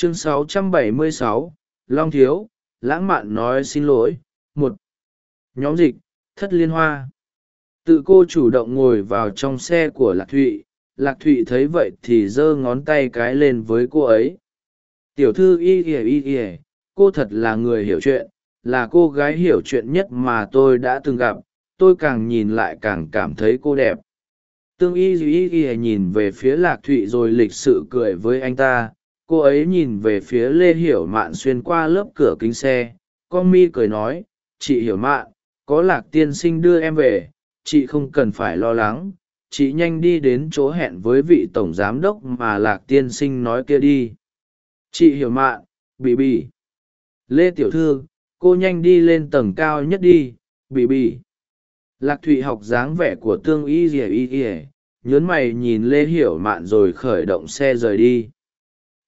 chương 676, long thiếu lãng mạn nói xin lỗi. Một nhóm dịch thất liên hoa. Tự cô chủ động ngồi vào trong xe của lạc thụy. Lạc thụy thấy vậy thì giơ ngón tay cái lên với cô ấy. Tiểu thư y ỉa y ỉa cô thật là người hiểu chuyện. Là cô gái hiểu chuyện nhất mà tôi đã từng gặp. Tôi càng nhìn lại càng cảm thấy cô đẹp. Tương y y y nhìn về phía lạc thụy rồi lịch sự cười với anh ta cô ấy nhìn về phía lê hiểu mạn xuyên qua lớp cửa kính xe. Con mi cười nói, chị hiểu mạn, có lạc tiên sinh đưa em về. Chị không cần phải lo lắng. Chị nhanh đi đến chỗ hẹn với vị tổng giám đốc mà lạc tiên sinh nói kia đi. Chị hiểu mạn bị bì. Lê tiểu thư, cô nhanh đi lên tầng cao nhất đi bị bì. Lạc thụy học dáng vẻ của tương y ỉa y ỉa nhớn mày nhìn lê hiểu mạn rồi khởi động xe rời đi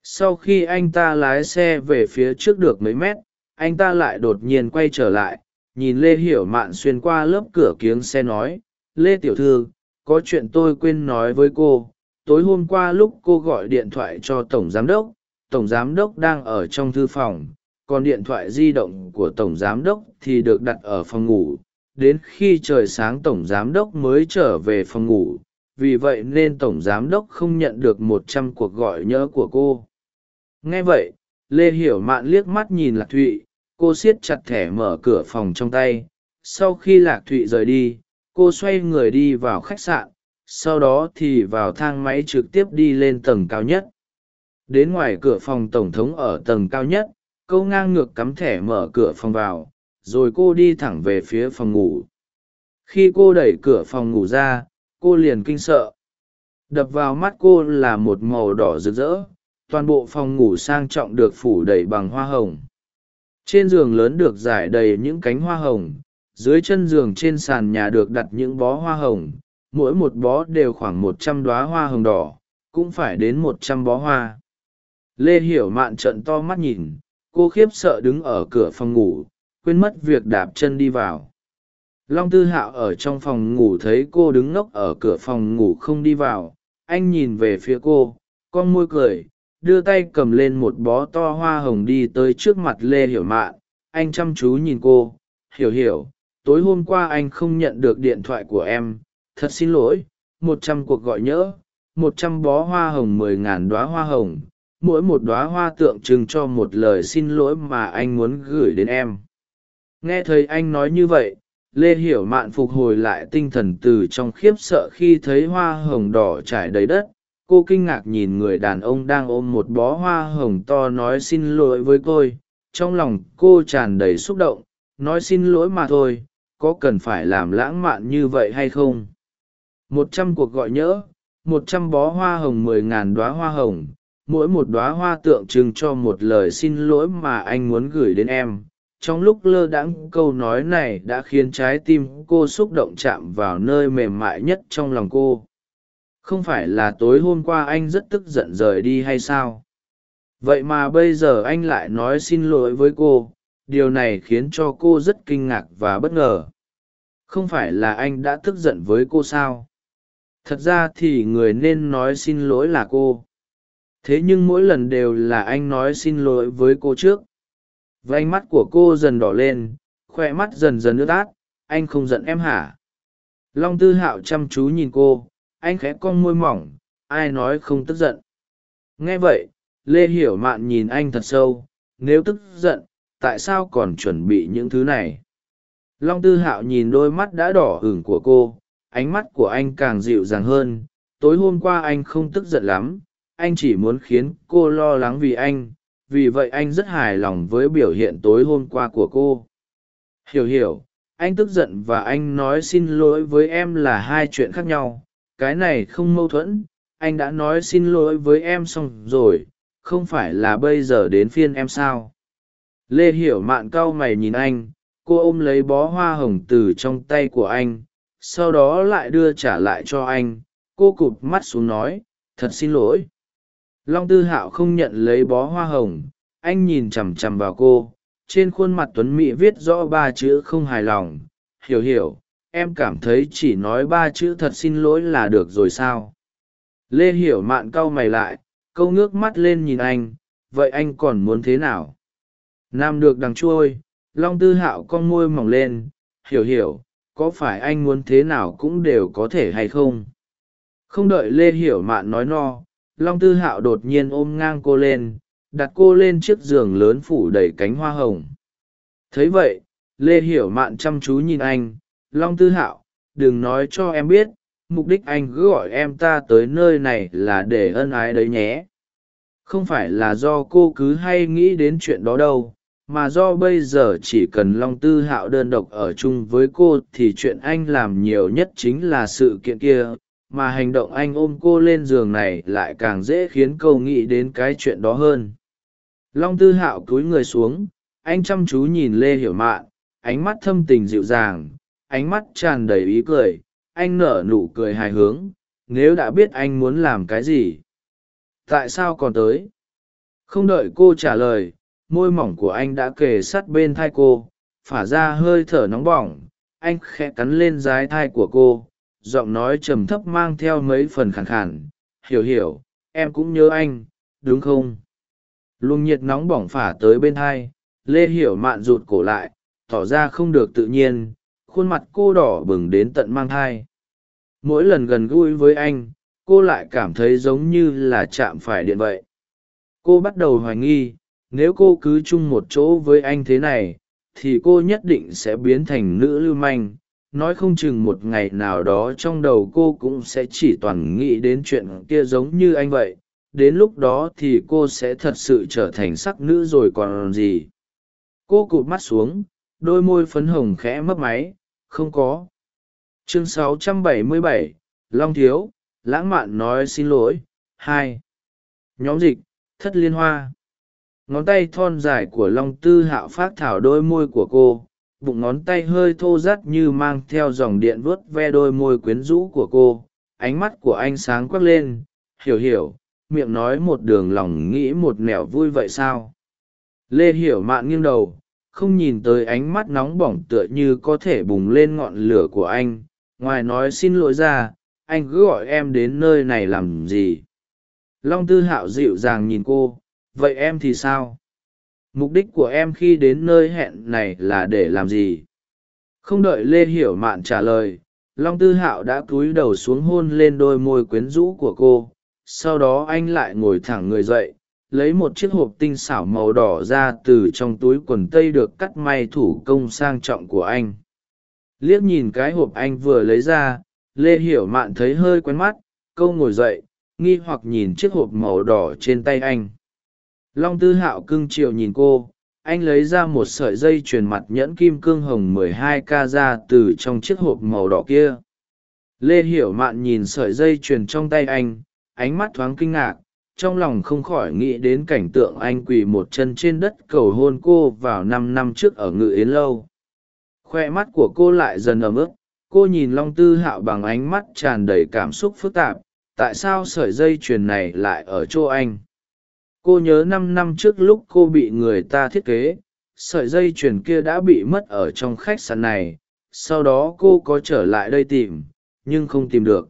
sau khi anh ta lái xe về phía trước được mấy mét, anh ta lại đột nhiên quay trở lại, nhìn lê hiểu mạn xuyên qua lớp cửa kiếng xe nói, lê tiểu thư, có chuyện tôi quên nói với cô. Tối hôm qua lúc cô gọi điện thoại cho tổng giám đốc, tổng giám đốc đang ở trong thư phòng, còn điện thoại di động của tổng giám đốc thì được đặt ở phòng ngủ. Đến khi trời sáng tổng giám đốc mới trở về phòng ngủ, vì vậy nên tổng giám đốc không nhận được một trăm cuộc gọi nhớ của cô nghe vậy, lê hiểu mạn liếc mắt nhìn lạc thụy, cô siết chặt thẻ mở cửa phòng trong tay. Sau khi lạc thụy rời đi, cô xoay người đi vào khách sạn, sau đó thì vào thang máy trực tiếp đi lên tầng cao nhất. Đến ngoài cửa phòng tổng thống ở tầng cao nhất câu ngang ngược cắm thẻ mở cửa phòng vào, rồi cô đi thẳng về phía phòng ngủ. Khi cô đẩy cửa phòng ngủ ra, cô liền kinh sợ. Đập vào mắt cô là một màu đỏ rực rỡ toàn bộ phòng ngủ sang trọng được phủ đầy bằng hoa hồng. Trên giường lớn được giải đầy những cánh hoa hồng, dưới chân giường trên sàn nhà được đặt những bó hoa hồng, mỗi một bó đều khoảng một trăm đoá hoa hồng đỏ, cũng phải đến một trăm bó hoa. Lê hiểu mạn trận to mắt nhìn, cô khiếp sợ đứng ở cửa phòng ngủ, quên mất việc đạp chân đi vào. Long tư hạo ở trong phòng ngủ thấy cô đứng ngốc ở cửa phòng ngủ không đi vào, anh nhìn về phía cô, con môi cười đưa tay cầm lên một bó to hoa hồng đi tới trước mặt lê hiểu mạn. Anh chăm chú nhìn cô. Hiểu hiểu, tối hôm qua anh không nhận được điện thoại của em. Thật xin lỗi, một trăm cuộc gọi nhỡ, một trăm bó hoa hồng, mười ngàn đoá hoa hồng. Mỗi một đoá hoa tượng trưng cho một lời xin lỗi mà anh muốn gửi đến em. Nghe thấy anh nói như vậy, lê hiểu mạn phục hồi lại tinh thần từ trong khiếp sợ khi thấy hoa hồng đỏ trải đầy đất cô kinh ngạc nhìn người đàn ông đang ôm một bó hoa hồng to nói xin lỗi với cô trong lòng cô tràn đầy xúc động, nói xin lỗi mà thôi, có cần phải làm lãng mạn như vậy hay không? Một trăm cuộc gọi nhỡ, một trăm bó hoa hồng, mười ngàn đoá hoa hồng, mỗi một đoá hoa tượng trưng cho một lời xin lỗi mà anh muốn gửi đến em. Trong lúc lơ đãng, câu nói này đã khiến trái tim cô xúc động chạm vào nơi mềm mại nhất trong lòng cô không phải là tối hôm qua anh rất tức giận rời đi hay sao? Vậy mà bây giờ anh lại nói xin lỗi với cô, điều này khiến cho cô rất kinh ngạc và bất ngờ. Không phải là anh đã tức giận với cô sao? Thật ra thì người nên nói xin lỗi là cô. Thế nhưng mỗi lần đều là anh nói xin lỗi với cô trước. Và ánh mắt của cô dần đỏ lên khoe mắt dần dần ướt át, anh không giận em hả? Long tư hạo chăm chú nhìn cô anh khẽ con môi mỏng, ai nói không tức giận. Nghe vậy, lê hiểu mạn nhìn anh thật sâu, nếu tức giận, tại sao còn chuẩn bị những thứ này? Long tư hạo nhìn đôi mắt đã đỏ hửng của cô, ánh mắt của anh càng dịu dàng hơn. Tối hôm qua anh không tức giận lắm, anh chỉ muốn khiến cô lo lắng vì anh, vì vậy anh rất hài lòng với biểu hiện tối hôm qua của cô. Hiểu hiểu, anh tức giận và anh nói xin lỗi với em là hai chuyện khác nhau cái này không mâu thuẫn, anh đã nói xin lỗi với em xong rồi, không phải là bây giờ đến phiên em sao? Lê hiểu mạn cau mày nhìn anh, cô ôm lấy bó hoa hồng từ trong tay của anh, sau đó lại đưa trả lại cho anh, cô cụp mắt xuống nói, thật xin lỗi. Long tư hạo không nhận lấy bó hoa hồng, anh nhìn chằm chằm vào cô, trên khuôn mặt tuấn mỹ viết rõ ba chữ không hài lòng, hiểu hiểu em cảm thấy chỉ nói ba chữ thật xin lỗi là được rồi sao? Lê hiểu mạn cau mày lại, câu ngước mắt lên nhìn anh, vậy anh còn muốn thế nào? Nam được đằng trôi, long tư hạo con môi mỏng lên, hiểu hiểu, có phải anh muốn thế nào cũng đều có thể hay không? Không đợi lê hiểu mạn nói no, long tư hạo đột nhiên ôm ngang cô lên, đặt cô lên chiếc giường lớn phủ đầy cánh hoa hồng. Thấy vậy, lê hiểu mạn chăm chú nhìn anh long tư hạo, đừng nói cho em biết, mục đích anh cứ gọi em ta tới nơi này là để ân ái đấy nhé. Không phải là do cô cứ hay nghĩ đến chuyện đó đâu, mà do bây giờ chỉ cần long tư hạo đơn độc ở chung với cô thì chuyện anh làm nhiều nhất chính là sự kiện kia, mà hành động anh ôm cô lên giường này lại càng dễ khiến câu nghĩ đến cái chuyện đó hơn. Long tư hạo cúi người xuống, anh chăm chú nhìn lê hiểu mạn, ánh mắt thâm tình dịu dàng ánh mắt tràn đầy ý cười, anh nở nụ cười hài hướng nếu đã biết anh muốn làm cái gì. Tại sao còn tới? Không đợi cô trả lời, môi mỏng của anh đã kề sát bên thai cô, phả ra hơi thở nóng bỏng, anh khẽ cắn lên dái thai của cô, giọng nói trầm thấp mang theo mấy phần khẳng khản hiểu hiểu, em cũng nhớ anh, đúng không? Luồng nhiệt nóng bỏng phả tới bên thai, lê hiểu mạn rụt cổ lại, tỏ ra không được tự nhiên khuôn mặt cô đỏ bừng đến tận mang thai. Mỗi lần gần gũi với anh, cô lại cảm thấy giống như là chạm phải điện vậy. Cô bắt đầu hoài nghi, nếu cô cứ chung một chỗ với anh thế này, thì cô nhất định sẽ biến thành nữ lưu manh. Nói không chừng một ngày nào đó trong đầu cô cũng sẽ chỉ toàn nghĩ đến chuyện kia giống như anh vậy. Đến lúc đó thì cô sẽ thật sự trở thành sắc nữ rồi còn gì? Cô cụt mắt xuống, đôi môi phấn hồng khẽ mấp máy không có. Chương 677, long thiếu lãng mạn nói xin lỗi. Hai. Nhóm dịch thất liên hoa. Ngón tay thon dài của long tư hạo phát thảo đôi môi của cô. Bụng ngón tay hơi thô rắt như mang theo dòng điện vuốt ve đôi môi quyến rũ của cô. Ánh mắt của anh sáng quắc lên. Hiểu hiểu. Miệng nói một đường lòng nghĩ một nẻo vui vậy sao? Lê hiểu mạn nghiêng đầu không nhìn tới ánh mắt nóng bỏng tựa như có thể bùng lên ngọn lửa của anh, ngoài nói xin lỗi ra, anh cứ gọi em đến nơi này làm gì? Long tư hạo dịu dàng nhìn cô, vậy em thì sao? Mục đích của em khi đến nơi hẹn này là để làm gì? Không đợi lê hiểu mạn trả lời, long tư hạo đã cúi đầu xuống hôn lên đôi môi quyến rũ của cô, sau đó anh lại ngồi thẳng người dậy lấy một chiếc hộp tinh xảo màu đỏ ra từ trong túi quần tây được cắt may thủ công sang trọng của anh. Liếc nhìn cái hộp anh vừa lấy ra, lê hiểu mạn thấy hơi quen mắt, câu ngồi dậy, nghi hoặc nhìn chiếc hộp màu đỏ trên tay anh. Long tư hạo cưng chiều nhìn cô, anh lấy ra một sợi dây chuyền mặt nhẫn kim cương hồng mười hai k ra từ trong chiếc hộp màu đỏ kia. Lê hiểu mạn nhìn sợi dây chuyền trong tay anh, ánh mắt thoáng kinh ngạc trong lòng không khỏi nghĩ đến cảnh tượng anh quỳ một chân trên đất cầu hôn cô vào năm năm trước ở ngự yến lâu. Khoe mắt của cô lại dần ấm ức, cô nhìn long tư hạo bằng ánh mắt tràn đầy cảm xúc phức tạp, tại sao sợi dây chuyền này lại ở chỗ anh? Cô nhớ năm năm trước lúc cô bị người ta thiết kế, sợi dây chuyền kia đã bị mất ở trong khách sạn này, sau đó cô có trở lại đây tìm, nhưng không tìm được.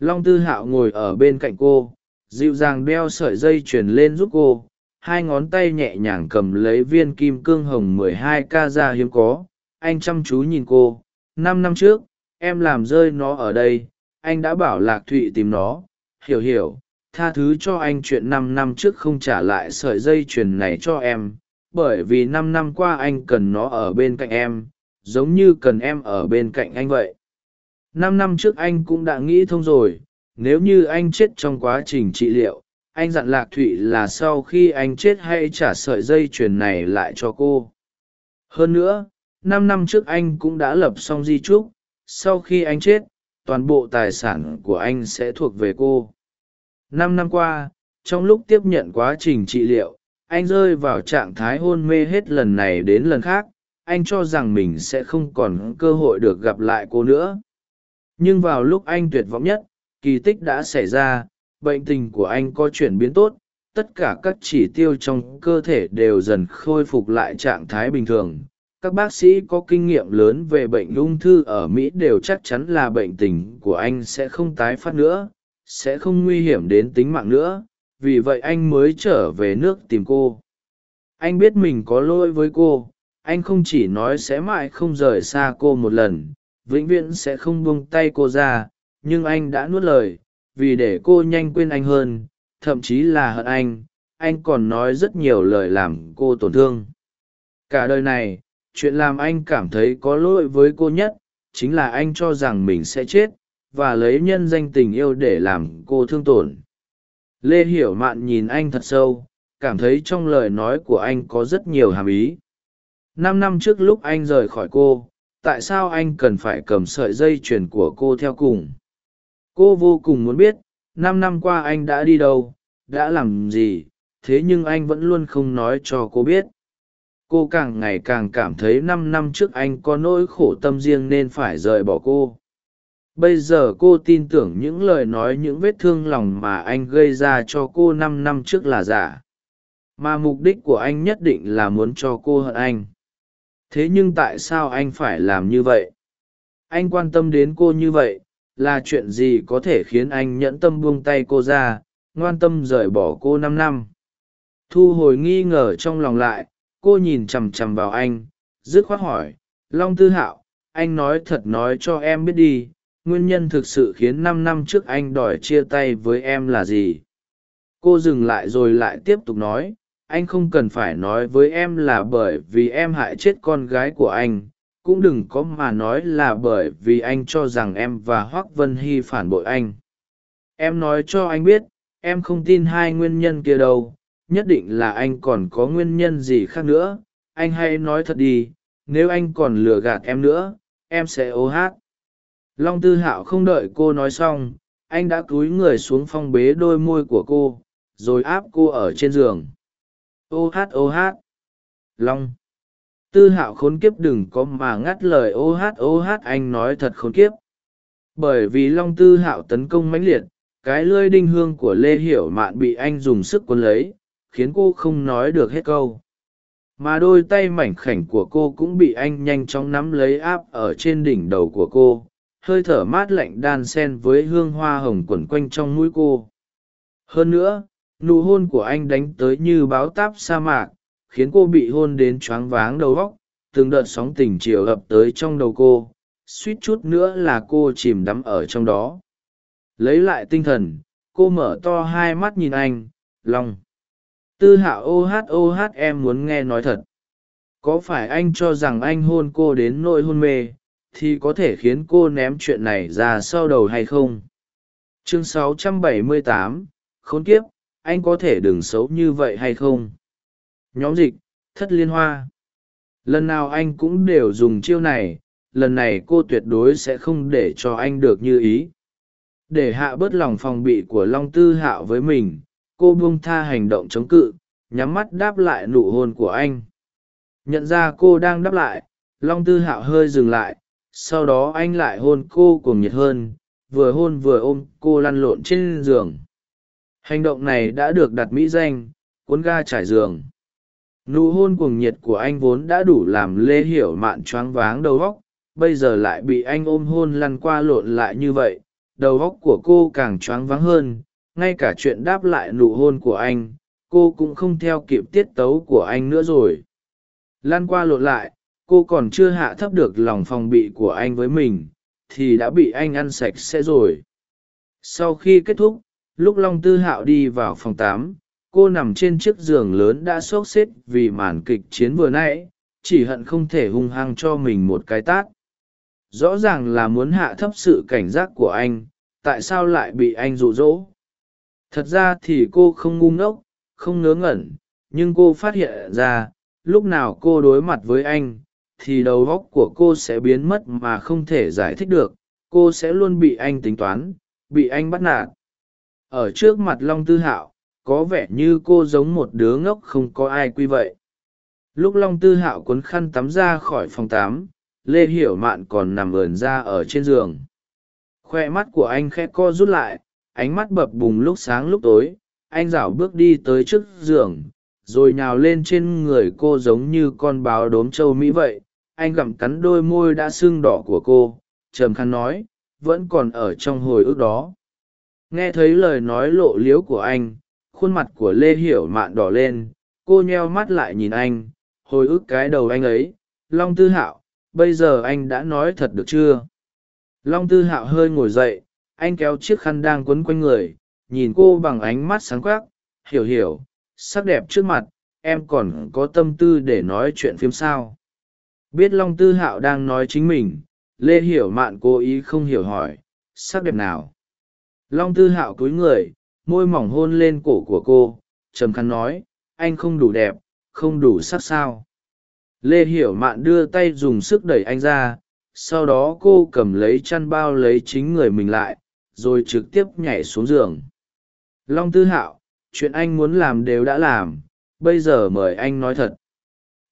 Long tư hạo ngồi ở bên cạnh cô dịu dàng đeo sợi dây chuyền lên giúp cô. Hai ngón tay nhẹ nhàng cầm lấy viên kim cương hồng mười hai ca ra hiếm có. Anh chăm chú nhìn cô. Năm năm trước, em làm rơi nó ở đây. Anh đã bảo lạc thụy tìm nó. Hiểu hiểu. Tha thứ cho anh chuyện năm năm trước không trả lại sợi dây chuyền này cho em. Bởi vì năm năm qua anh cần nó ở bên cạnh em, giống như cần em ở bên cạnh anh vậy. Năm năm trước anh cũng đã nghĩ thông rồi nếu như anh chết trong quá trình trị liệu, anh dặn lạc thụy là sau khi anh chết hãy trả sợi dây chuyền này lại cho cô. Hơn nữa, năm năm trước anh cũng đã lập xong di trúc, sau khi anh chết, toàn bộ tài sản của anh sẽ thuộc về cô. Năm năm qua, trong lúc tiếp nhận quá trình trị liệu, anh rơi vào trạng thái hôn mê hết lần này đến lần khác, anh cho rằng mình sẽ không còn cơ hội được gặp lại cô nữa. Nhưng vào lúc anh tuyệt vọng nhất kỳ tích đã xảy ra, bệnh tình của anh có chuyển biến tốt, tất cả các chỉ tiêu trong cơ thể đều dần khôi phục lại trạng thái bình thường. Các bác sĩ có kinh nghiệm lớn về bệnh ung thư ở mỹ đều chắc chắn là bệnh tình của anh sẽ không tái phát nữa, sẽ không nguy hiểm đến tính mạng nữa, vì vậy anh mới trở về nước tìm cô. Anh biết mình có lỗi với cô, anh không chỉ nói sẽ mãi không rời xa cô một lần, vĩnh viễn sẽ không buông tay cô ra nhưng anh đã nuốt lời, vì để cô nhanh quên anh hơn, thậm chí là hận anh anh còn nói rất nhiều lời làm cô tổn thương. Cả đời này, chuyện làm anh cảm thấy có lỗi với cô nhất chính là anh cho rằng mình sẽ chết và lấy nhân danh tình yêu để làm cô thương tổn. Lê hiểu mạn nhìn anh thật sâu, cảm thấy trong lời nói của anh có rất nhiều hàm ý. Năm năm trước lúc anh rời khỏi cô, tại sao anh cần phải cầm sợi dây chuyền của cô theo cùng? Cô vô cùng muốn biết, năm năm qua anh đã đi đâu, đã làm gì, thế nhưng anh vẫn luôn không nói cho cô biết. Cô càng ngày càng cảm thấy năm năm trước anh có nỗi khổ tâm riêng nên phải rời bỏ cô. Bây giờ cô tin tưởng những lời nói, những vết thương lòng mà anh gây ra cho cô năm năm trước là giả. Mà mục đích của anh nhất định là muốn cho cô hận anh. Thế nhưng tại sao anh phải làm như vậy? Anh quan tâm đến cô như vậy là chuyện gì có thể khiến anh nhẫn tâm buông tay cô ra, ngoan tâm rời bỏ cô năm năm? Thu hồi nghi ngờ trong lòng lại, cô nhìn chằm chằm vào anh, dứt khoát hỏi, long tư hạo, anh nói thật nói cho em biết đi, nguyên nhân thực sự khiến năm năm trước anh đòi chia tay với em là gì? Cô dừng lại rồi lại tiếp tục nói, anh không cần phải nói với em là bởi vì em hại chết con gái của anh cũng đừng có mà nói là bởi vì anh cho rằng em và hoác vân hy phản bội anh. Em nói cho anh biết, em không tin hai nguyên nhân kia đâu, nhất định là anh còn có nguyên nhân gì khác nữa. Anh hãy nói thật đi, nếu anh còn lừa gạt em nữa, em sẽ ô hát. Long tư hạo không đợi cô nói xong, anh đã cúi người xuống phong bế đôi môi của cô, rồi áp cô ở trên giường. Ô hát ô hát. Long tư hạo khốn kiếp đừng có mà ngắt lời, ô hát ô hát, anh nói thật khốn kiếp. Bởi vì long tư hạo tấn công mãnh liệt, cái lưỡi đinh hương của lê hiểu mạn bị anh dùng sức quân lấy, khiến cô không nói được hết câu. Mà đôi tay mảnh khảnh của cô cũng bị anh nhanh chóng nắm lấy áp ở trên đỉnh đầu của cô, hơi thở mát lạnh đan sen với hương hoa hồng quẩn quanh trong mũi cô. Hơn nữa, nụ hôn của anh đánh tới như báo táp sa mạc khiến cô bị hôn đến choáng váng đầu óc, từng đợt sóng tình chiều ập tới trong đầu cô suýt chút nữa là cô chìm đắm ở trong đó. Lấy lại tinh thần cô mở to hai mắt nhìn anh long. Tư hạ ô hát ô hát em muốn nghe nói thật. Có phải anh cho rằng anh hôn cô đến nỗi hôn mê thì có thể khiến cô ném chuyện này ra sau đầu hay không? Chương 678, khốn kiếp anh có thể đừng xấu như vậy hay không? Nhóm dịch, thất liên hoa. Lần nào anh cũng đều dùng chiêu này, lần này cô tuyệt đối sẽ không để cho anh được như ý. Để hạ bớt lòng phòng bị của long tư hạo với mình, cô buông tha hành động chống cự, nhắm mắt đáp lại nụ hôn của anh. Nhận ra cô đang đáp lại, long tư hạo hơi dừng lại, sau đó anh lại hôn cô cuồng nhiệt hơn, vừa hôn vừa ôm cô lăn lộn trên giường. Hành động này đã được đặt mỹ danh, cuốn ga trải giường nụ hôn cuồng nhiệt của anh vốn đã đủ làm lê hiểu mạn choáng váng đầu óc, bây giờ lại bị anh ôm hôn lăn qua lộn lại như vậy, đầu óc của cô càng choáng váng hơn, ngay cả chuyện đáp lại nụ hôn của anh, cô cũng không theo kịp tiết tấu của anh nữa rồi. Lan qua lộn lại, cô còn chưa hạ thấp được lòng phòng bị của anh với mình, thì đã bị anh ăn sạch sẽ rồi. Sau khi kết thúc, lúc long tư hạo đi vào phòng tám cô nằm trên chiếc giường lớn đã xốc xếp vì màn kịch chiến vừa nãy, chỉ hận không thể hung hăng cho mình một cái tát. Rõ ràng là muốn hạ thấp sự cảnh giác của anh, tại sao lại bị anh rụ rỗ thật ra thì cô không ngu ngốc, không ngớ ngẩn, nhưng cô phát hiện ra, lúc nào cô đối mặt với anh, thì đầu óc của cô sẽ biến mất mà không thể giải thích được, cô sẽ luôn bị anh tính toán, bị anh bắt nạt. Ở trước mặt long tư hạo có vẻ như cô giống một đứa ngốc không có ai quy vậy. Lúc long tư hạo cuốn khăn tắm ra khỏi phòng tám lê hiểu mạn còn nằm ườn ra ở trên giường. Khoe mắt của anh khẽ co rút lại, ánh mắt bập bùng lúc sáng lúc tối, anh rảo bước đi tới trước giường, rồi nhào lên trên người cô giống như con báo đốm trâu mỹ vậy. Anh gặm cắn đôi môi đã sưng đỏ của cô, trầm khăn nói, vẫn còn ở trong hồi ức đó. Nghe thấy lời nói lộ liếu của anh khuôn mặt của lê hiểu mạn đỏ lên, cô nheo mắt lại nhìn anh, hồi ức cái đầu anh ấy. Long tư hạo, bây giờ anh đã nói thật được chưa? Long tư hạo hơi ngồi dậy, anh kéo chiếc khăn đang quấn quanh người, nhìn cô bằng ánh mắt sáng quắc. Hiểu hiểu, sắc đẹp trước mặt, em còn có tâm tư để nói chuyện phim sao? Biết long tư hạo đang nói chính mình, lê hiểu mạn cố ý không hiểu hỏi, sắc đẹp nào? Long tư hạo cúi người môi mỏng hôn lên cổ của cô, trầm khăn nói, anh không đủ đẹp, không đủ sắc sao. Lê hiểu mạn đưa tay dùng sức đẩy anh ra, sau đó cô cầm lấy chăn bao lấy chính người mình lại, rồi trực tiếp nhảy xuống giường. Long tư hạo, chuyện anh muốn làm đều đã làm, bây giờ mời anh nói thật.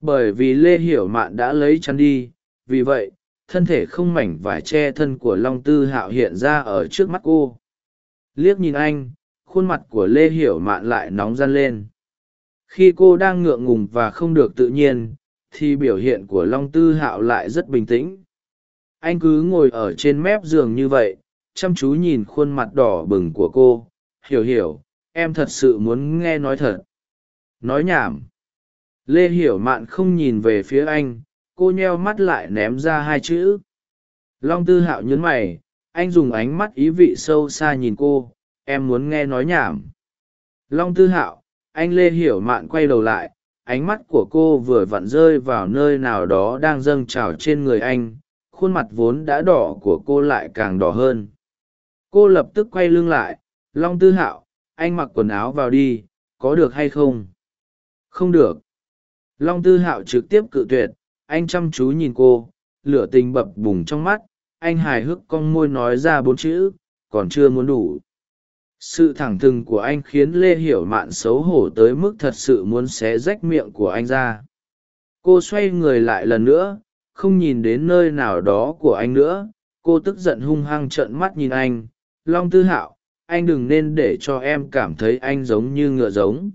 Bởi vì lê hiểu mạn đã lấy chăn đi, vì vậy, thân thể không mảnh vải che thân của long tư hạo hiện ra ở trước mắt cô. Liếc nhìn anh khuôn mặt của lê hiểu mạn lại nóng gian lên. Khi cô đang ngượng ngùng và không được tự nhiên, thì biểu hiện của long tư hạo lại rất bình tĩnh. Anh cứ ngồi ở trên mép giường như vậy, chăm chú nhìn khuôn mặt đỏ bừng của cô. Hiểu hiểu, em thật sự muốn nghe nói thật. Nói nhảm. Lê hiểu mạn không nhìn về phía anh, cô nheo mắt lại ném ra hai chữ. Long tư hạo nhấn mày, anh dùng ánh mắt ý vị sâu xa nhìn cô em muốn nghe nói nhảm. Long tư hạo, anh lê hiểu mạn quay đầu lại, ánh mắt của cô vừa vặn rơi vào nơi nào đó đang dâng trào trên người anh, khuôn mặt vốn đã đỏ của cô lại càng đỏ hơn. Cô lập tức quay lưng lại, long tư hạo, anh mặc quần áo vào đi, có được hay không? Không được. Long tư hạo trực tiếp cự tuyệt, anh chăm chú nhìn cô, lửa tình bập bùng trong mắt, anh hài hước con môi nói ra bốn chữ, còn chưa muốn đủ sự thẳng thừng của anh khiến lê hiểu mạn xấu hổ tới mức thật sự muốn xé rách miệng của anh ra. Cô xoay người lại lần nữa, không nhìn đến nơi nào đó của anh nữa. Cô tức giận hung hăng trợn mắt nhìn anh. Long tư hạo, anh đừng nên để cho em cảm thấy anh giống như ngựa giống.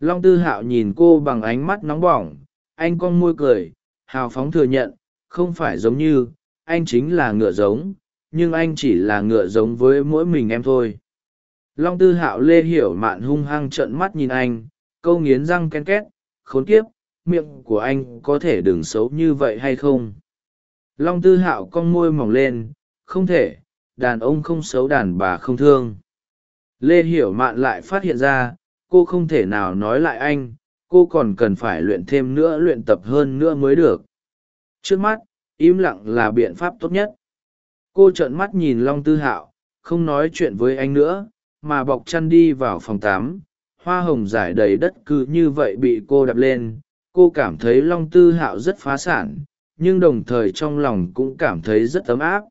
Long tư hạo nhìn cô bằng ánh mắt nóng bỏng. Anh con môi cười. Hào phóng thừa nhận, không phải giống như, anh chính là ngựa giống, nhưng anh chỉ là ngựa giống với mỗi mình em thôi long tư hạo lê hiểu mạn hung hăng trợn mắt nhìn anh, câu nghiến răng ken két, khốn kiếp, miệng của anh có thể đừng xấu như vậy hay không? Long tư hạo cong môi mỏng lên, không thể, đàn ông không xấu đàn bà không thương. Lê hiểu mạn lại phát hiện ra, cô không thể nào nói lại anh, cô còn cần phải luyện thêm nữa, luyện tập hơn nữa mới được. Trước mắt, im lặng là biện pháp tốt nhất. Cô trợn mắt nhìn long tư hạo, không nói chuyện với anh nữa mà bọc chăn đi vào phòng tám hoa hồng giải đầy đất cứ như vậy bị cô đập lên, cô cảm thấy long tư hạo rất phá sản, nhưng đồng thời trong lòng cũng cảm thấy rất ấm áp.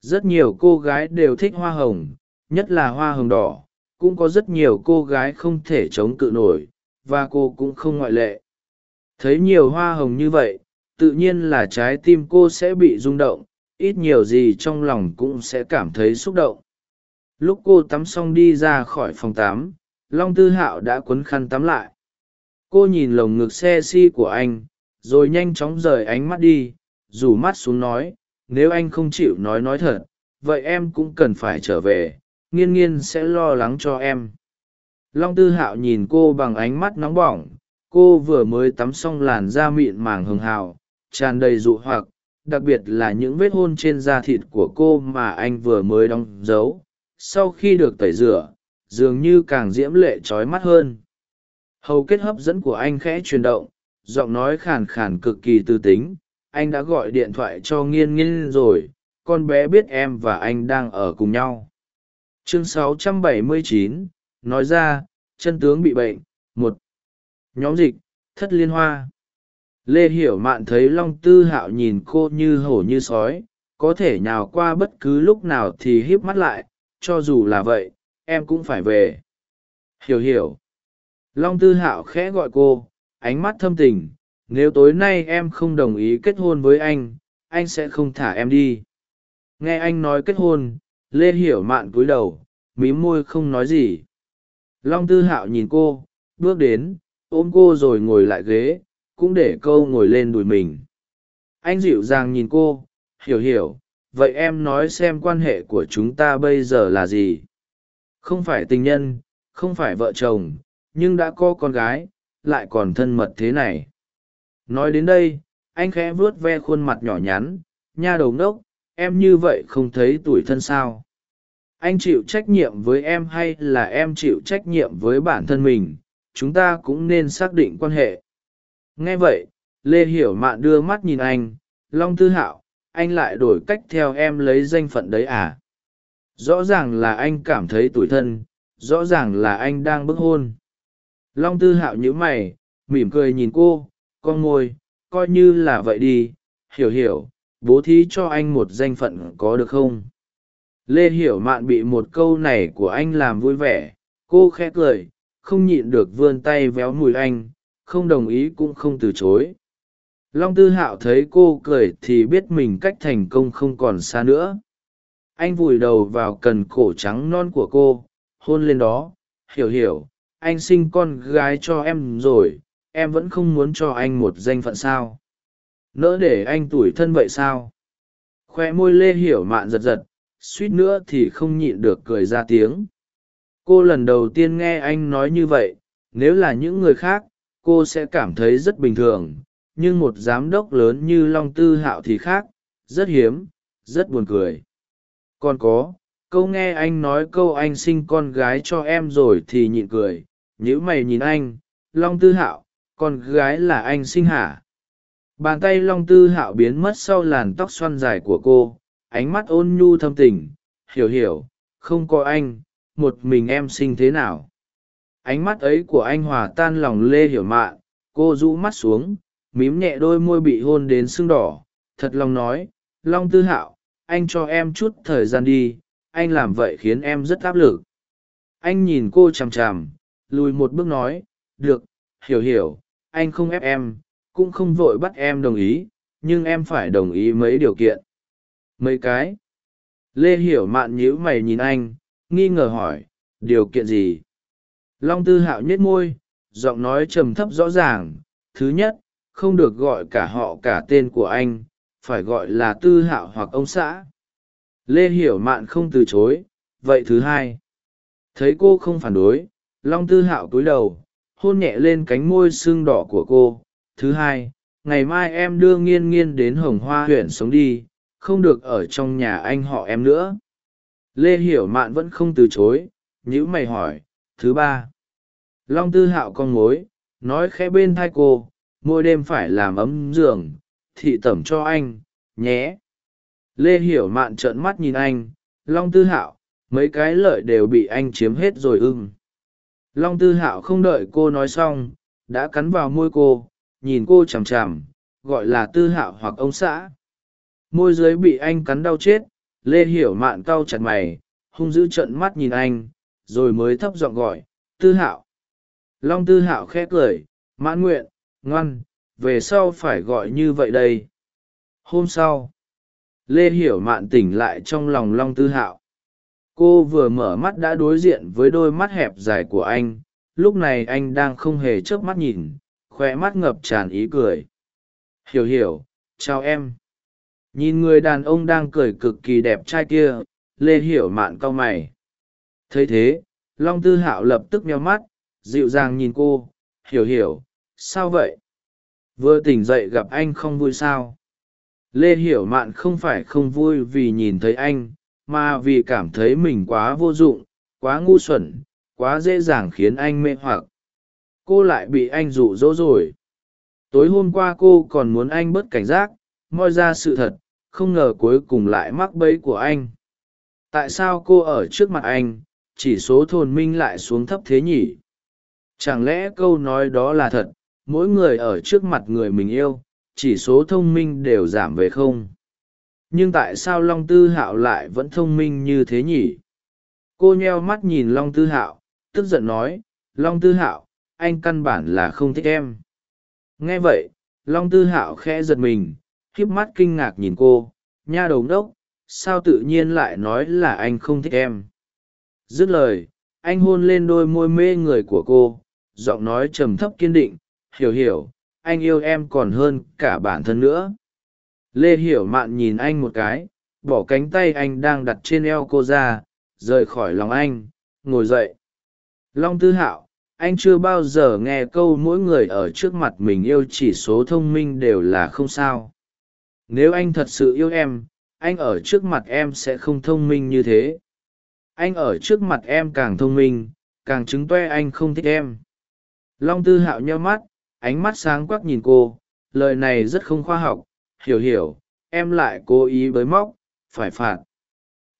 Rất nhiều cô gái đều thích hoa hồng, nhất là hoa hồng đỏ, cũng có rất nhiều cô gái không thể chống cự nổi, và cô cũng không ngoại lệ. Thấy nhiều hoa hồng như vậy, tự nhiên là trái tim cô sẽ bị rung động, ít nhiều gì trong lòng cũng sẽ cảm thấy xúc động lúc cô tắm xong đi ra khỏi phòng tắm, long tư hạo đã quấn khăn tắm lại. Cô nhìn lồng ngực xe si của anh, rồi nhanh chóng rời ánh mắt đi, rủ mắt xuống nói, nếu anh không chịu nói nói thật, vậy em cũng cần phải trở về, nghiên nghiên sẽ lo lắng cho em. Long tư hạo nhìn cô bằng ánh mắt nóng bỏng, cô vừa mới tắm xong làn da mịn màng hường hào, tràn đầy dụ hoặc, đặc biệt là những vết hôn trên da thịt của cô mà anh vừa mới đóng dấu sau khi được tẩy rửa dường như càng diễm lệ trói mắt hơn. Hầu kết hấp dẫn của anh khẽ chuyển động giọng nói khàn khàn cực kỳ tư tính. Anh đã gọi điện thoại cho nghiên nghiên rồi con bé biết em và anh đang ở cùng nhau. Chương 679, nói ra chân tướng bị bệnh một. Nhóm dịch thất liên hoa. Lê hiểu mạn thấy long tư hạo nhìn cô như hổ như sói có thể nhào qua bất cứ lúc nào thì híp mắt lại cho dù là vậy, em cũng phải về. Hiểu hiểu. Long tư hạo khẽ gọi cô, ánh mắt thâm tình, nếu tối nay em không đồng ý kết hôn với anh anh sẽ không thả em đi. Nghe anh nói kết hôn, lê hiểu mạn cúi đầu mím môi không nói gì. Long tư hạo nhìn cô, bước đến, ôm cô rồi ngồi lại ghế, cũng để câu ngồi lên đùi mình. Anh dịu dàng nhìn cô, hiểu hiểu vậy em nói xem quan hệ của chúng ta bây giờ là gì? Không phải tình nhân, không phải vợ chồng, nhưng đã có con gái, lại còn thân mật thế này. Nói đến đây, anh khẽ vuốt ve khuôn mặt nhỏ nhắn, nha đầu ngốc, em như vậy không thấy tủi thân sao? Anh chịu trách nhiệm với em hay là em chịu trách nhiệm với bản thân mình? Chúng ta cũng nên xác định quan hệ. Nghe vậy, lê hiểu mạn đưa mắt nhìn anh, long tư hạo anh lại đổi cách theo em lấy danh phận đấy à? Rõ ràng là anh cảm thấy tủi thân, rõ ràng là anh đang bức hôn. Long tư hạo nhíu mày, mỉm cười nhìn cô, con ngồi, coi như là vậy đi, hiểu hiểu, bố thí cho anh một danh phận có được không? Lê hiểu mạn bị một câu này của anh làm vui vẻ, cô khẽ cười, không nhịn được vươn tay véo mùi anh, không đồng ý cũng không từ chối long tư hạo thấy cô cười thì biết mình cách thành công không còn xa nữa. Anh vùi đầu vào cần cổ trắng non của cô, hôn lên đó. Hiểu hiểu, anh sinh con gái cho em rồi, em vẫn không muốn cho anh một danh phận sao? Nỡ để anh tủi thân vậy sao? Khoe môi lê hiểu mạn giật giật, suýt nữa thì không nhịn được cười ra tiếng. Cô lần đầu tiên nghe anh nói như vậy, nếu là những người khác, cô sẽ cảm thấy rất bình thường nhưng một giám đốc lớn như long tư hạo thì khác, rất hiếm, rất buồn cười. Còn có, câu nghe anh nói câu anh sinh con gái cho em rồi thì nhịn cười nhữ mày nhìn anh, long tư hạo, con gái là anh sinh hả? Bàn tay long tư hạo biến mất sau làn tóc xoăn dài của cô, ánh mắt ôn nhu thâm tình, hiểu hiểu, không có anh, một mình em sinh thế nào? Ánh mắt ấy của anh hòa tan lòng lê hiểu mạn, cô rũ mắt xuống mím nhẹ đôi môi bị hôn đến sưng đỏ, thật lòng nói, long tư hạo, anh cho em chút thời gian đi, anh làm vậy khiến em rất áp lực. Anh nhìn cô chằm chằm, lùi một bước nói, được, hiểu hiểu, anh không ép em, cũng không vội bắt em đồng ý, nhưng em phải đồng ý mấy điều kiện. Mấy cái? Lê hiểu mạn nhíu mày nhìn anh, nghi ngờ hỏi, điều kiện gì? Long tư hạo nhếch môi, giọng nói trầm thấp rõ ràng, thứ nhất không được gọi cả họ cả tên của anh, phải gọi là tư hạo hoặc ông xã. Lê hiểu mạn không từ chối, vậy thứ hai. Thấy cô không phản đối, long tư hạo cúi đầu, hôn nhẹ lên cánh môi sưng đỏ của cô. Thứ hai, ngày mai em đưa nghiên nghiên đến hồng hoa huyện sống đi, không được ở trong nhà anh họ em nữa. Lê hiểu mạn vẫn không từ chối nhữ mày hỏi, thứ ba. Long tư hạo con mối nói khẽ bên thai cô mỗi đêm phải làm ấm giường, thị tẩm cho anh, nhé. Lê hiểu mạn trợn mắt nhìn anh, long tư hạo, mấy cái lợi đều bị anh chiếm hết rồi ưng. Long tư hạo không đợi cô nói xong, đã cắn vào môi cô, nhìn cô chằm chằm, gọi là tư hạo hoặc ông xã. Môi dưới bị anh cắn đau chết, lê hiểu mạn cau chặt mày, hung dữ trợn mắt nhìn anh, rồi mới thấp giọng gọi, tư hạo. Long tư hạo khẽ cười, mãn nguyện ngoan, về sau phải gọi như vậy đây. Hôm sau, lê hiểu mạn tỉnh lại trong lòng long tư hạo. Cô vừa mở mắt đã đối diện với đôi mắt hẹp dài của anh, lúc này anh đang không hề chớp mắt nhìn khoe mắt ngập tràn ý cười. Hiểu hiểu, chào em. Nhìn người đàn ông đang cười cực kỳ đẹp trai kia, lê hiểu mạn cau mày. Thấy thế, long tư hạo lập tức meo mắt, dịu dàng nhìn cô. Hiểu hiểu sao vậy? Vừa tỉnh dậy gặp anh không vui sao? Lê hiểu mạn không phải không vui vì nhìn thấy anh, mà vì cảm thấy mình quá vô dụng, quá ngu xuẩn, quá dễ dàng khiến anh mê hoặc. Cô lại bị anh rụ rỗ rồi. Tối hôm qua cô còn muốn anh bớt cảnh giác, moi ra sự thật, không ngờ cuối cùng lại mắc bẫy của anh. Tại sao cô ở trước mặt anh, chỉ số thồn minh lại xuống thấp thế nhỉ? Chẳng lẽ câu nói đó là thật? Mỗi người ở trước mặt người mình yêu, chỉ số thông minh đều giảm về không. Nhưng tại sao long tư hạo lại vẫn thông minh như thế nhỉ? Cô nheo mắt nhìn long tư hạo, tức giận nói, long tư hạo, anh căn bản là không thích em. Nghe vậy, long tư hạo khẽ giật mình, híp mắt kinh ngạc nhìn cô, nha đầu đốc sao tự nhiên lại nói là anh không thích em? Dứt lời, anh hôn lên đôi môi mê người của cô, giọng nói trầm thấp kiên định hiểu hiểu, anh yêu em còn hơn cả bản thân nữa. Lê hiểu mạn nhìn anh một cái, bỏ cánh tay anh đang đặt trên eo cô ra, rời khỏi lòng anh, ngồi dậy. Long tư hạo, anh chưa bao giờ nghe câu mỗi người ở trước mặt mình yêu chỉ số thông minh đều là không sao. Nếu anh thật sự yêu em, anh ở trước mặt em sẽ không thông minh như thế. Anh ở trước mặt em càng thông minh, càng chứng toe anh không thích em. Long tư hạo nheo mắt ánh mắt sáng quắc nhìn cô lời này rất không khoa học hiểu hiểu em lại cố ý bới móc phải phạt.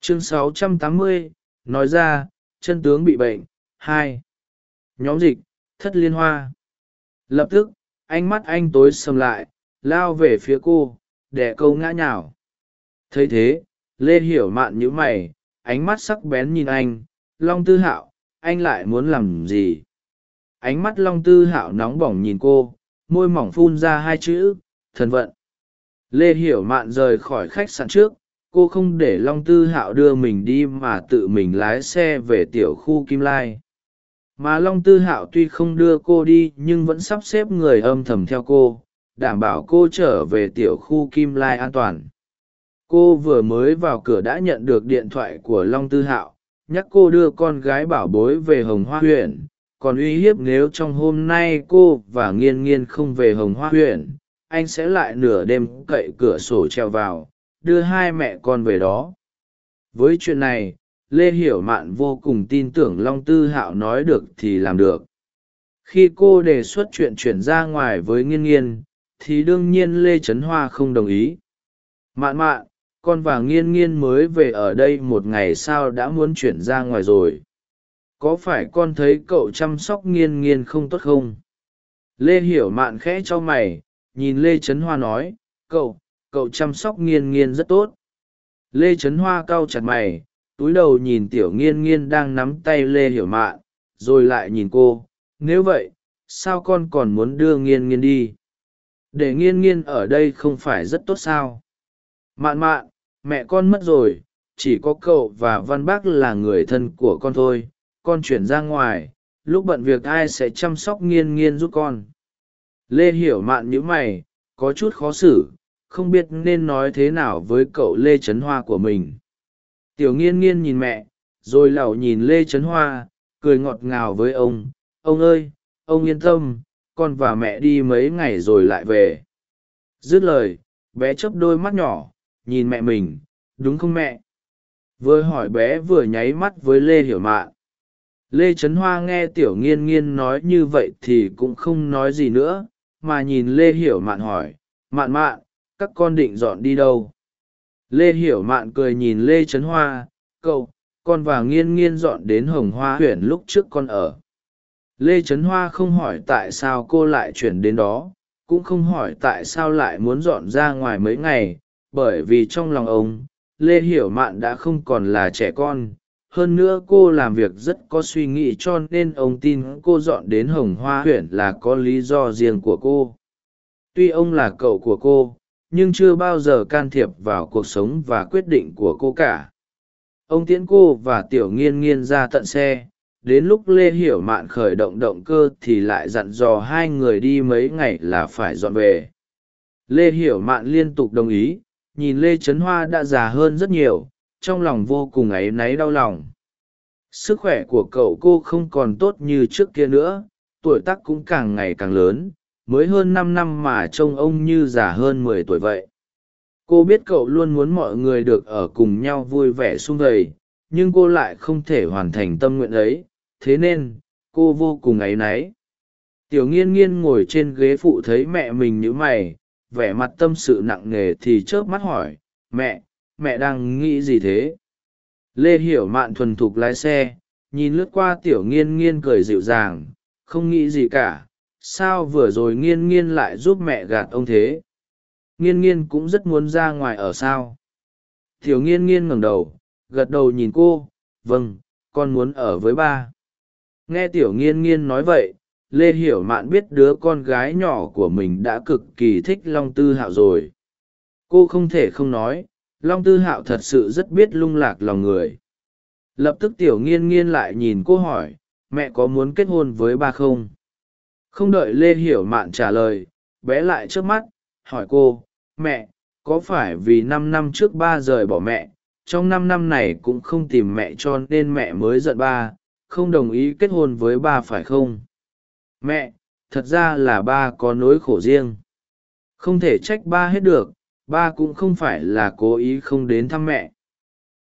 Chương 680, nói ra chân tướng bị bệnh hai. Nhóm dịch thất liên hoa. Lập tức ánh mắt anh tối sầm lại lao về phía cô đẻ câu ngã nhào. Thấy thế lê hiểu mạn nhữ mày ánh mắt sắc bén nhìn anh long tư hạo anh lại muốn làm gì? Ánh mắt long tư hạo nóng bỏng nhìn cô, môi mỏng phun ra hai chữ, thần vận. Lê hiểu mạn rời khỏi khách sạn trước, cô không để long tư hạo đưa mình đi mà tự mình lái xe về tiểu khu kim lai. Mà long tư hạo tuy không đưa cô đi nhưng vẫn sắp xếp người âm thầm theo cô, đảm bảo cô trở về tiểu khu kim lai an toàn. Cô vừa mới vào cửa đã nhận được điện thoại của long tư hạo, nhắc cô đưa con gái bảo bối về hồng hoa huyện còn uy hiếp nếu trong hôm nay cô và nghiên nghiên không về hồng hoa huyện, anh sẽ lại nửa đêm cậy cửa sổ treo vào, đưa hai mẹ con về đó. Với chuyện này, lê hiểu mạn vô cùng tin tưởng long tư hạo nói được thì làm được. Khi cô đề xuất chuyện chuyển ra ngoài với nghiên nghiên, thì đương nhiên lê trấn hoa không đồng ý. Mạn mạn, con và nghiên nghiên mới về ở đây một ngày sao đã muốn chuyển ra ngoài rồi? Có phải con thấy cậu chăm sóc nghiên nghiên không tốt không? Lê hiểu mạn khẽ cho mày, nhìn lê trấn hoa nói, cậu cậu chăm sóc nghiên nghiên rất tốt. Lê trấn hoa cau chặt mày, túi đầu nhìn tiểu nghiên nghiên đang nắm tay lê hiểu mạn, rồi lại nhìn cô, nếu vậy, sao con còn muốn đưa nghiên nghiên đi? Để nghiên nghiên ở đây không phải rất tốt sao? Mạn mạn, mẹ con mất rồi, chỉ có cậu và văn bác là người thân của con thôi con chuyển ra ngoài, lúc bận việc ai sẽ chăm sóc nghiên nghiên giúp con. Lê hiểu mạn nhữ mày, có chút khó xử, không biết nên nói thế nào với cậu lê trấn hoa của mình. Tiểu nghiên nghiên nhìn mẹ, rồi lẩu nhìn lê trấn hoa, cười ngọt ngào với ông ông ơi, ông yên tâm, con và mẹ đi mấy ngày rồi lại về. Dứt lời, bé chớp đôi mắt nhỏ, nhìn mẹ mình, đúng không mẹ? Vừa hỏi bé vừa nháy mắt với lê hiểu mạn lê trấn hoa nghe tiểu nghiên nghiên nói như vậy thì cũng không nói gì nữa, mà nhìn lê hiểu mạn hỏi, mạn mạn, các con định dọn đi đâu? Lê hiểu mạn cười nhìn lê trấn hoa, cậu, con và nghiên nghiên dọn đến hồng hoa huyện lúc trước con ở. Lê trấn hoa không hỏi tại sao cô lại chuyển đến đó, cũng không hỏi tại sao lại muốn dọn ra ngoài mấy ngày, bởi vì trong lòng ông, lê hiểu mạn đã không còn là trẻ con hơn nữa cô làm việc rất có suy nghĩ cho nên ông tin cô dọn đến hồng hoa huyện là có lý do riêng của cô. Tuy ông là cậu của cô, nhưng chưa bao giờ can thiệp vào cuộc sống và quyết định của cô cả. Ông tiễn cô và tiểu nghiên nghiên ra tận xe. Đến lúc lê hiểu mạn khởi động động cơ thì lại dặn dò hai người đi mấy ngày là phải dọn về. Lê hiểu mạn liên tục đồng ý. Nhìn lê trấn hoa đã già hơn rất nhiều trong lòng vô cùng áy náy đau lòng. Sức khỏe của cậu cô không còn tốt như trước kia nữa, tuổi tác cũng càng ngày càng lớn, mới hơn năm năm mà trông ông như già hơn mười tuổi vậy. Cô biết cậu luôn muốn mọi người được ở cùng nhau vui vẻ sung vầy, nhưng cô lại không thể hoàn thành tâm nguyện ấy, thế nên, cô vô cùng áy náy. Tiểu nghiên nghiên ngồi trên ghế phụ thấy mẹ mình nhữ mày, vẻ mặt tâm sự nặng nề thì chớp mắt hỏi, mẹ mẹ đang nghĩ gì thế? Lê hiểu mạn thuần thục lái xe, nhìn lướt qua tiểu nghiên nghiên cười dịu dàng, không nghĩ gì cả, sao vừa rồi nghiên nghiên lại giúp mẹ gạt ông thế? Nghiên nghiên cũng rất muốn ra ngoài ở sao? Tiểu nghiên nghiên ngẩng đầu, gật đầu nhìn cô vâng con muốn ở với ba. Nghe tiểu nghiên nghiên nói vậy, lê hiểu mạn biết đứa con gái nhỏ của mình đã cực kỳ thích long tư hạo rồi. Cô không thể không nói long tư hạo thật sự rất biết lung lạc lòng người. Lập tức tiểu nghiên nghiên lại nhìn cô hỏi, mẹ có muốn kết hôn với ba không? Không đợi lê hiểu mạn trả lời, bé lại trước mắt, hỏi cô, mẹ, có phải vì năm năm trước ba rời bỏ mẹ, trong năm năm này cũng không tìm mẹ cho nên mẹ mới giận ba, không đồng ý kết hôn với ba phải không? Mẹ, thật ra là ba có nỗi khổ riêng. Không thể trách ba hết được ba cũng không phải là cố ý không đến thăm mẹ.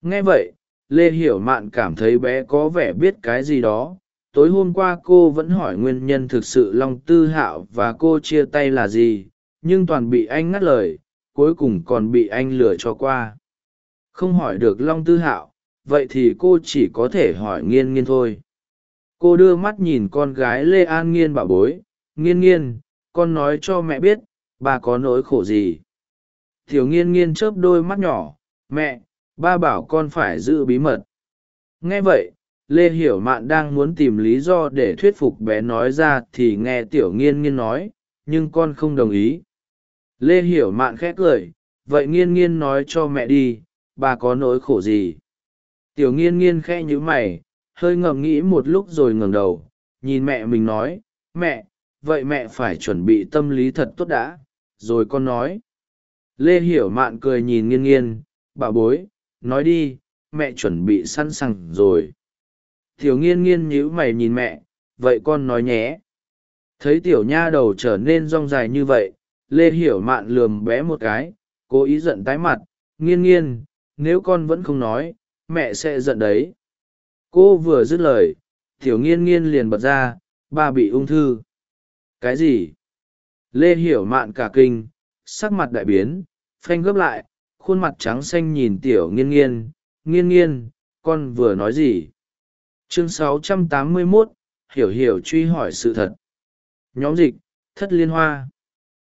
Nghe vậy, lê hiểu mạn cảm thấy bé có vẻ biết cái gì đó. Tối hôm qua cô vẫn hỏi nguyên nhân thực sự long tư hạo và cô chia tay là gì, nhưng toàn bị anh ngắt lời, cuối cùng còn bị anh lừa cho qua. Không hỏi được long tư hạo, vậy thì cô chỉ có thể hỏi nghiên nghiên thôi. Cô đưa mắt nhìn con gái lê an nghiên bảo bối. Nghiên nghiên, con nói cho mẹ biết, bà có nỗi khổ gì? Tiểu nghiên nghiên chớp đôi mắt nhỏ, mẹ, ba bảo con phải giữ bí mật. Nghe vậy, lê hiểu mạn đang muốn tìm lý do để thuyết phục bé nói ra thì nghe tiểu nghiên nghiên nói, nhưng con không đồng ý. Lê hiểu mạn khét cười, vậy nghiên nghiên nói cho mẹ đi, bà có nỗi khổ gì? Tiểu nghiên nghiên khẽ nhíu mày, hơi ngậm nghĩ một lúc rồi ngẩng đầu, nhìn mẹ mình nói, mẹ, vậy mẹ phải chuẩn bị tâm lý thật tốt đã. Rồi con nói lê hiểu mạn cười nhìn nghiên nghiên bà bối, nói đi, mẹ chuẩn bị sẵn sàng rồi. Tiểu nghiên nghiên nhíu mày nhìn mẹ, vậy con nói nhé. Thấy tiểu nha đầu trở nên rong dài như vậy, lê hiểu mạn lườm bé một cái, cố ý giận tái mặt nghiên nghiên nếu con vẫn không nói, mẹ sẽ giận đấy. Cô vừa dứt lời, tiểu nghiên nghiên liền bật ra, ba bị ung thư. Cái gì? Lê hiểu mạn cả kinh sắc mặt đại biến phanh gấp lại khuôn mặt trắng xanh nhìn tiểu nghiên nghiên nghiên nghiên con vừa nói gì? Chương 681, hiểu hiểu truy hỏi sự thật. Nhóm dịch thất liên hoa.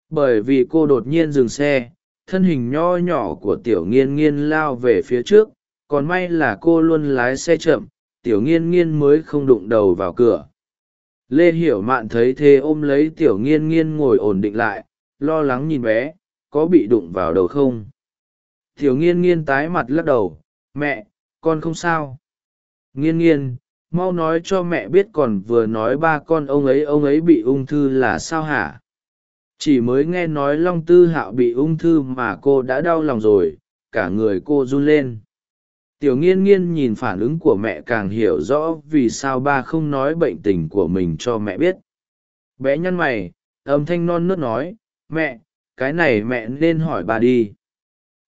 Bởi vì cô đột nhiên dừng xe thân hình nho nhỏ của tiểu nghiên nghiên lao về phía trước còn may là cô luôn lái xe chậm tiểu nghiên nghiên mới không đụng đầu vào cửa. Lê hiểu mạn thấy thế ôm lấy tiểu nghiên nghiên ngồi ổn định lại lo lắng nhìn bé, có bị đụng vào đầu không? Tiểu nghiên nghiên tái mặt lắc đầu, mẹ, con không sao. Nghiên nghiên, mau nói cho mẹ biết còn vừa nói ba con ông ấy ông ấy bị ung thư là sao hả? Chỉ mới nghe nói long tư hạo bị ung thư mà cô đã đau lòng rồi, cả người cô run lên. Tiểu nghiên nghiên nhìn phản ứng của mẹ càng hiểu rõ vì sao ba không nói bệnh tình của mình cho mẹ biết. Bé nhăn mày, âm thanh non nớt nói mẹ, cái này mẹ nên hỏi bà đi.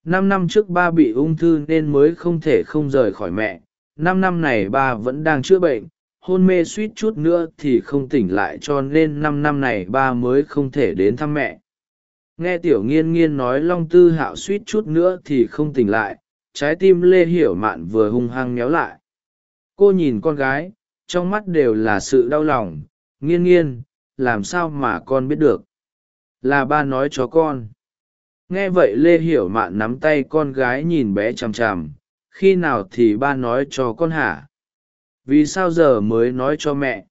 Năm năm trước ba bị ung thư nên mới không thể không rời khỏi mẹ. Năm năm này ba vẫn đang chữa bệnh, hôn mê suýt chút nữa thì không tỉnh lại cho nên năm năm này ba mới không thể đến thăm mẹ. Nghe tiểu nghiên nghiên nói long tư hạo suýt chút nữa thì không tỉnh lại, trái tim lê hiểu mạn vừa hung hăng méo lại. Cô nhìn con gái, trong mắt đều là sự đau lòng. Nghiên nghiên, làm sao mà con biết được? Là ba nói cho con. Nghe vậy lê hiểu mạn nắm tay con gái nhìn bé chằm chằm, khi nào thì ba nói cho con hả? Vì sao giờ mới nói cho mẹ?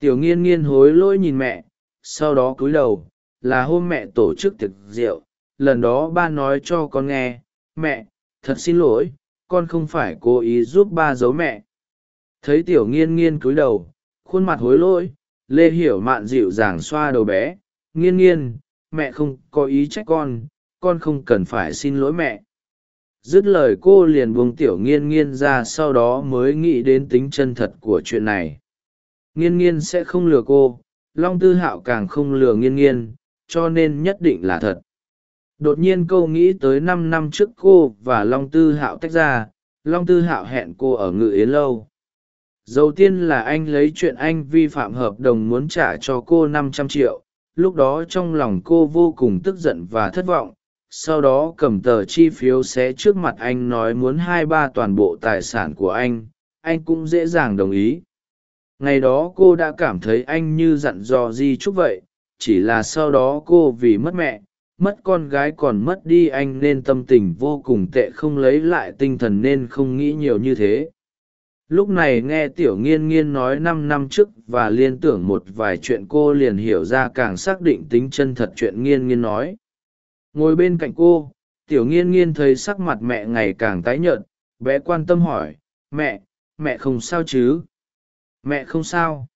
Tiểu nghiên nghiên hối lỗi nhìn mẹ, sau đó cúi đầu, là hôm mẹ tổ chức tiệc rượu, lần đó ba nói cho con nghe, mẹ, thật xin lỗi, con không phải cố ý giúp ba giấu mẹ. Thấy tiểu nghiên nghiên cúi đầu, khuôn mặt hối lỗi, lê hiểu mạn dịu dàng xoa đầu bé nghiên nghiên, mẹ không có ý trách con con không cần phải xin lỗi mẹ. Dứt lời cô liền buông tiểu nghiên nghiên ra sau đó mới nghĩ đến tính chân thật của chuyện này. Nghiên nghiên sẽ không lừa cô, long tư hạo càng không lừa nghiên nghiên, cho nên nhất định là thật. Đột nhiên cô nghĩ tới năm năm trước cô và long tư hạo tách ra, long tư hạo hẹn cô ở ngự yến lâu. Đầu tiên là anh lấy chuyện anh vi phạm hợp đồng muốn trả cho cô năm trăm triệu lúc đó trong lòng cô vô cùng tức giận và thất vọng, sau đó cầm tờ chi phiếu xé trước mặt anh nói muốn hai ba toàn bộ tài sản của anh anh cũng dễ dàng đồng ý. Ngày đó cô đã cảm thấy anh như dặn dò di chúc vậy, chỉ là sau đó cô vì mất mẹ, mất con gái còn mất đi anh nên tâm tình vô cùng tệ không lấy lại tinh thần nên không nghĩ nhiều như thế lúc này nghe tiểu nghiên nghiên nói năm năm trước và liên tưởng một vài chuyện cô liền hiểu ra càng xác định tính chân thật chuyện nghiên nghiên nói. Ngồi bên cạnh cô, tiểu nghiên nghiên thấy sắc mặt mẹ ngày càng tái nhợt, bé quan tâm hỏi, mẹ mẹ không sao chứ? Mẹ không sao.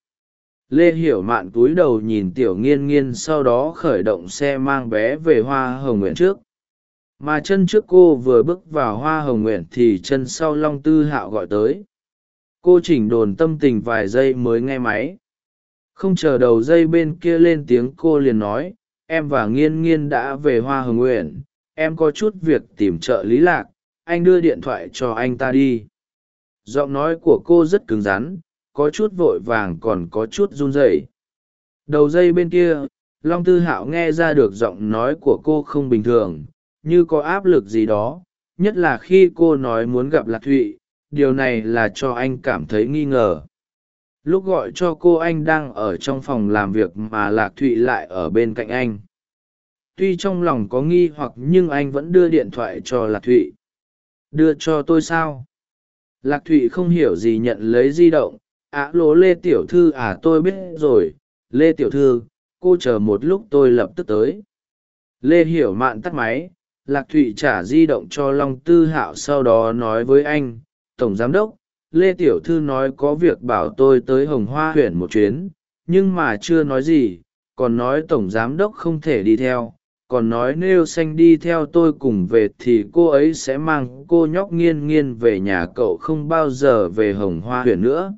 Lê hiểu mạn cúi đầu nhìn tiểu nghiên nghiên sau đó khởi động xe mang bé về hoa hồng nguyện trước. Mà chân trước cô vừa bước vào hoa hồng nguyện thì chân sau long tư hạo gọi tới cô chỉnh đồn tâm tình vài giây mới nghe máy. Không chờ đầu dây bên kia lên tiếng cô liền nói, em và nghiên nghiên đã về hoa hồng nguyện em có chút việc tìm trợ lý lạc, anh đưa điện thoại cho anh ta đi. Giọng nói của cô rất cứng rắn, có chút vội vàng còn có chút run rẩy. Đầu dây bên kia, long tư hạo nghe ra được giọng nói của cô không bình thường, như có áp lực gì đó, nhất là khi cô nói muốn gặp lạc thụy điều này là cho anh cảm thấy nghi ngờ. Lúc gọi cho cô anh đang ở trong phòng làm việc mà lạc thụy lại ở bên cạnh anh. Tuy trong lòng có nghi hoặc nhưng anh vẫn đưa điện thoại cho lạc thụy. Đưa cho tôi sao? Lạc thụy không hiểu gì nhận lấy di động. Ạ à, lê tiểu thư à tôi biết rồi. Lê tiểu thư cô chờ một lúc tôi lập tức tới. Lê hiểu mạn tắt máy. Lạc thụy trả di động cho long tư hạo sau đó nói với anh tổng giám đốc, lê tiểu thư nói có việc bảo tôi tới hồng hoa huyện một chuyến, nhưng mà chưa nói gì, còn nói tổng giám đốc không thể đi theo, còn nói nếu xanh đi theo tôi cùng về thì cô ấy sẽ mang cô nhóc nghiên nghiên về nhà cậu không bao giờ về hồng hoa huyện nữa.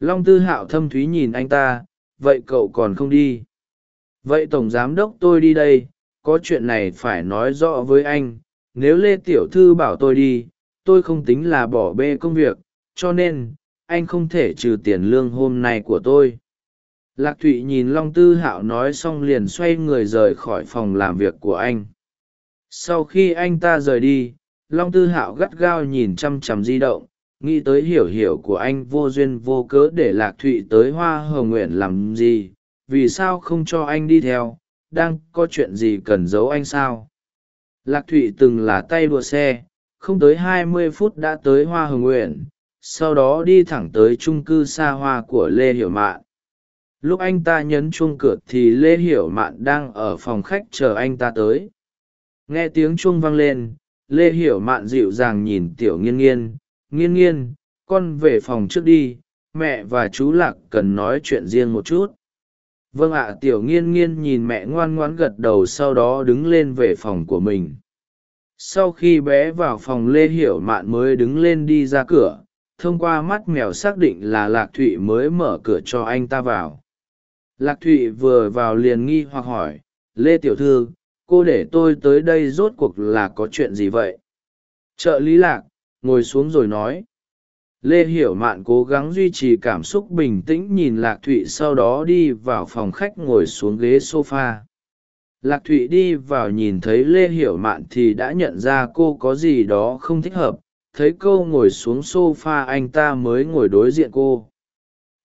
Long tư hạo thâm thúy nhìn anh ta, vậy cậu còn không đi? Vậy tổng giám đốc tôi đi đây, có chuyện này phải nói rõ với anh, nếu lê tiểu thư bảo tôi đi tôi không tính là bỏ bê công việc, cho nên, anh không thể trừ tiền lương hôm nay của tôi. Lạc thụy nhìn long tư hạo nói xong liền xoay người rời khỏi phòng làm việc của anh. Sau khi anh ta rời đi, long tư hạo gắt gao nhìn chăm chằm di động, nghĩ tới hiểu hiểu của anh vô duyên vô cớ để lạc thụy tới hoa hồng nguyện làm gì, vì sao không cho anh đi theo, đang có chuyện gì cần giấu anh sao? Lạc thụy từng là tay đua xe không tới hai mươi phút đã tới hoa hồng nguyện sau đó đi thẳng tới trung cư xa hoa của lê hiểu mạn. Lúc anh ta nhấn chuông cửa thì lê hiểu mạn đang ở phòng khách chờ anh ta tới. Nghe tiếng chuông vang lên, lê hiểu mạn dịu dàng nhìn tiểu nghiên nghiên. Nghiên nghiên, con về phòng trước đi, mẹ và chú lạc cần nói chuyện riêng một chút. Vâng ạ, tiểu nghiên nghiên nhìn mẹ ngoan ngoãn gật đầu sau đó đứng lên về phòng của mình sau khi bé vào phòng lê hiểu mạn mới đứng lên đi ra cửa, thông qua mắt mèo xác định là lạc thụy mới mở cửa cho anh ta vào. Lạc thụy vừa vào liền nghi hoặc hỏi, lê tiểu thư, cô để tôi tới đây rốt cuộc là có chuyện gì vậy? Trợ lý lạc ngồi xuống rồi nói, lê hiểu mạn cố gắng duy trì cảm xúc bình tĩnh nhìn lạc thụy sau đó đi vào phòng khách ngồi xuống ghế s o f a lạc thụy đi vào nhìn thấy lê hiểu mạn thì đã nhận ra cô có gì đó không thích hợp. Thấy cô ngồi xuống s o f a anh ta mới ngồi đối diện cô.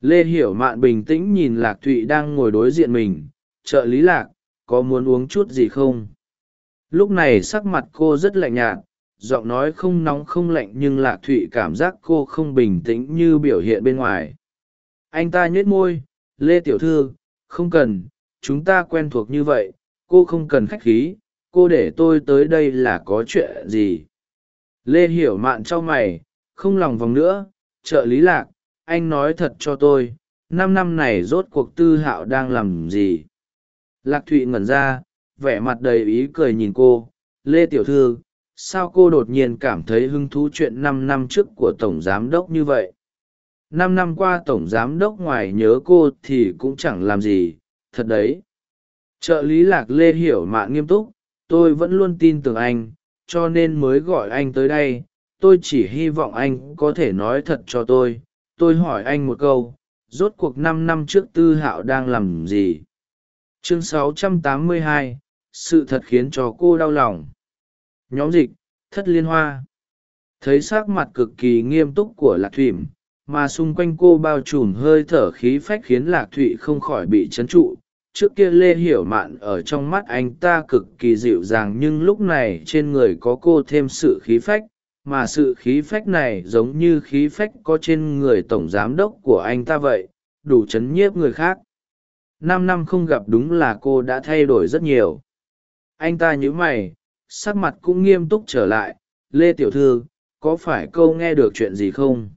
Lê hiểu mạn bình tĩnh nhìn lạc thụy đang ngồi đối diện mình. Trợ lý lạc, có muốn uống chút gì không? Lúc này sắc mặt cô rất lạnh nhạt. Giọng nói không nóng không lạnh nhưng lạc thụy cảm giác cô không bình tĩnh như biểu hiện bên ngoài. Anh ta nhếch môi. Lê tiểu thư, không cần. Chúng ta quen thuộc như vậy cô không cần khách khí, cô để tôi tới đây là có chuyện gì? Lê hiểu mạn cho mày, không lòng vòng nữa, trợ lý lạc, anh nói thật cho tôi, năm năm này rốt cuộc tư hạo đang làm gì? Lạc thụy ngẩn ra, vẻ mặt đầy ý cười nhìn cô. Lê tiểu thư, sao cô đột nhiên cảm thấy hứng thú chuyện năm năm trước của tổng giám đốc như vậy? Năm năm qua tổng giám đốc ngoài nhớ cô thì cũng chẳng làm gì. Thật đấy trợ lý lạc lê hiểu mạn nghiêm túc tôi vẫn luôn tin tưởng anh cho nên mới gọi anh tới đây. Tôi chỉ hy vọng anh có thể nói thật cho tôi. Tôi hỏi anh một câu rốt cuộc năm năm trước tư hạo đang làm gì? Chương 682, sự thật khiến cho cô đau lòng. Nhóm dịch thất liên hoa. Thấy s ắ c mặt cực kỳ nghiêm túc của lạc thụy mà xung quanh cô bao trùm hơi thở khí phách khiến lạc thụy không khỏi bị c h ấ n trụ trước kia lê hiểu mạn ở trong mắt anh ta cực kỳ dịu dàng nhưng lúc này trên người có cô thêm sự khí phách, mà sự khí phách này giống như khí phách có trên người tổng giám đốc của anh ta vậy, đủ chấn nhiếp người khác. Năm năm không gặp đúng là cô đã thay đổi rất nhiều. Anh ta nhíu mày, sắc mặt cũng nghiêm túc trở lại. Lê tiểu thư, có phải câu nghe được chuyện gì không?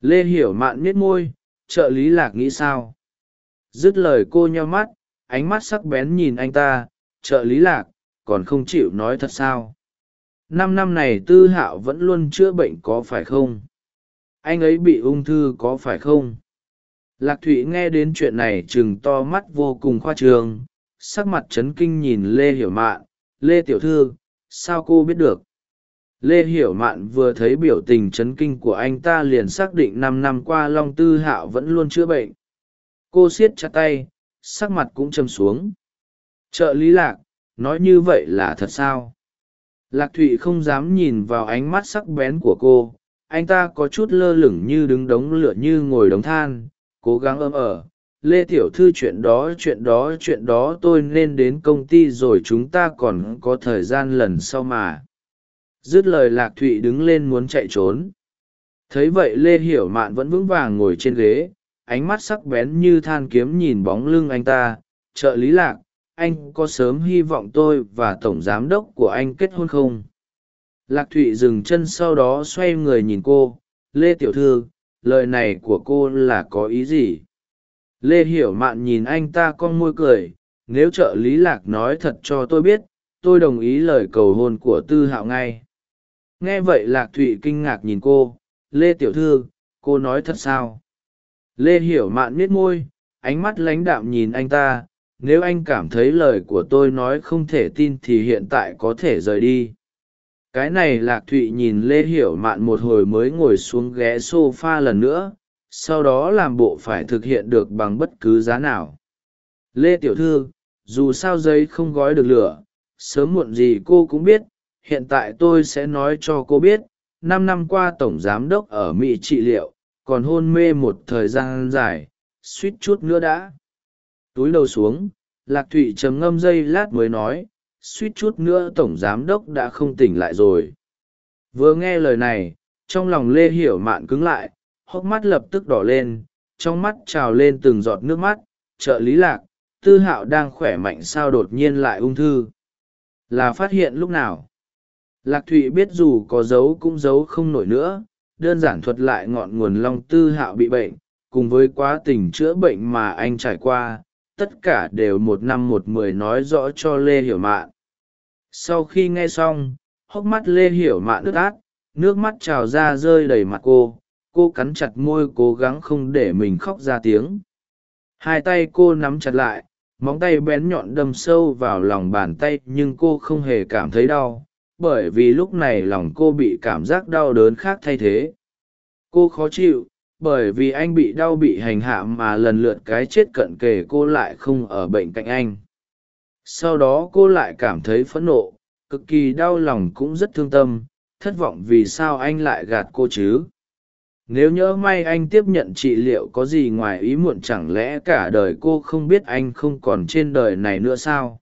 Lê hiểu mạn miết môi, trợ lý lạc nghĩ sao? Dứt lời cô nheo mắt, ánh mắt sắc bén nhìn anh ta, trợ lý lạc, còn không chịu nói thật sao? Năm năm này tư hạo vẫn luôn chữa bệnh có phải không? Anh ấy bị ung thư có phải không? Lạc thụy nghe đến chuyện này chừng to mắt vô cùng khoa trường sắc mặt c h ấ n kinh nhìn lê hiểu mạn. Lê tiểu thư, sao cô biết được? Lê hiểu mạn vừa thấy biểu tình c h ấ n kinh của anh ta liền xác định năm năm qua long tư hạo vẫn luôn chữa bệnh cô siết chặt tay, sắc mặt cũng châm xuống. Trợ lý lạc, nói như vậy là thật sao? Lạc thụy không dám nhìn vào ánh mắt sắc bén của cô. Anh ta có chút lơ lửng như đứng đống lửa như ngồi đống than, cố gắng ấm ở. Lê tiểu thư chuyện đó chuyện đó chuyện đó, tôi nên đến công ty rồi chúng ta còn có thời gian lần sau mà. Dứt lời lạc thụy đứng lên muốn chạy trốn. Thấy vậy lê hiểu mạn vẫn vững vàng ngồi trên ghế ánh mắt sắc bén như than kiếm nhìn bóng lưng anh ta. Trợ lý lạc, anh có sớm hy vọng tôi và tổng giám đốc của anh kết hôn không? Lạc thụy dừng chân sau đó xoay người nhìn cô. Lê tiểu thư, lời này của cô là có ý gì? Lê hiểu mạn nhìn anh ta con môi cười. Nếu trợ lý lạc nói thật cho tôi biết, tôi đồng ý lời cầu hôn của tư hạo ngay. Nghe vậy lạc thụy kinh ngạc nhìn cô. Lê tiểu thư, cô nói thật sao? Lê hiểu mạn miết môi, ánh mắt lãnh đạm nhìn anh ta, nếu anh cảm thấy lời của tôi nói không thể tin thì hiện tại có thể rời đi. Cái này lạc thụy nhìn lê hiểu mạn một hồi mới ngồi xuống ghé s o f a lần nữa, sau đó làm bộ phải thực hiện được bằng bất cứ giá nào. Lê tiểu thư, dù sao giấy không gói được lửa, sớm muộn gì cô cũng biết, hiện tại tôi sẽ nói cho cô biết, năm năm qua tổng giám đốc ở mỹ trị liệu còn hôn mê một thời gian dài, suýt chút nữa đã. Túi đầu xuống, lạc thụy trầm ngâm giây lát mới nói, suýt chút nữa tổng giám đốc đã không tỉnh lại rồi. Vừa nghe lời này, trong lòng lê hiểu mạn cứng lại, hốc mắt lập tức đỏ lên, trong mắt trào lên từng giọt nước mắt, trợ lý lạc, tư hạo đang khỏe mạnh sao đột nhiên lại ung thư? Là phát hiện lúc nào? Lạc thụy biết dù có giấu cũng giấu không nổi nữa đơn giản thuật lại ngọn nguồn long tư hạo bị bệnh, cùng với quá trình chữa bệnh mà anh trải qua, tất cả đều một năm một mười nói rõ cho lê hiểu mạn. Sau khi nghe xong, hốc mắt lê hiểu mạn ướt át, nước mắt trào ra rơi đầy mặt cô cô cắn chặt môi cố gắng không để mình khóc ra tiếng. Hai tay cô nắm chặt lại, móng tay bén nhọn đâm sâu vào lòng bàn tay nhưng cô không hề cảm thấy đau bởi vì lúc này lòng cô bị cảm giác đau đớn khác thay thế. Cô khó chịu, bởi vì anh bị đau bị hành hạ mà lần lượt cái chết cận kề cô lại không ở bệnh cạnh anh. Sau đó cô lại cảm thấy phẫn nộ, cực kỳ đau lòng cũng rất thương tâm, thất vọng vì sao anh lại gạt cô chứ? Nếu nhỡ may anh tiếp nhận trị liệu có gì ngoài ý muộn chẳng lẽ cả đời cô không biết anh không còn trên đời này nữa sao?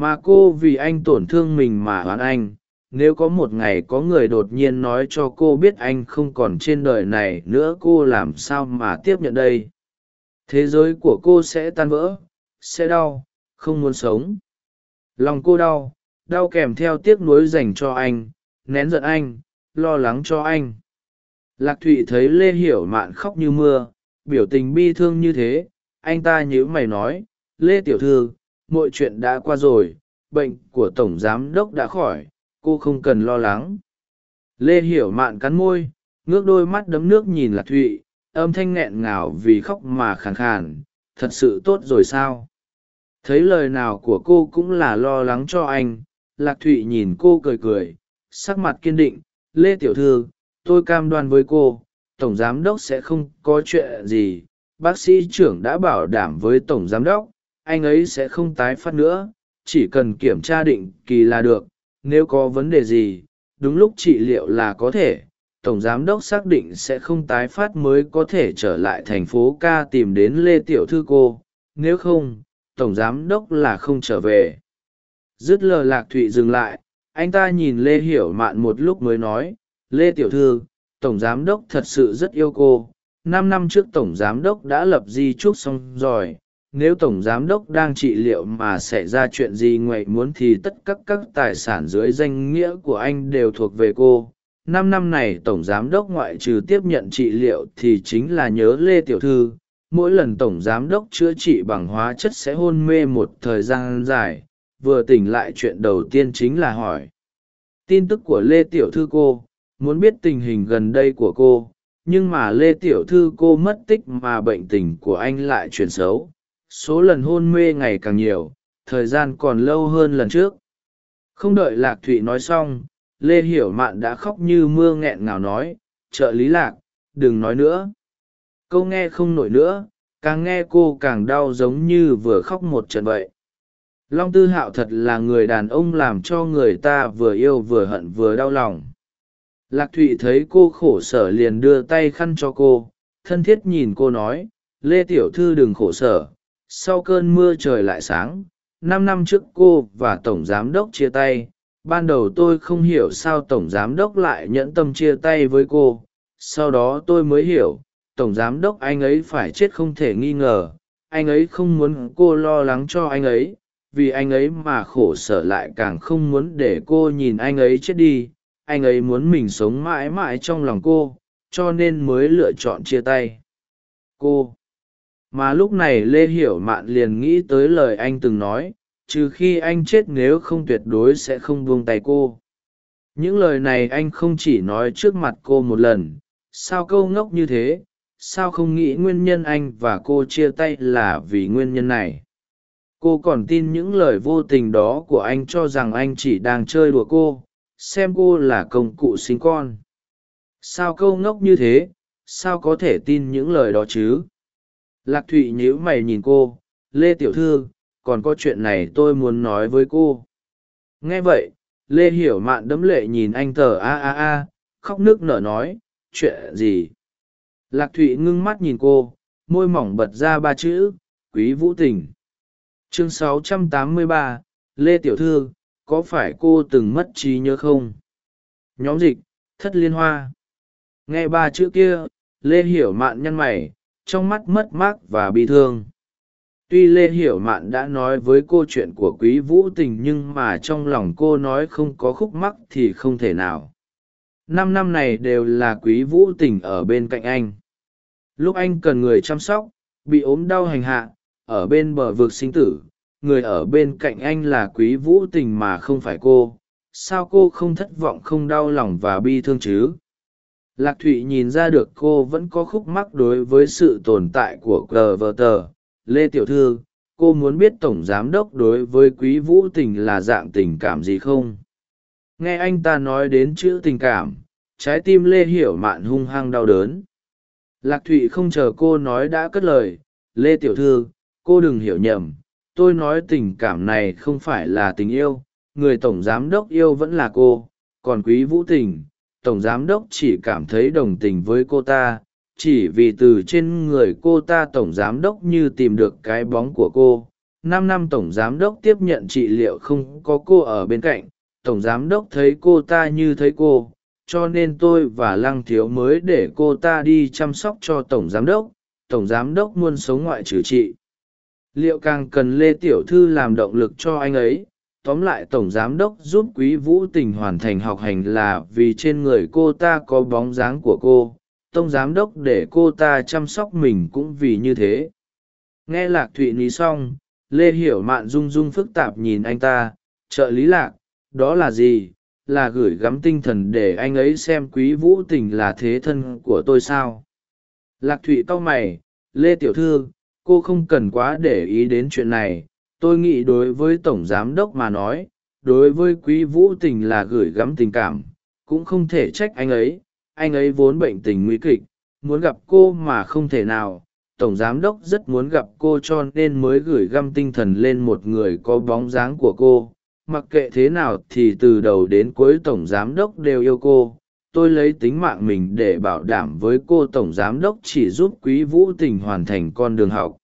Mà cô vì anh tổn thương mình mà oán anh. Nếu có một ngày có người đột nhiên nói cho cô biết anh không còn trên đời này nữa, cô làm sao mà tiếp nhận đây? Thế giới của cô sẽ tan vỡ, sẽ đau, không muốn sống. Lòng cô đau đau kèm theo tiếc nuối dành cho anh, nén giận anh, lo lắng cho anh. Lạc thụy thấy lê hiểu mạn khóc như mưa, biểu tình bi thương như thế, anh ta nhíu mày nói, lê tiểu thư mọi chuyện đã qua rồi, bệnh của tổng giám đốc đã khỏi, cô không cần lo lắng. Lê hiểu mạn cắn môi, ngước đôi mắt đấm nước nhìn lạc thụy, âm thanh nghẹn ngào vì khóc mà khàn khàn, thật sự tốt rồi sao? Thấy lời nào của cô cũng là lo lắng cho anh, lạc thụy nhìn cô cười cười, sắc mặt kiên định, lê tiểu thư, tôi cam đoan với cô, tổng giám đốc sẽ không có chuyện gì, bác sĩ trưởng đã bảo đảm với tổng giám đốc anh ấy sẽ không tái phát nữa, chỉ cần kiểm tra định kỳ là được, nếu có vấn đề gì, đúng lúc trị liệu là có thể, tổng giám đốc xác định sẽ không tái phát mới có thể trở lại thành phố ca tìm đến lê tiểu thư cô, nếu không, tổng giám đốc là không trở về. Dứt lờ lạc thụy dừng lại, anh ta nhìn lê hiểu mạn một lúc mới nói, lê tiểu thư, tổng giám đốc thật sự rất yêu cô, năm năm trước tổng giám đốc đã lập di trúc xong rồi nếu tổng giám đốc đang trị liệu mà xảy ra chuyện gì ngoại muốn thì tất cả các tài sản dưới danh nghĩa của anh đều thuộc về cô. Năm năm này tổng giám đốc ngoại trừ tiếp nhận trị liệu thì chính là nhớ lê tiểu thư. Mỗi lần tổng giám đốc chữa trị bằng hóa chất sẽ hôn mê một thời gian dài. Vừa tỉnh lại chuyện đầu tiên chính là hỏi. Tin tức của lê tiểu thư cô, muốn biết tình hình gần đây của cô. Nhưng mà lê tiểu thư cô mất tích mà bệnh tình của anh lại chuyển xấu số lần hôn mê ngày càng nhiều, thời gian còn lâu hơn lần trước. Không đợi lạc thụy nói xong, lê hiểu mạn đã khóc như mưa nghẹn ngào nói, trợ lý lạc, đừng nói nữa. Câu nghe không nổi nữa, càng nghe cô càng đau giống như vừa khóc một trận vậy. Long tư hạo thật là người đàn ông làm cho người ta vừa yêu vừa hận vừa đau lòng. Lạc thụy thấy cô khổ sở liền đưa tay khăn cho cô, thân thiết nhìn cô nói, lê tiểu thư đừng khổ sở sau cơn mưa trời lại sáng, năm năm trước cô và tổng giám đốc chia tay. Ban đầu tôi không hiểu sao tổng giám đốc lại nhẫn tâm chia tay với cô. Sau đó tôi mới hiểu, tổng giám đốc anh ấy phải chết không thể nghi ngờ. Anh ấy không muốn cô lo lắng cho anh ấy, vì anh ấy mà khổ sở lại càng không muốn để cô nhìn anh ấy chết đi. Anh ấy muốn mình sống mãi mãi trong lòng cô, cho nên mới lựa chọn chia tay. Cô mà lúc này lê hiểu mạn liền nghĩ tới lời anh từng nói, trừ khi anh chết nếu không tuyệt đối sẽ không buông tay cô. Những lời này anh không chỉ nói trước mặt cô một lần, sao câu ngốc như thế, sao không nghĩ nguyên nhân anh và cô chia tay là vì nguyên nhân này? Cô còn tin những lời vô tình đó của anh cho rằng anh chỉ đang chơi đùa cô, xem cô là công cụ sinh con. Sao câu ngốc như thế, sao có thể tin những lời đó chứ? Lạc thụy nhíu mày nhìn cô lê tiểu thư còn có chuyện này tôi muốn nói với cô. Nghe vậy lê hiểu mạn đẫm lệ nhìn anh tờ a a a khóc nước nở nói chuyện gì? Lạc thụy ngưng mắt nhìn cô môi mỏng bật ra ba chữ quý vũ tình. Chương 683, lê tiểu thư có phải cô từng mất trí nhớ không? Nhóm dịch thất liên hoa. Nghe ba chữ kia lê hiểu mạn nhăn mày trong mắt mất mát và bi thương. Tuy lê hiểu mạn đã nói với cô chuyện của quý vũ tình nhưng mà trong lòng cô nói không có khúc mắc thì không thể nào. Năm năm này đều là quý vũ tình ở bên cạnh anh. Lúc anh cần người chăm sóc, bị ốm đau hành hạ, ở bên bờ vực sinh tử, người ở bên cạnh anh là quý vũ tình mà không phải cô. Sao cô không thất vọng, không đau lòng và bi thương chứ? Lạc thụy nhìn ra được cô vẫn có khúc mắc đối với sự tồn tại của cờ vờ tờ lê tiểu thư, cô muốn biết tổng giám đốc đối với quý vũ tình là dạng tình cảm gì không? Nghe anh ta nói đến chữ tình cảm, trái tim lê hiểu mạn hung hăng đau đớn. Lạc thụy không chờ cô nói đã cất lời. Lê tiểu thư, cô đừng hiểu nhầm. Tôi nói tình cảm này không phải là tình yêu. Người tổng giám đốc yêu vẫn là cô, còn quý vũ tình tổng giám đốc chỉ cảm thấy đồng tình với cô ta, chỉ vì từ trên người cô ta tổng giám đốc như tìm được cái bóng của cô. Năm năm tổng giám đốc tiếp nhận trị liệu không có cô ở bên cạnh, tổng giám đốc thấy cô ta như thấy cô, cho nên tôi và lăng thiếu mới để cô ta đi chăm sóc cho tổng giám đốc. Tổng giám đốc muốn sống ngoại trừ chị. liệu càng cần lê tiểu thư làm động lực cho anh ấy? Tóm lại tổng giám đốc giúp quý vũ tình hoàn thành học hành là vì trên người cô ta có bóng dáng của cô. Tông giám đốc để cô ta chăm sóc mình cũng vì như thế. Nghe lạc thụy lý xong, lê hiểu mạn rung rung phức tạp nhìn anh ta. Trợ lý lạc, đó là gì? Là gửi gắm tinh thần để anh ấy xem quý vũ tình là thế thân của tôi sao? Lạc thụy cau mày. Lê tiểu thư, cô không cần quá để ý đến chuyện này tôi nghĩ đối với tổng giám đốc mà nói, đối với quý vũ tình là gửi gắm tình cảm, cũng không thể trách anh ấy. Anh ấy vốn bệnh tình nguy kịch, muốn gặp cô mà không thể nào. Tổng giám đốc rất muốn gặp cô cho nên mới gửi găm tinh thần lên một người có bóng dáng của cô. Mặc kệ thế nào thì từ đầu đến cuối tổng giám đốc đều yêu cô. Tôi lấy tính mạng mình để bảo đảm với cô tổng giám đốc chỉ giúp quý vũ tình hoàn thành con đường học.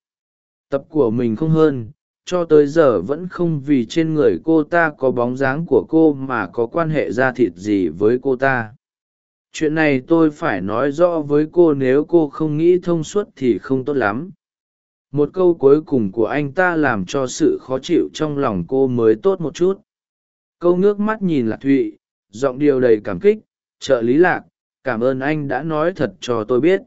Tập của mình không hơn cho tới giờ vẫn không vì trên người cô ta có bóng dáng của cô mà có quan hệ da thịt gì với cô ta. Chuyện này tôi phải nói rõ với cô nếu cô không nghĩ thông suốt thì không tốt lắm. Một câu cuối cùng của anh ta làm cho sự khó chịu trong lòng cô mới tốt một chút. Câu ngước mắt nhìn lạc thụy, giọng điều đầy cảm kích, trợ lý lạc, cảm ơn anh đã nói thật cho tôi biết.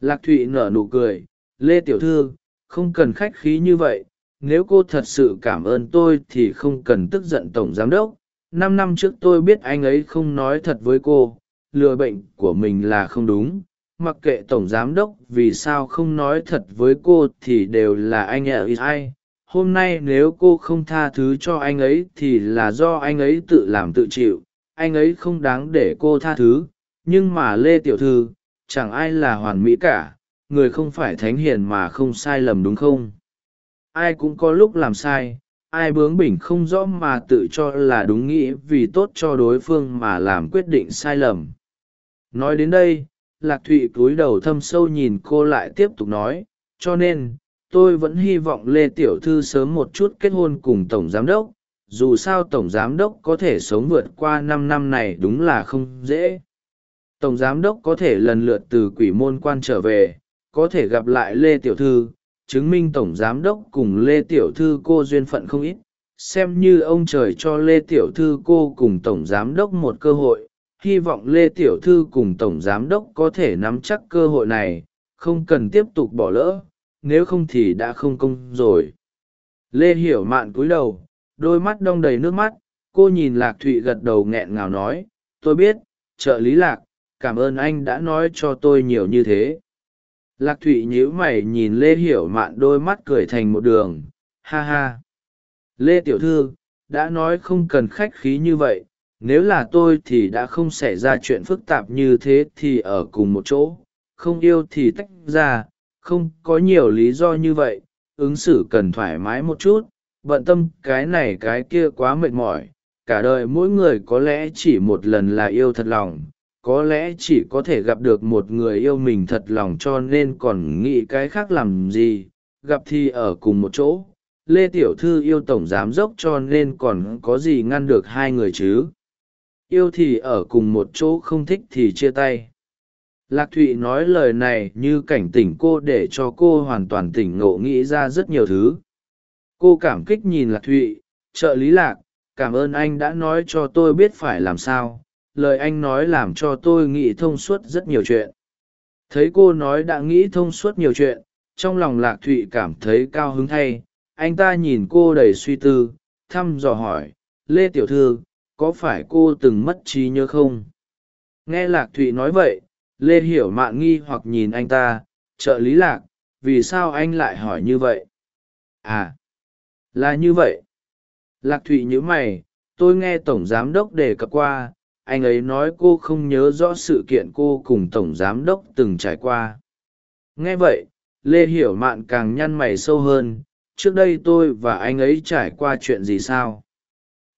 Lạc thụy nở nụ cười, lê tiểu thư, không cần khách khí như vậy nếu cô thật sự cảm ơn tôi thì không cần tức giận tổng giám đốc. Năm năm trước tôi biết anh ấy không nói thật với cô. Lừa bệnh của mình là không đúng. Mặc kệ tổng giám đốc vì sao không nói thật với cô thì đều là anh ấy. Ai hôm nay nếu cô không tha thứ cho anh ấy thì là do anh ấy tự làm tự chịu. Anh ấy không đáng để cô tha thứ. Nhưng mà lê tiểu thư, chẳng ai là hoàn mỹ cả. Người không phải thánh hiền mà không sai lầm đúng không? Ai cũng có lúc làm sai, ai bướng bỉnh không rõ mà tự cho là đúng nghĩ vì tốt cho đối phương mà làm quyết định sai lầm. Nói đến đây, lạc thụy cúi đầu thâm sâu nhìn cô lại tiếp tục nói, cho nên, tôi vẫn hy vọng lê tiểu thư sớm một chút kết hôn cùng tổng giám đốc, dù sao tổng giám đốc có thể sống vượt qua năm năm này đúng là không dễ. Tổng giám đốc có thể lần lượt từ quỷ môn quan trở về, có thể gặp lại lê tiểu thư chứng minh tổng giám đốc cùng lê tiểu thư cô duyên phận không ít, xem như ông trời cho lê tiểu thư cô cùng tổng giám đốc một cơ hội, hy vọng lê tiểu thư cùng tổng giám đốc có thể nắm chắc cơ hội này, không cần tiếp tục bỏ lỡ, nếu không thì đã không công rồi. Lê hiểu mạn cúi đầu, đôi mắt đong đầy nước mắt, cô nhìn lạc thụy gật đầu nghẹn ngào nói, tôi biết, trợ lý lạc, cảm ơn anh đã nói cho tôi nhiều như thế lạc thụy nhíu mày nhìn lê hiểu mạn đôi mắt cười thành một đường. Ha ha. Lê tiểu thư, đã nói không cần khách khí như vậy. Nếu là tôi thì đã không xảy ra chuyện phức tạp như thế thì ở cùng một chỗ. Không yêu thì tách ra. Không có nhiều lý do như vậy. Ứng xử cần thoải mái một chút. Bận tâm cái này cái kia quá mệt mỏi. Cả đời mỗi người có lẽ chỉ một lần là yêu thật lòng có lẽ chỉ có thể gặp được một người yêu mình thật lòng cho nên còn nghĩ cái khác làm gì. Gặp thì ở cùng một chỗ. Lê tiểu thư yêu tổng giám dốc cho nên còn có gì ngăn được hai người chứ? Yêu thì ở cùng một chỗ không thích thì chia tay. Lạc thụy nói lời này như cảnh tỉnh cô để cho cô hoàn toàn tỉnh ngộ nghĩ ra rất nhiều thứ. Cô cảm kích nhìn lạc thụy, trợ lý lạc, cảm ơn anh đã nói cho tôi biết phải làm sao lời anh nói làm cho tôi nghĩ thông suốt rất nhiều chuyện. Thấy cô nói đã nghĩ thông suốt nhiều chuyện, trong lòng lạc thụy cảm thấy cao hứng thay. Anh ta nhìn cô đầy suy tư, thăm dò hỏi, lê tiểu thư, có phải cô từng mất trí nhớ không? Nghe lạc thụy nói vậy, lê hiểu mạn nghi hoặc nhìn anh ta, trợ lý lạc, vì sao anh lại hỏi như vậy? À là như vậy. Lạc thụy nhớ mày, tôi nghe tổng giám đốc đề cập qua anh ấy nói cô không nhớ rõ sự kiện cô cùng tổng giám đốc từng trải qua. Nghe vậy, lê hiểu mạn càng nhăn mày sâu hơn, trước đây tôi và anh ấy trải qua chuyện gì sao?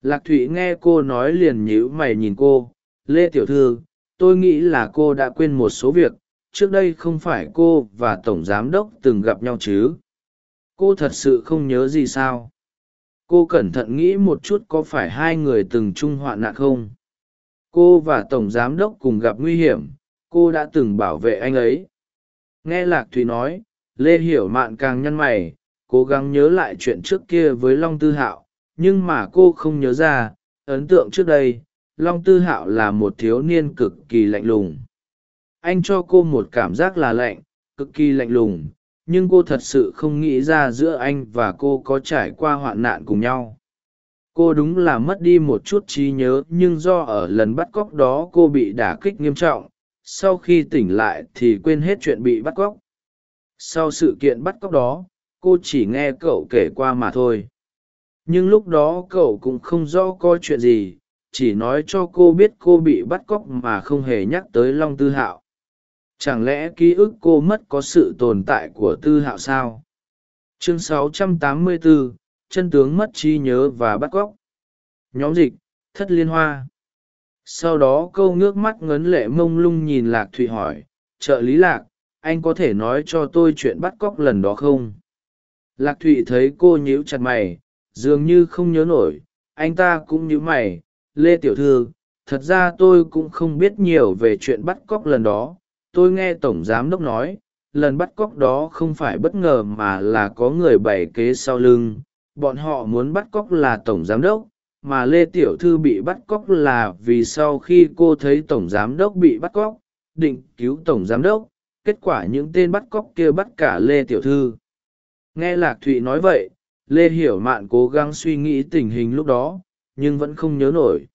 Lạc thụy nghe cô nói liền nhíu mày nhìn cô. Lê tiểu thư, tôi nghĩ là cô đã quên một số việc, trước đây không phải cô và tổng giám đốc từng gặp nhau chứ? Cô thật sự không nhớ gì sao? Cô cẩn thận nghĩ một chút có phải hai người từng chung hoạn nạn không? Cô và tổng giám đốc cùng gặp nguy hiểm, cô đã từng bảo vệ anh ấy. Nghe lạc thùy nói, lê hiểu mạn càng nhăn mày, cố gắng nhớ lại chuyện trước kia với long tư hạo, nhưng mà cô không nhớ ra, ấn tượng trước đây, long tư hạo là một thiếu niên cực kỳ lạnh lùng. Anh cho cô một cảm giác là lạnh, cực kỳ lạnh lùng, nhưng cô thật sự không nghĩ ra giữa anh và cô có trải qua hoạn nạn cùng nhau cô đúng là mất đi một chút trí nhớ nhưng do ở lần bắt cóc đó cô bị đả kích nghiêm trọng sau khi tỉnh lại thì quên hết chuyện bị bắt cóc. Sau sự kiện bắt cóc đó cô chỉ nghe cậu kể qua mà thôi. Nhưng lúc đó cậu cũng không rõ có chuyện gì chỉ nói cho cô biết cô bị bắt cóc mà không hề nhắc tới long tư hạo. Chẳng lẽ ký ức cô mất có sự tồn tại của tư hạo sao? Chương 684, chân tướng mất trí nhớ và bắt cóc. Nhóm dịch, thất liên hoa. Sau đó câu ngước mắt ngấn lệ mông lung nhìn lạc thụy hỏi, trợ lý lạc, anh có thể nói cho tôi chuyện bắt cóc lần đó không? Lạc thụy thấy cô nhíu chặt mày, dường như không nhớ nổi, anh ta cũng nhíu mày, lê tiểu thư, thật ra tôi cũng không biết nhiều về chuyện bắt cóc lần đó. Tôi nghe tổng giám đốc nói, lần bắt cóc đó không phải bất ngờ mà là có người bày kế sau lưng bọn họ muốn bắt cóc là tổng giám đốc, mà lê tiểu thư bị bắt cóc là vì sau khi cô thấy tổng giám đốc bị bắt cóc, định cứu tổng giám đốc, kết quả những tên bắt cóc kia bắt cả lê tiểu thư. Nghe lạc thụy nói vậy, lê hiểu mạn cố gắng suy nghĩ tình hình lúc đó, nhưng vẫn không nhớ nổi.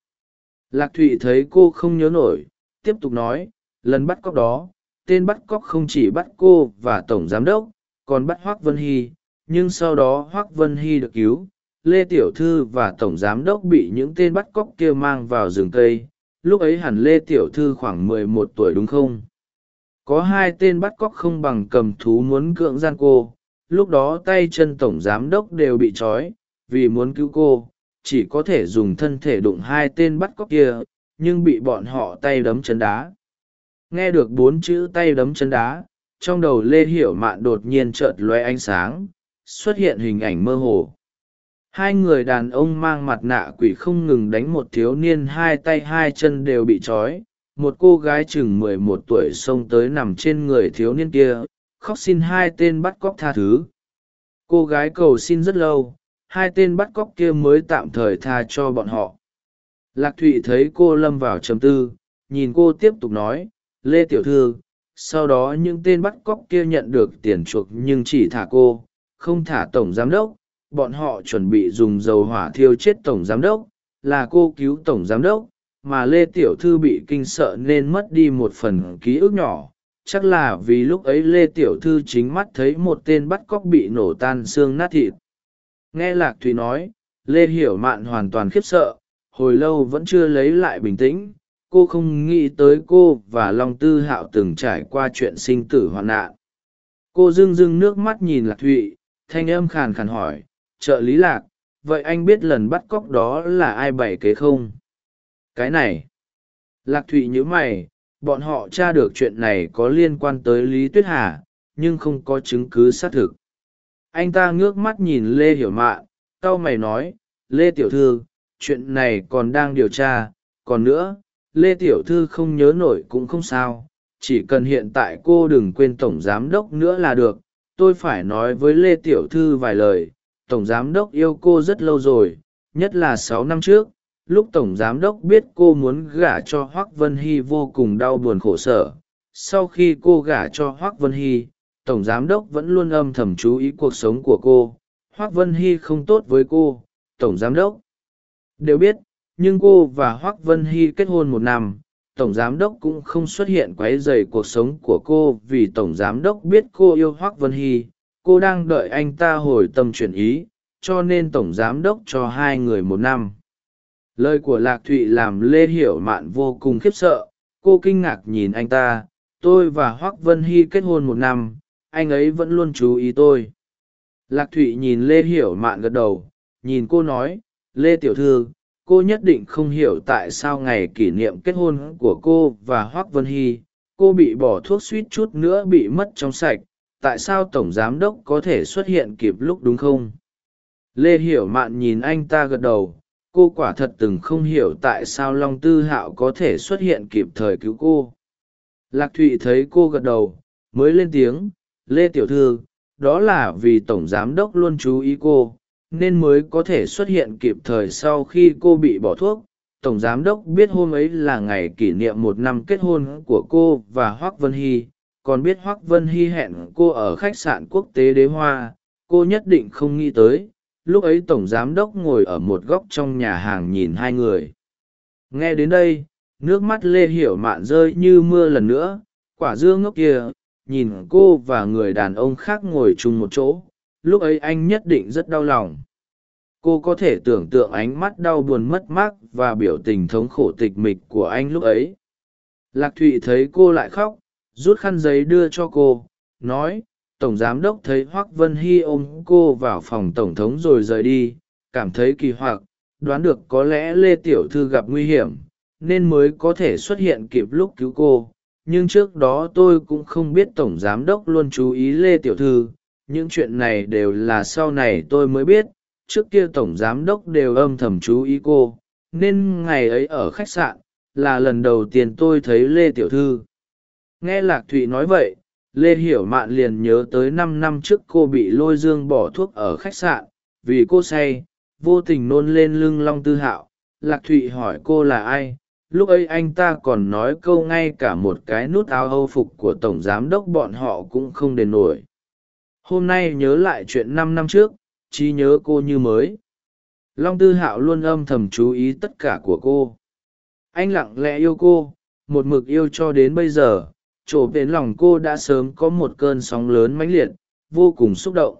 Lạc thụy thấy cô không nhớ nổi, tiếp tục nói, lần bắt cóc đó, tên bắt cóc không chỉ bắt cô và tổng giám đốc, còn bắt hoác vân hy nhưng sau đó hoác vân hy được cứu, lê tiểu thư và tổng giám đốc bị những tên bắt cóc kia mang vào rừng cây. Lúc ấy hẳn lê tiểu thư khoảng mười một tuổi đúng không? Có hai tên bắt cóc không bằng cầm thú muốn cưỡng gian cô. Lúc đó tay chân tổng giám đốc đều bị trói, vì muốn cứu cô. Chỉ có thể dùng thân thể đụng hai tên bắt cóc kia, nhưng bị bọn họ tay đấm chân đá. Nghe được bốn chữ tay đấm chân đá, trong đầu lê hiểu mạn đột nhiên chợt loe ánh sáng xuất hiện hình ảnh mơ hồ. Hai người đàn ông mang mặt nạ quỷ không ngừng đánh một thiếu niên, hai tay, hai chân đều bị trói. Một cô gái chừng mười một tuổi xông tới nằm trên người thiếu niên kia, khóc xin hai tên bắt cóc tha thứ. Cô gái cầu xin rất lâu, hai tên bắt cóc kia mới tạm thời tha cho bọn họ. Lạc thụy thấy cô lâm vào trầm tư, nhìn cô tiếp tục nói, lê tiểu thư, sau đó những tên bắt cóc kia nhận được tiền chuộc nhưng chỉ thả cô không thả tổng giám đốc, bọn họ chuẩn bị dùng dầu hỏa thiêu chết tổng giám đốc, là cô cứu tổng giám đốc, mà lê tiểu thư bị kinh sợ nên mất đi một phần ký ức nhỏ. Chắc là vì lúc ấy lê tiểu thư chính mắt thấy một tên bắt cóc bị nổ tan xương nát thịt. Nghe lạc thùy nói, lê hiểu mạn hoàn toàn khiếp sợ, hồi lâu vẫn chưa lấy lại bình tĩnh. Cô không nghĩ tới cô và long tư hạo từng trải qua chuyện sinh tử hoạn nạn. Cô rưng rưng nước mắt nhìn lạc thụy thanh âm khàn khàn hỏi, trợ lý lạc, vậy anh biết lần bắt cóc đó là ai bày kế không? Cái này. Lạc thụy nhớ mày, bọn họ tra được chuyện này có liên quan tới lý tuyết hà, nhưng không có chứng cứ xác thực. Anh ta ngước mắt nhìn lê hiểu mạn c a o mày nói, lê tiểu thư, chuyện này còn đang điều tra, còn nữa, lê tiểu thư không nhớ nổi cũng không sao, chỉ cần hiện tại cô đừng quên tổng giám đốc nữa là được tôi phải nói với lê tiểu thư vài lời, tổng giám đốc yêu cô rất lâu rồi, nhất là sáu năm trước, lúc tổng giám đốc biết cô muốn gả cho hoác vân hy vô cùng đau buồn khổ sở. Sau khi cô gả cho hoác vân hy, tổng giám đốc vẫn luôn âm thầm chú ý cuộc sống của cô. Hoác vân hy không tốt với cô, tổng giám đốc. Đều biết, nhưng cô và hoác vân hy kết hôn một năm tổng giám đốc cũng không xuất hiện quấy dày cuộc sống của cô vì tổng giám đốc biết cô yêu hoác vân hy. Cô đang đợi anh ta hồi tâm chuyển ý, cho nên tổng giám đốc cho hai người một năm. Lời của lạc thụy làm lê hiểu mạn vô cùng khiếp sợ. Cô kinh ngạc nhìn anh ta, tôi và hoác vân hy kết hôn một năm, anh ấy vẫn luôn chú ý tôi. Lạc thụy nhìn lê hiểu mạn gật đầu, nhìn cô nói, lê tiểu thư cô nhất định không hiểu tại sao ngày kỷ niệm kết hôn của cô và hoác vân hy, cô bị bỏ thuốc suýt chút nữa bị mất trong sạch. Tại sao tổng giám đốc có thể xuất hiện kịp lúc đúng không? Lê hiểu mạn nhìn anh ta gật đầu. Cô quả thật từng không hiểu tại sao long tư hạo có thể xuất hiện kịp thời cứu cô. Lạc thụy thấy cô gật đầu, mới lên tiếng. Lê tiểu thư, đó là vì tổng giám đốc luôn chú ý cô nên mới có thể xuất hiện kịp thời sau khi cô bị bỏ thuốc. Tổng giám đốc biết hôm ấy là ngày kỷ niệm một năm kết hôn của cô và hoác vân hy. Còn biết hoác vân hy hẹn cô ở khách sạn quốc tế đế hoa. Cô nhất định không nghĩ tới. Lúc ấy tổng giám đốc ngồi ở một góc trong nhà hàng nhìn hai người. Nghe đến đây, nước mắt lê hiểu mạn rơi như mưa lần nữa. Quả dưa ngốc kia, nhìn cô và người đàn ông khác ngồi chung một chỗ lúc ấy anh nhất định rất đau lòng. Cô có thể tưởng tượng ánh mắt đau buồn mất mát và biểu tình thống khổ tịch mịch của anh lúc ấy. Lạc thụy thấy cô lại khóc, rút khăn giấy đưa cho cô, nói, tổng giám đốc thấy hoác vân hy ôm cô vào phòng tổng thống rồi rời đi, cảm thấy kỳ hoặc, đoán được có lẽ lê tiểu thư gặp nguy hiểm, nên mới có thể xuất hiện kịp lúc cứu cô. Nhưng trước đó tôi cũng không biết tổng giám đốc luôn chú ý lê tiểu thư những chuyện này đều là sau này tôi mới biết, trước kia tổng giám đốc đều âm thầm chú ý cô, nên ngày ấy ở khách sạn là lần đầu tiên tôi thấy lê tiểu thư. Nghe lạc thụy nói vậy, lê hiểu mạn liền nhớ tới năm năm trước cô bị lôi dương bỏ thuốc ở khách sạn, vì cô say, vô tình nôn lên lưng long tư hạo. Lạc thụy hỏi cô là ai, lúc ấy anh ta còn nói câu ngay cả một cái nút áo âu phục của tổng giám đốc bọn họ cũng không đền nổi hôm nay nhớ lại chuyện năm năm trước, trí nhớ cô như mới. Long tư hạo luôn âm thầm chú ý tất cả của cô. Anh lặng lẽ yêu cô, một mực yêu cho đến bây giờ, Chỗ đến lòng cô đã sớm có một cơn sóng lớn mãnh liệt, vô cùng xúc động.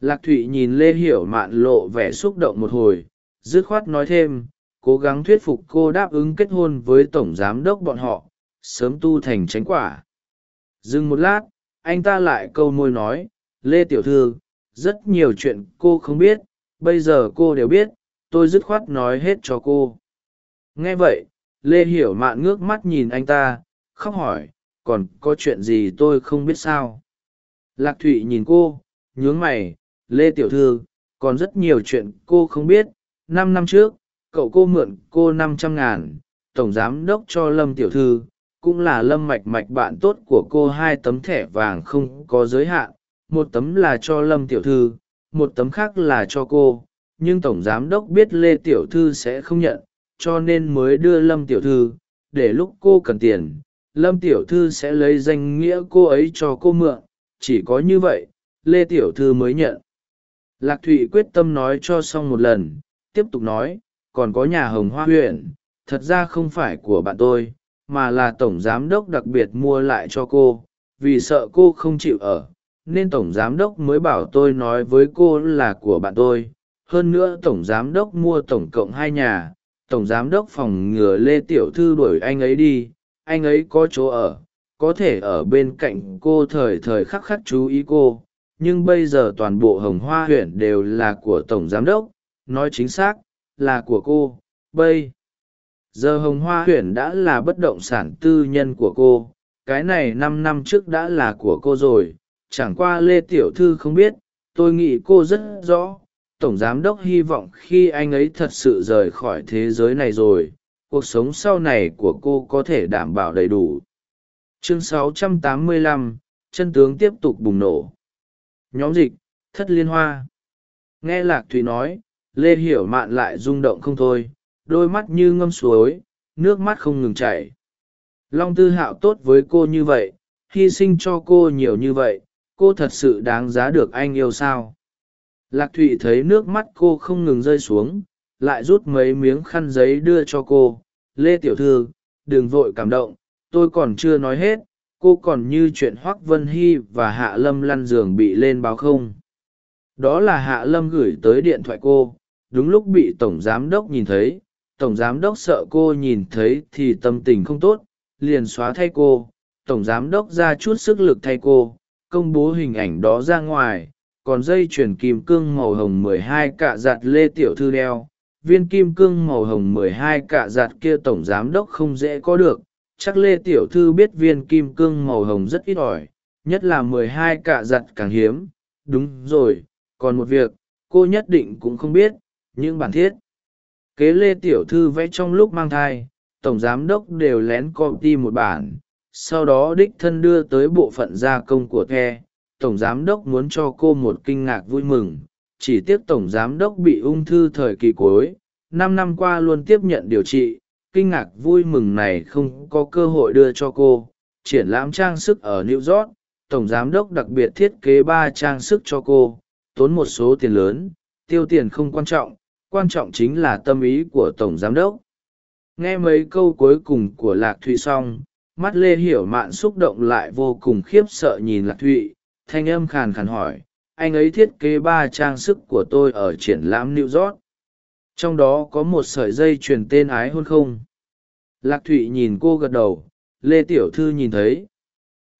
Lạc thụy nhìn lê hiểu mạn lộ vẻ xúc động một hồi, dứt khoát nói thêm, cố gắng thuyết phục cô đáp ứng kết hôn với tổng giám đốc bọn họ, sớm tu thành tránh quả. Dừng một lát, anh ta lại câu môi nói lê tiểu thư, rất nhiều chuyện cô không biết, bây giờ cô đều biết, tôi dứt khoát nói hết cho cô. Nghe vậy, lê hiểu mạn ngước mắt nhìn anh ta, khóc hỏi, còn có chuyện gì tôi không biết sao? Lạc thụy nhìn cô, nhướng mày, lê tiểu thư, còn rất nhiều chuyện cô không biết, năm năm trước, cậu cô mượn cô năm trăm ngàn, tổng giám đốc cho lâm tiểu thư, cũng là lâm mạch mạch bạn tốt của cô, hai tấm thẻ vàng không có giới hạn một tấm là cho lâm tiểu thư, một tấm khác là cho cô, nhưng tổng giám đốc biết lê tiểu thư sẽ không nhận, cho nên mới đưa lâm tiểu thư. Để lúc cô cần tiền, lâm tiểu thư sẽ lấy danh nghĩa cô ấy cho cô mượn, chỉ có như vậy, lê tiểu thư mới nhận. Lạc thụy quyết tâm nói cho xong một lần, tiếp tục nói, còn có nhà hồng hoa huyện, thật ra không phải của bạn tôi, mà là tổng giám đốc đặc biệt mua lại cho cô, vì sợ cô không chịu ở nên tổng giám đốc mới bảo tôi nói với cô là của bạn tôi. Hơn nữa tổng giám đốc mua tổng cộng hai nhà. Tổng giám đốc phòng ngừa lê tiểu thư đuổi anh ấy đi. Anh ấy có chỗ ở, có thể ở bên cạnh cô thời thời khắc khắc chú ý cô. Nhưng bây giờ toàn bộ hồng hoa huyện đều là của tổng giám đốc. Nói chính xác, là của cô. Bây giờ hồng hoa huyện đã là bất động sản tư nhân của cô. Cái này năm năm trước đã là của cô rồi chẳng qua lê tiểu thư không biết tôi nghĩ cô rất rõ tổng giám đốc hy vọng khi anh ấy thật sự rời khỏi thế giới này rồi cuộc sống sau này của cô có thể đảm bảo đầy đủ. Chương 685, chân tướng tiếp tục bùng nổ. Nhóm dịch thất liên hoa. Nghe lạc thùy nói lê hiểu mạn lại rung động không thôi đôi mắt như ngâm suối nước mắt không ngừng chảy. Long tư hạo tốt với cô như vậy hy sinh cho cô nhiều như vậy cô thật sự đáng giá được anh yêu sao? Lạc thụy thấy nước mắt cô không ngừng rơi xuống, lại rút mấy miếng khăn giấy đưa cho cô. Lê tiểu thư, đừng vội cảm động, tôi còn chưa nói hết, cô còn như chuyện hoác vân hy và hạ lâm lăn giường bị lên báo không? Đó là hạ lâm gửi tới điện thoại cô, đúng lúc bị tổng giám đốc nhìn thấy. Tổng giám đốc sợ cô nhìn thấy thì tâm tình không tốt, liền xóa thay cô. Tổng giám đốc ra chút sức lực thay cô công bố hình ảnh đó ra ngoài, còn dây chuyền kim cương màu hồng mười hai cạ giặt lê tiểu thư đeo. Viên kim cương màu hồng mười hai cạ giặt kia tổng giám đốc không dễ có được, chắc lê tiểu thư biết viên kim cương màu hồng rất ít ỏi, nhất là mười hai cạ giặt càng hiếm. Đúng rồi, còn một việc, cô nhất định cũng không biết, những bản thiết. Kế lê tiểu thư vẽ trong lúc mang thai, tổng giám đốc đều lén copy một bản sau đó đích thân đưa tới bộ phận gia công của the, tổng giám đốc muốn cho cô một kinh ngạc vui mừng. Chỉ tiếc tổng giám đốc bị ung thư thời kỳ cuối, năm năm qua luôn tiếp nhận điều trị. Kinh ngạc vui mừng này không có cơ hội đưa cho cô. Triển lãm trang sức ở new york, tổng giám đốc đặc biệt thiết kế ba trang sức cho cô, tốn một số tiền lớn, tiêu tiền không quan trọng quan trọng chính là tâm ý của tổng giám đốc. Nghe mấy câu cuối cùng của lạc thụy xong mắt lê hiểu mạn xúc động lại vô cùng khiếp sợ nhìn lạc thụy, thanh âm khàn khàn hỏi, anh ấy thiết kế ba trang sức của tôi ở triển lãm new york. Trong đó có một sợi dây truyền tên ái hôn không? Lạc thụy nhìn cô gật đầu, lê tiểu thư nhìn thấy.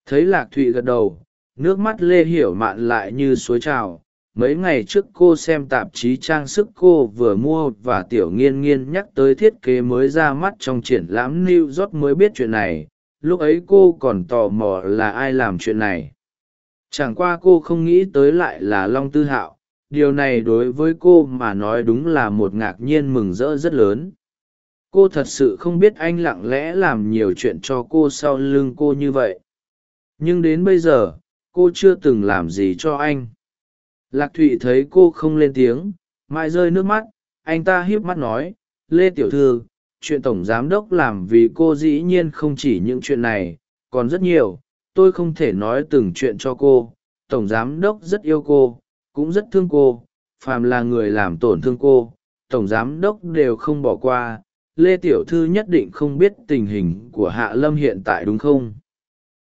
Thấy lạc thụy gật đầu, nước mắt lê hiểu mạn lại như suối trào. Mấy ngày trước cô xem tạp chí trang sức cô vừa mua và tiểu nghiên nghiên nhắc tới thiết kế mới ra mắt trong triển lãm new york mới biết chuyện này lúc ấy cô còn tò mò là ai làm chuyện này. Chẳng qua cô không nghĩ tới lại là long tư hạo. Điều này đối với cô mà nói đúng là một ngạc nhiên mừng rỡ rất lớn. Cô thật sự không biết anh lặng lẽ làm nhiều chuyện cho cô sau lưng cô như vậy. Nhưng đến bây giờ, cô chưa từng làm gì cho anh. Lạc thụy thấy cô không lên tiếng, mãi rơi nước mắt. Anh ta hiếp mắt nói, lê tiểu thư chuyện tổng giám đốc làm vì cô dĩ nhiên không chỉ những chuyện này, còn rất nhiều. Tôi không thể nói từng chuyện cho cô. Tổng giám đốc rất yêu cô, cũng rất thương cô. Phàm là người làm tổn thương cô, tổng giám đốc đều không bỏ qua. Lê tiểu thư nhất định không biết tình hình của hạ lâm hiện tại đúng không?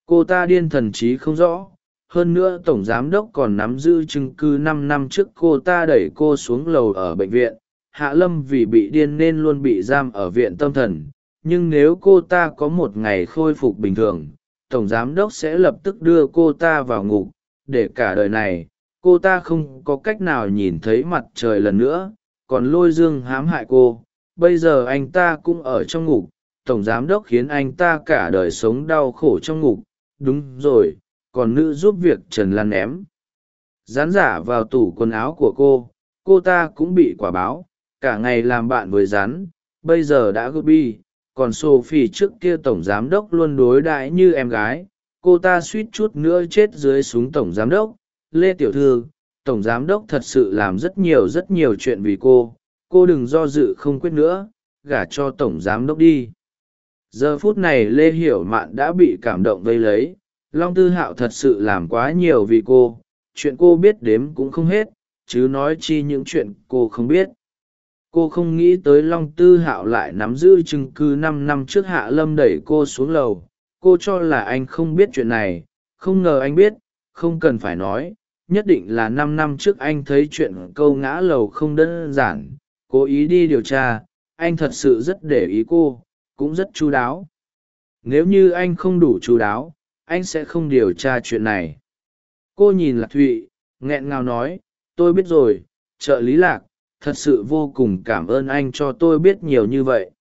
Cô ta điên thần trí không rõ. Hơn nữa, tổng giám đốc còn nắm giữ chứng cứ năm năm trước cô ta đẩy cô xuống lầu ở bệnh viện hạ lâm vì bị điên nên luôn bị giam ở viện tâm thần, nhưng nếu cô ta có một ngày khôi phục bình thường, tổng giám đốc sẽ lập tức đưa cô ta vào ngục. Để cả đời này, cô ta không có cách nào nhìn thấy mặt trời lần nữa, còn lôi dương hãm hại cô. Bây giờ anh ta cũng ở trong ngục, tổng giám đốc khiến anh ta cả đời sống đau khổ trong ngục. Đúng rồi, còn nữ giúp việc trần lan ném. Dán giả vào tủ quần áo của cô cô ta cũng bị quả báo cả ngày làm bạn với rắn, bây giờ đã gấp bi, còn sophie trước kia tổng giám đốc luôn đối đãi như em gái, cô ta suýt chút nữa chết dưới súng tổng giám đốc. Lê tiểu thư, tổng giám đốc thật sự làm rất nhiều rất nhiều chuyện vì cô cô đừng do dự không quyết nữa, gả cho tổng giám đốc đi. Giờ phút này lê hiểu mạn đã bị cảm động vây lấy, long tư hạo thật sự làm quá nhiều vì cô, chuyện cô biết đếm cũng không hết, chứ nói chi những chuyện cô không biết cô không nghĩ tới long tư hạo lại nắm giữ chứng cứ năm năm trước hạ lâm đẩy cô xuống lầu. Cô cho là anh không biết chuyện này. Không ngờ anh biết, không cần phải nói. Nhất định là năm năm trước anh thấy chuyện câu ngã lầu không đơn giản. Cố ý đi điều tra. Anh thật sự rất để ý cô. Cũng rất chú đáo. Nếu như anh không đủ chú đáo, anh sẽ không điều tra chuyện này. Cô nhìn lạc thụy, nghẹn ngào nói, tôi biết rồi, trợ lý lạc thật sự vô cùng cảm ơn anh cho tôi biết nhiều như vậy.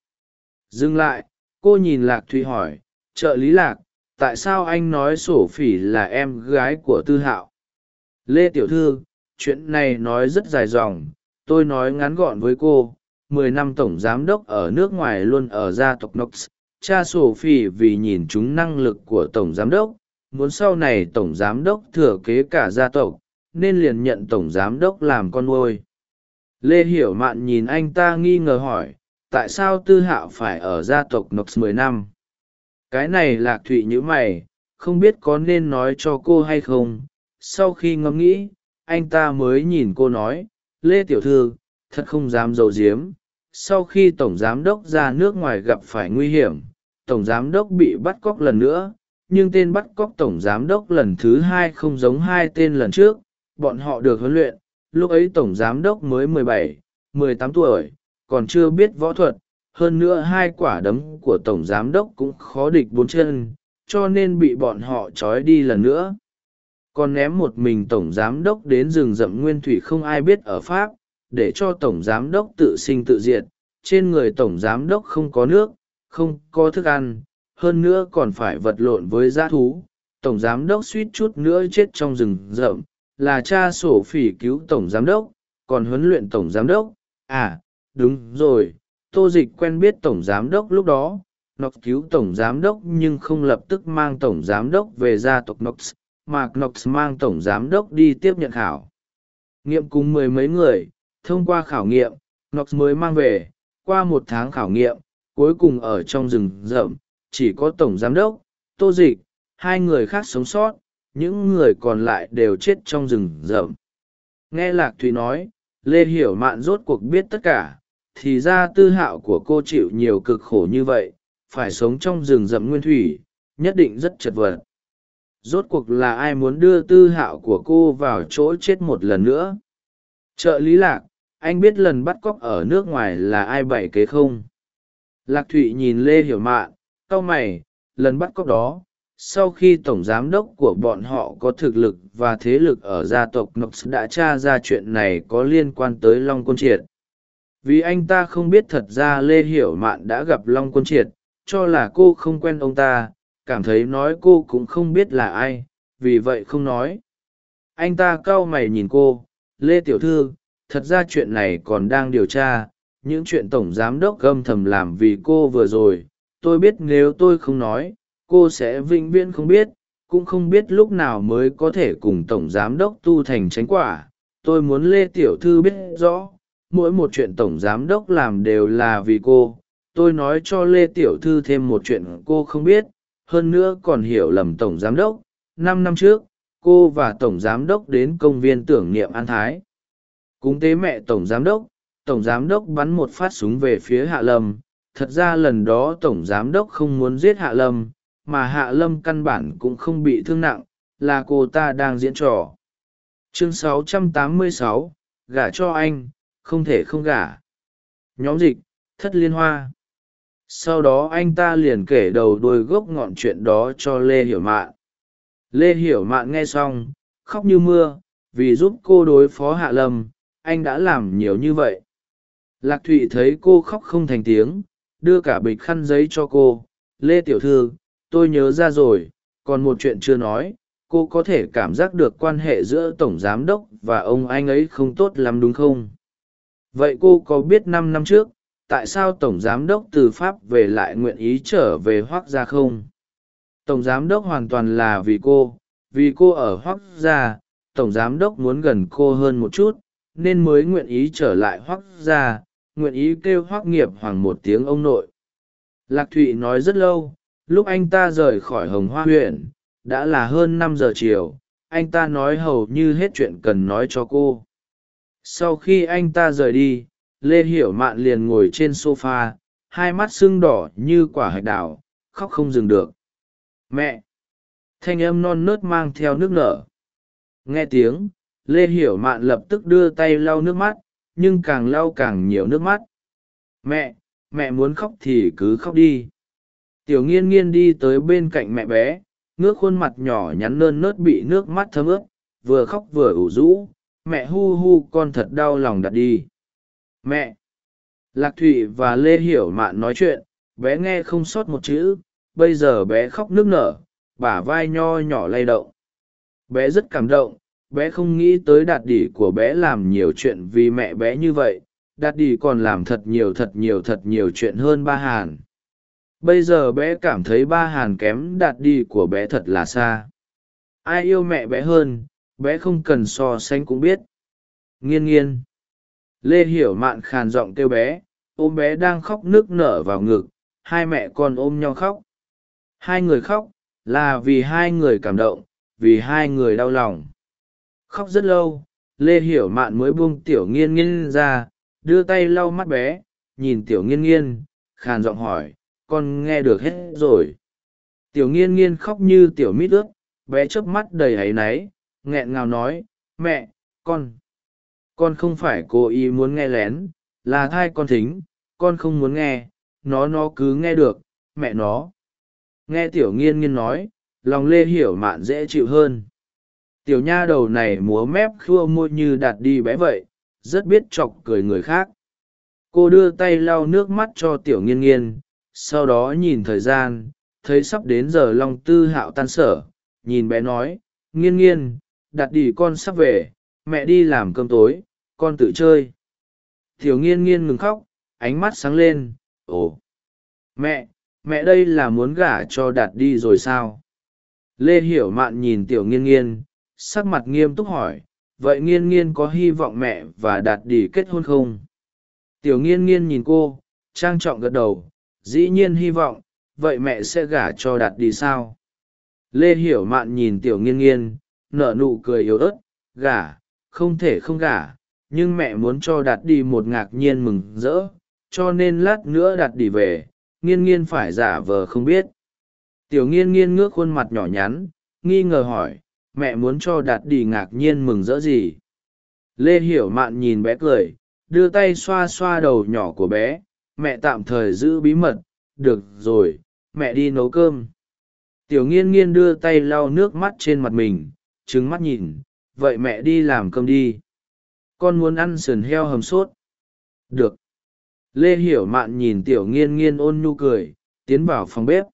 Dừng lại, cô nhìn lạc thụy hỏi, trợ lý lạc, tại sao anh nói sổ phỉ là em gái của tư hạo? Lê tiểu thư, chuyện này nói rất dài dòng, tôi nói ngắn gọn với cô, mười năm tổng giám đốc ở nước ngoài luôn ở gia tộc nox cha sổ phỉ vì nhìn chúng năng lực của tổng giám đốc, muốn sau này tổng giám đốc thừa kế cả gia tộc, nên liền nhận tổng giám đốc làm con nuôi lê hiểu mạn nhìn anh ta nghi ngờ hỏi, tại sao tư hạo phải ở gia tộc nox mười năm? Cái này lạc thụy nhữ mày, không biết có nên nói cho cô hay không. Sau khi ngẫm nghĩ, anh ta mới nhìn cô nói, lê tiểu thư, thật không dám d i ấ u diếm sau khi tổng giám đốc ra nước ngoài gặp phải nguy hiểm, tổng giám đốc bị bắt cóc lần nữa, nhưng tên bắt cóc tổng giám đốc lần thứ hai không giống hai tên lần trước. Bọn họ được huấn luyện lúc ấy tổng giám đốc mới mười bảy, mười tám tuổi, còn chưa biết võ thuật, hơn nữa hai quả đấm của tổng giám đốc cũng khó địch bốn chân, cho nên bị bọn họ trói đi lần nữa. Còn ném một mình tổng giám đốc đến rừng rậm nguyên thủy không ai biết ở pháp, để cho tổng giám đốc tự sinh tự diệt, trên người tổng giám đốc không có nước, không có thức ăn, hơn nữa còn phải vật lộn với g thú. Tổng giám đốc suýt chút nữa chết trong rừng rậm là cha sổ phỉ cứu tổng giám đốc, còn huấn luyện tổng giám đốc. À đúng rồi, tô dịch quen biết tổng giám đốc lúc đó. Nox cứu tổng giám đốc nhưng không lập tức mang tổng giám đốc về gia tộc nox mà nox mang tổng giám đốc đi tiếp nhận khảo. Nghiệm cùng mười mấy người, thông qua khảo nghiệm nox mới mang về. Qua một tháng khảo nghiệm, cuối cùng ở trong rừng rậm, chỉ có tổng giám đốc, tô dịch, hai người khác sống sót những người còn lại đều chết trong rừng rậm. Nghe lạc thùy nói, lê hiểu mạn rốt cuộc biết tất cả, thì ra tư hạo của cô chịu nhiều cực khổ như vậy, phải sống trong rừng rậm nguyên thủy, nhất định rất chật vật. Rốt cuộc là ai muốn đưa tư hạo của cô vào chỗ chết một lần nữa? Trợ lý lạc, anh biết lần bắt cóc ở nước ngoài là ai bày kế không? Lạc thụy nhìn lê hiểu mạn, cau mày, lần bắt cóc đó sau khi tổng giám đốc của bọn họ có thực lực và thế lực ở gia tộc nox đã tra ra chuyện này có liên quan tới long Quân triệt. Vì anh ta không biết thật ra lê hiểu mạn đã gặp long Quân triệt, cho là cô không quen ông ta, cảm thấy nói cô cũng không biết là ai, vì vậy không nói. Anh ta cau mày nhìn cô, lê tiểu thư, thật ra chuyện này còn đang điều tra, những chuyện tổng giám đốc gâm thầm làm vì cô vừa rồi, tôi biết nếu tôi không nói cô sẽ vĩnh viễn không biết, cũng không biết lúc nào mới có thể cùng tổng giám đốc tu thành tránh quả. Tôi muốn lê tiểu thư biết rõ, mỗi một chuyện tổng giám đốc làm đều là vì cô. Tôi nói cho lê tiểu thư thêm một chuyện cô không biết, hơn nữa còn hiểu lầm tổng giám đốc. Năm năm trước, cô và tổng giám đốc đến công viên tưởng niệm an thái. Cúng tế mẹ tổng giám đốc, tổng giám đốc bắn một phát súng về phía hạ lâm. Thật ra lần đó tổng giám đốc không muốn giết hạ lâm mà hạ lâm căn bản cũng không bị thương nặng là cô ta đang diễn trò. Chương 686, gả cho anh không thể không gả. Nhóm dịch thất liên hoa. Sau đó anh ta liền kể đầu đôi gốc ngọn chuyện đó cho lê hiểu mạn. Lê hiểu mạn nghe xong khóc như mưa vì giúp cô đối phó hạ lâm anh đã làm nhiều như vậy. Lạc thụy thấy cô khóc không thành tiếng đưa cả bịch khăn giấy cho cô. Lê tiểu thư tôi nhớ ra rồi, còn một chuyện chưa nói, cô có thể cảm giác được quan hệ giữa tổng giám đốc và ông anh ấy không tốt lắm đúng không? Vậy cô có biết năm năm trước, tại sao tổng giám đốc từ pháp về lại nguyện ý trở về hoác gia không? Tổng giám đốc hoàn toàn là vì cô vì cô ở hoác gia, tổng giám đốc muốn gần cô hơn một chút, nên mới nguyện ý trở lại hoác gia, nguyện ý kêu hoác nghiệp hoàng một tiếng ông nội. Lạc thụy nói rất lâu lúc anh ta rời khỏi hồng hoa huyện, đã là hơn năm giờ chiều, anh ta nói hầu như hết chuyện cần nói cho cô. Sau khi anh ta rời đi, lê hiểu mạn liền ngồi trên s o f a hai mắt sưng đỏ như quả hạch đảo, khóc không dừng được. Mẹ! Thanh âm non nớt mang theo nước nở. Nghe tiếng, lê hiểu mạn lập tức đưa tay lau nước mắt, nhưng càng lau càng nhiều nước mắt. Mẹ! Mẹ muốn khóc thì cứ khóc đi tiểu nghiên nghiên đi tới bên cạnh mẹ bé, ngước khuôn mặt nhỏ nhắn nơn nớt bị nước mắt thấm ướt, vừa khóc vừa ủ rũ, mẹ hu hu con thật đau lòng đặt đi. Mẹ, lạc thụy và lê hiểu mạn nói chuyện, bé nghe không sót một chữ, bây giờ bé khóc nức nở, bả vai nho nhỏ lay động. Bé rất cảm động, bé không nghĩ tới đạt đỉ của bé làm nhiều chuyện vì mẹ bé như vậy, đạt đỉ còn làm thật nhiều thật nhiều thật nhiều chuyện hơn ba hàn bây giờ bé cảm thấy ba hàn kém đạt đi của bé thật là xa. Ai yêu mẹ bé hơn, bé không cần so sánh cũng biết. Nghiên nghiên. Lê hiểu mạn khàn giọng kêu bé, ôm bé đang khóc nước nở vào ngực, hai mẹ con ôm nhau khóc. Hai người khóc, là vì hai người cảm động, vì hai người đau lòng. Khóc rất lâu, lê hiểu mạn mới buông tiểu nghiên nghiên ra, đưa tay lau mắt bé, nhìn tiểu nghiên nghiên, khàn giọng hỏi con nghe được hết rồi. Tiểu nghiên nghiên khóc như tiểu mít ướt, bé chớp mắt đầy áy náy, nghẹn ngào nói, mẹ, con con không phải cố ý muốn nghe lén, là thai con thính, con không muốn nghe, nó nó cứ nghe được, mẹ nó. Nghe tiểu nghiên nghiên nói, lòng lê hiểu mạn dễ chịu hơn. Tiểu nha đầu này múa mép khua môi như đạt đi bé vậy, rất biết chọc cười người khác. Cô đưa tay lau nước mắt cho tiểu nghiên nghiên sau đó nhìn thời gian, thấy sắp đến giờ long tư hạo tan sở, nhìn bé nói, nghiên nghiên, đặt đi con sắp về, mẹ đi làm cơm tối, con tự chơi. Tiểu nghiên nghiên ngừng khóc, ánh mắt sáng lên, ồ, mẹ mẹ đây là muốn gả cho đạt đi rồi sao? Lê hiểu mạn nhìn tiểu nghiên nghiên, sắc mặt nghiêm túc hỏi, vậy nghiên nghiên có hy vọng mẹ và đạt đi kết hôn không? Tiểu nghiên nghiên nhìn cô, trang trọng gật đầu dĩ nhiên hy vọng, vậy mẹ sẽ gả cho đạt đi sao? Lê hiểu mạn nhìn tiểu nghiên nghiên, nở nụ cười yếu ớt, gả, không thể không gả, nhưng mẹ muốn cho đạt đi một ngạc nhiên mừng rỡ, cho nên lát nữa đạt đi về, nghiên nghiên phải giả vờ không biết. Tiểu nghiên nghiên ngước khuôn mặt nhỏ nhắn, nghi ngờ hỏi, mẹ muốn cho đạt đi ngạc nhiên mừng rỡ gì? Lê hiểu mạn nhìn bé cười, đưa tay xoa xoa đầu nhỏ của bé mẹ tạm thời giữ bí mật, được rồi, mẹ đi nấu cơm. Tiểu nghiên nghiên đưa tay lau nước mắt trên mặt mình, trứng mắt nhìn, vậy mẹ đi làm cơm đi. Con muốn ăn sườn heo hầm sốt. Được. Lê hiểu mạn nhìn tiểu nghiên nghiên ôn nhu cười, tiến vào phòng bếp.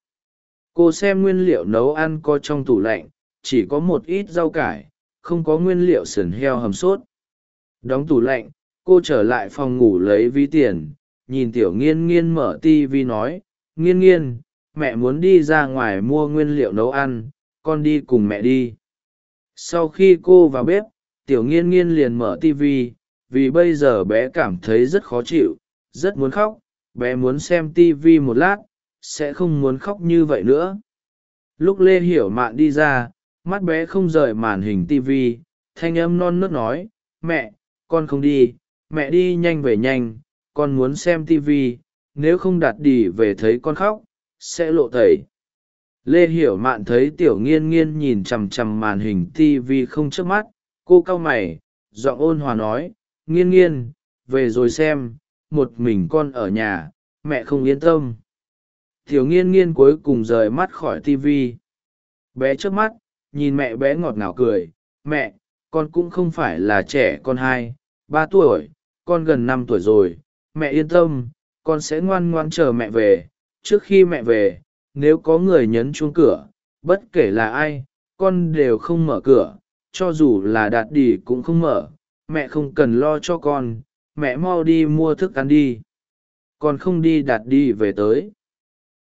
Cô xem nguyên liệu nấu ăn có trong tủ lạnh, chỉ có một ít rau cải, không có nguyên liệu sườn heo hầm sốt. Đóng tủ lạnh, cô trở lại phòng ngủ lấy ví tiền nhìn tiểu nghiên nghiên mở tivi nói nghiên nghiên mẹ muốn đi ra ngoài mua nguyên liệu nấu ăn con đi cùng mẹ đi. Sau khi cô vào bếp tiểu nghiên nghiên liền mở tivi, vì bây giờ bé cảm thấy rất khó chịu rất muốn khóc bé muốn xem tivi một lát sẽ không muốn khóc như vậy nữa. Lúc lê hiểu mạn đi ra mắt bé không rời màn hình tivi, thanh âm non nớt nói mẹ con không đi mẹ đi nhanh về nhanh con muốn xem tv nếu không đặt đi về thấy con khóc, sẽ lộ tẩy. Lê hiểu mạn thấy tiểu nghiên nghiên nhìn chằm chằm màn hình tv không chớp mắt, cô cau mày, giọng ôn hòa nói, nghiên nghiên, về rồi xem, một mình con ở nhà, mẹ không yên tâm. Tiểu nghiên nghiên cuối cùng rời mắt khỏi tv bé trước mắt, nhìn mẹ bé ngọt ngào cười, mẹ, con cũng không phải là trẻ con hai, ba tuổi, con gần năm tuổi rồi mẹ yên tâm, con sẽ ngoan ngoan chờ mẹ về. Trước khi mẹ về, nếu có người nhấn chuông cửa, bất kể là ai, con đều không mở cửa, cho dù là đạt đi cũng không mở. Mẹ không cần lo cho con, mẹ mau đi mua thức ăn đi. Con không đi đạt đi về tới.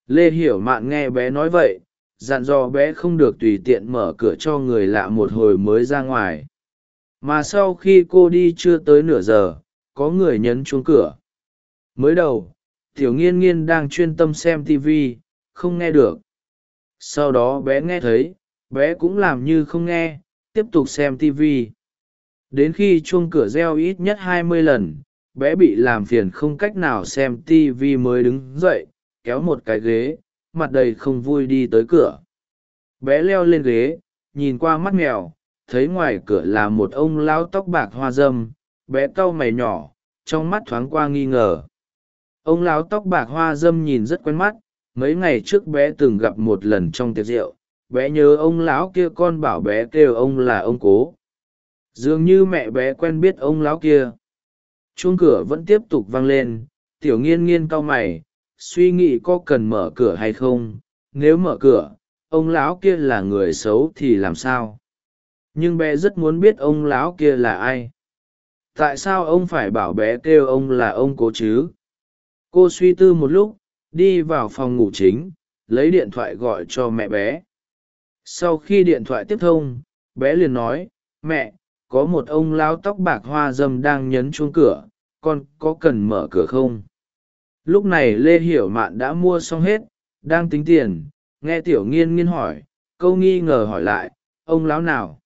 Lê hiểu mạn nghe bé nói vậy, dặn dò bé không được tùy tiện mở cửa cho người lạ một hồi mới ra ngoài. Mà sau khi cô đi chưa tới nửa giờ, có người nhấn chuông cửa mới đầu, tiểu nghiên nghiên đang chuyên tâm xem tv không nghe được. Sau đó bé nghe thấy, bé cũng làm như không nghe, tiếp tục xem tv đến khi chuông cửa reo ít nhất hai mươi lần, bé bị làm phiền không cách nào xem tv mới đứng dậy, kéo một cái ghế, mặt đầy không vui đi tới cửa. Bé leo lên ghế, nhìn qua mắt mèo, thấy ngoài cửa là một ông lão tóc bạc hoa dâm, bé cau mày nhỏ, trong mắt thoáng qua nghi ngờ ông lão tóc bạc hoa dâm nhìn rất quen mắt, mấy ngày trước bé từng gặp một lần trong tiệc rượu, bé nhớ ông lão kia con bảo bé kêu ông là ông cố. Dường như mẹ bé quen biết ông lão kia. Chuông cửa vẫn tiếp tục vang lên, tiểu nghiên nghiên cau mày, suy nghĩ có cần mở cửa hay không. Nếu mở cửa, ông lão kia là người xấu thì làm sao? Nhưng bé rất muốn biết ông lão kia là ai. Tại sao ông phải bảo bé kêu ông là ông cố chứ? Cô suy tư một lúc đi vào phòng ngủ chính lấy điện thoại gọi cho mẹ bé. Sau khi điện thoại tiếp thông bé liền nói mẹ có một ông lao tóc bạc hoa dâm đang nhấn chuông cửa con có cần mở cửa không? Lúc này lê hiểu mạn đã mua xong hết đang tính tiền nghe tiểu nghiên nghiên hỏi câu nghi ngờ hỏi lại ông lão nào?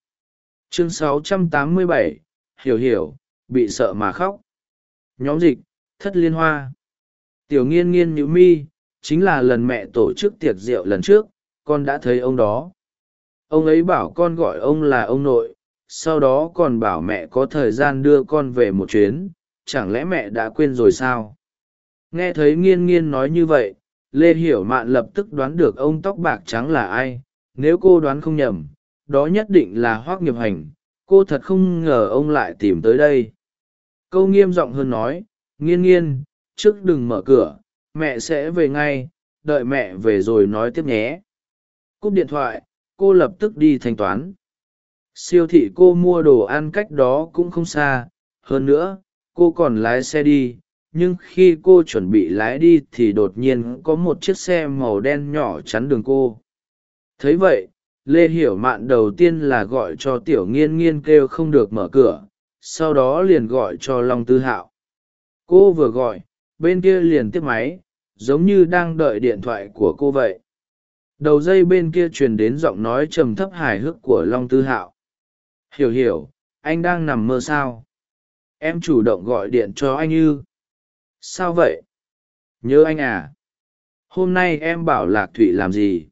Chương 687, hiểu hiểu bị sợ mà khóc. Nhóm dịch thất liên hoa tiểu nghiên nghiên nhữ mi, chính là lần mẹ tổ chức tiệc rượu lần trước, con đã thấy ông đó. Ông ấy bảo con gọi ông là ông nội, sau đó còn bảo mẹ có thời gian đưa con về một chuyến, chẳng lẽ mẹ đã quên rồi sao? Nghe thấy nghiên nghiên nói như vậy, lê hiểu mạn lập tức đoán được ông tóc bạc trắng là ai, nếu cô đoán không nhầm, đó nhất định là hoác nghiệp hành, cô thật không ngờ ông lại tìm tới đây. Câu nghiêm giọng hơn nói, nghiên nghiên trước đừng mở cửa, mẹ sẽ về ngay, đợi mẹ về rồi nói tiếp nhé. Cúp điện thoại, cô lập tức đi thanh toán. Siêu thị cô mua đồ ăn cách đó cũng không xa, hơn nữa, cô còn lái xe đi, nhưng khi cô chuẩn bị lái đi thì đột nhiên có một chiếc xe màu đen nhỏ chắn đường cô. Thấy vậy, lê hiểu mạn đầu tiên là gọi cho tiểu nghiên nghiên kêu không được mở cửa, sau đó liền gọi cho long tư hạo. Cô vừa gọi bên kia liền tiếp máy, giống như đang đợi điện thoại của cô vậy. Đầu dây bên kia truyền đến giọng nói trầm thấp hài hước của long tư hạo. Hiểu hiểu, anh đang nằm mơ sao? Em chủ động gọi điện cho anh ư? Sao vậy? Nhớ anh à? Hôm nay em bảo lạc thụy làm gì?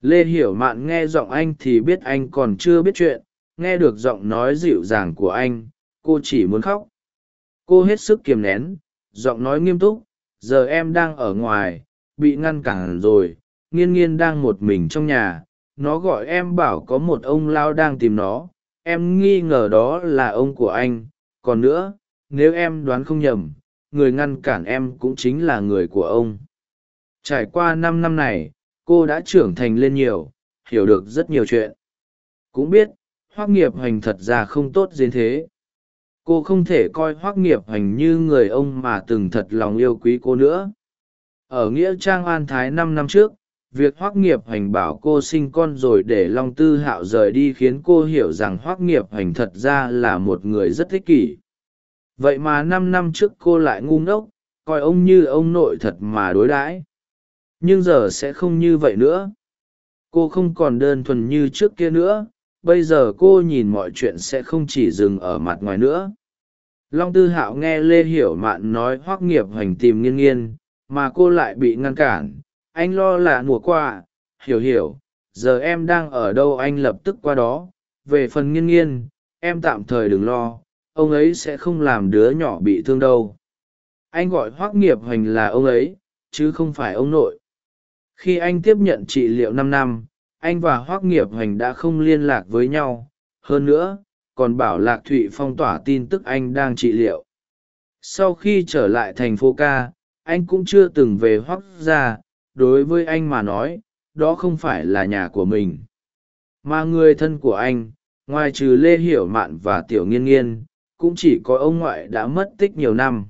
Lê hiểu mạn nghe giọng anh thì biết anh còn chưa biết chuyện, nghe được giọng nói dịu dàng của anh, cô chỉ muốn khóc. Cô hết sức kiềm nén giọng nói nghiêm túc, giờ em đang ở ngoài, bị ngăn cản rồi, nghiên nghiên đang một mình trong nhà, nó gọi em bảo có một ông lao đang tìm nó, em nghi ngờ đó là ông của anh, còn nữa, nếu em đoán không nhầm, người ngăn cản em cũng chính là người của ông. Trải qua năm năm này, cô đã trưởng thành lên nhiều, hiểu được rất nhiều chuyện. Cũng biết hoác nghiệp hành thật ra không tốt đến thế cô không thể coi hoác nghiệp hành như người ông mà từng thật lòng yêu quý cô nữa. Ở nghĩa trang an thái năm năm trước, việc hoác nghiệp hành bảo cô sinh con rồi để long tư hạo rời đi khiến cô hiểu rằng hoác nghiệp hành thật ra là một người rất thích kỷ. Vậy mà năm năm trước cô lại ngu ngốc, coi ông như ông nội thật mà đối đãi. Nhưng giờ sẽ không như vậy nữa. Cô không còn đơn thuần như trước kia nữa bây giờ cô nhìn mọi chuyện sẽ không chỉ dừng ở mặt ngoài nữa. Long tư hạo nghe lê hiểu mạn nói Hoắc nghiệp hành tìm nghiên nghiên, mà cô lại bị ngăn cản. Anh lo là mùa qua, hiểu hiểu, giờ em đang ở đâu anh lập tức qua đó. Về phần nghiên nghiên, em tạm thời đừng lo, ông ấy sẽ không làm đứa nhỏ bị thương đâu. Anh gọi Hoắc nghiệp hoành là ông ấy, chứ không phải ông nội. Khi anh tiếp nhận trị liệu năm năm anh và hoác nghiệp hoành đã không liên lạc với nhau. Hơn nữa, còn bảo lạc thụy phong tỏa tin tức anh đang trị liệu. Sau khi trở lại thành phố ca, anh cũng chưa từng về hoác ra đối với anh mà nói, đó không phải là nhà của mình, mà người thân của anh. Ngoài trừ lê hiểu mạn và tiểu nghiên nghiên, cũng chỉ có ông ngoại đã mất tích nhiều năm.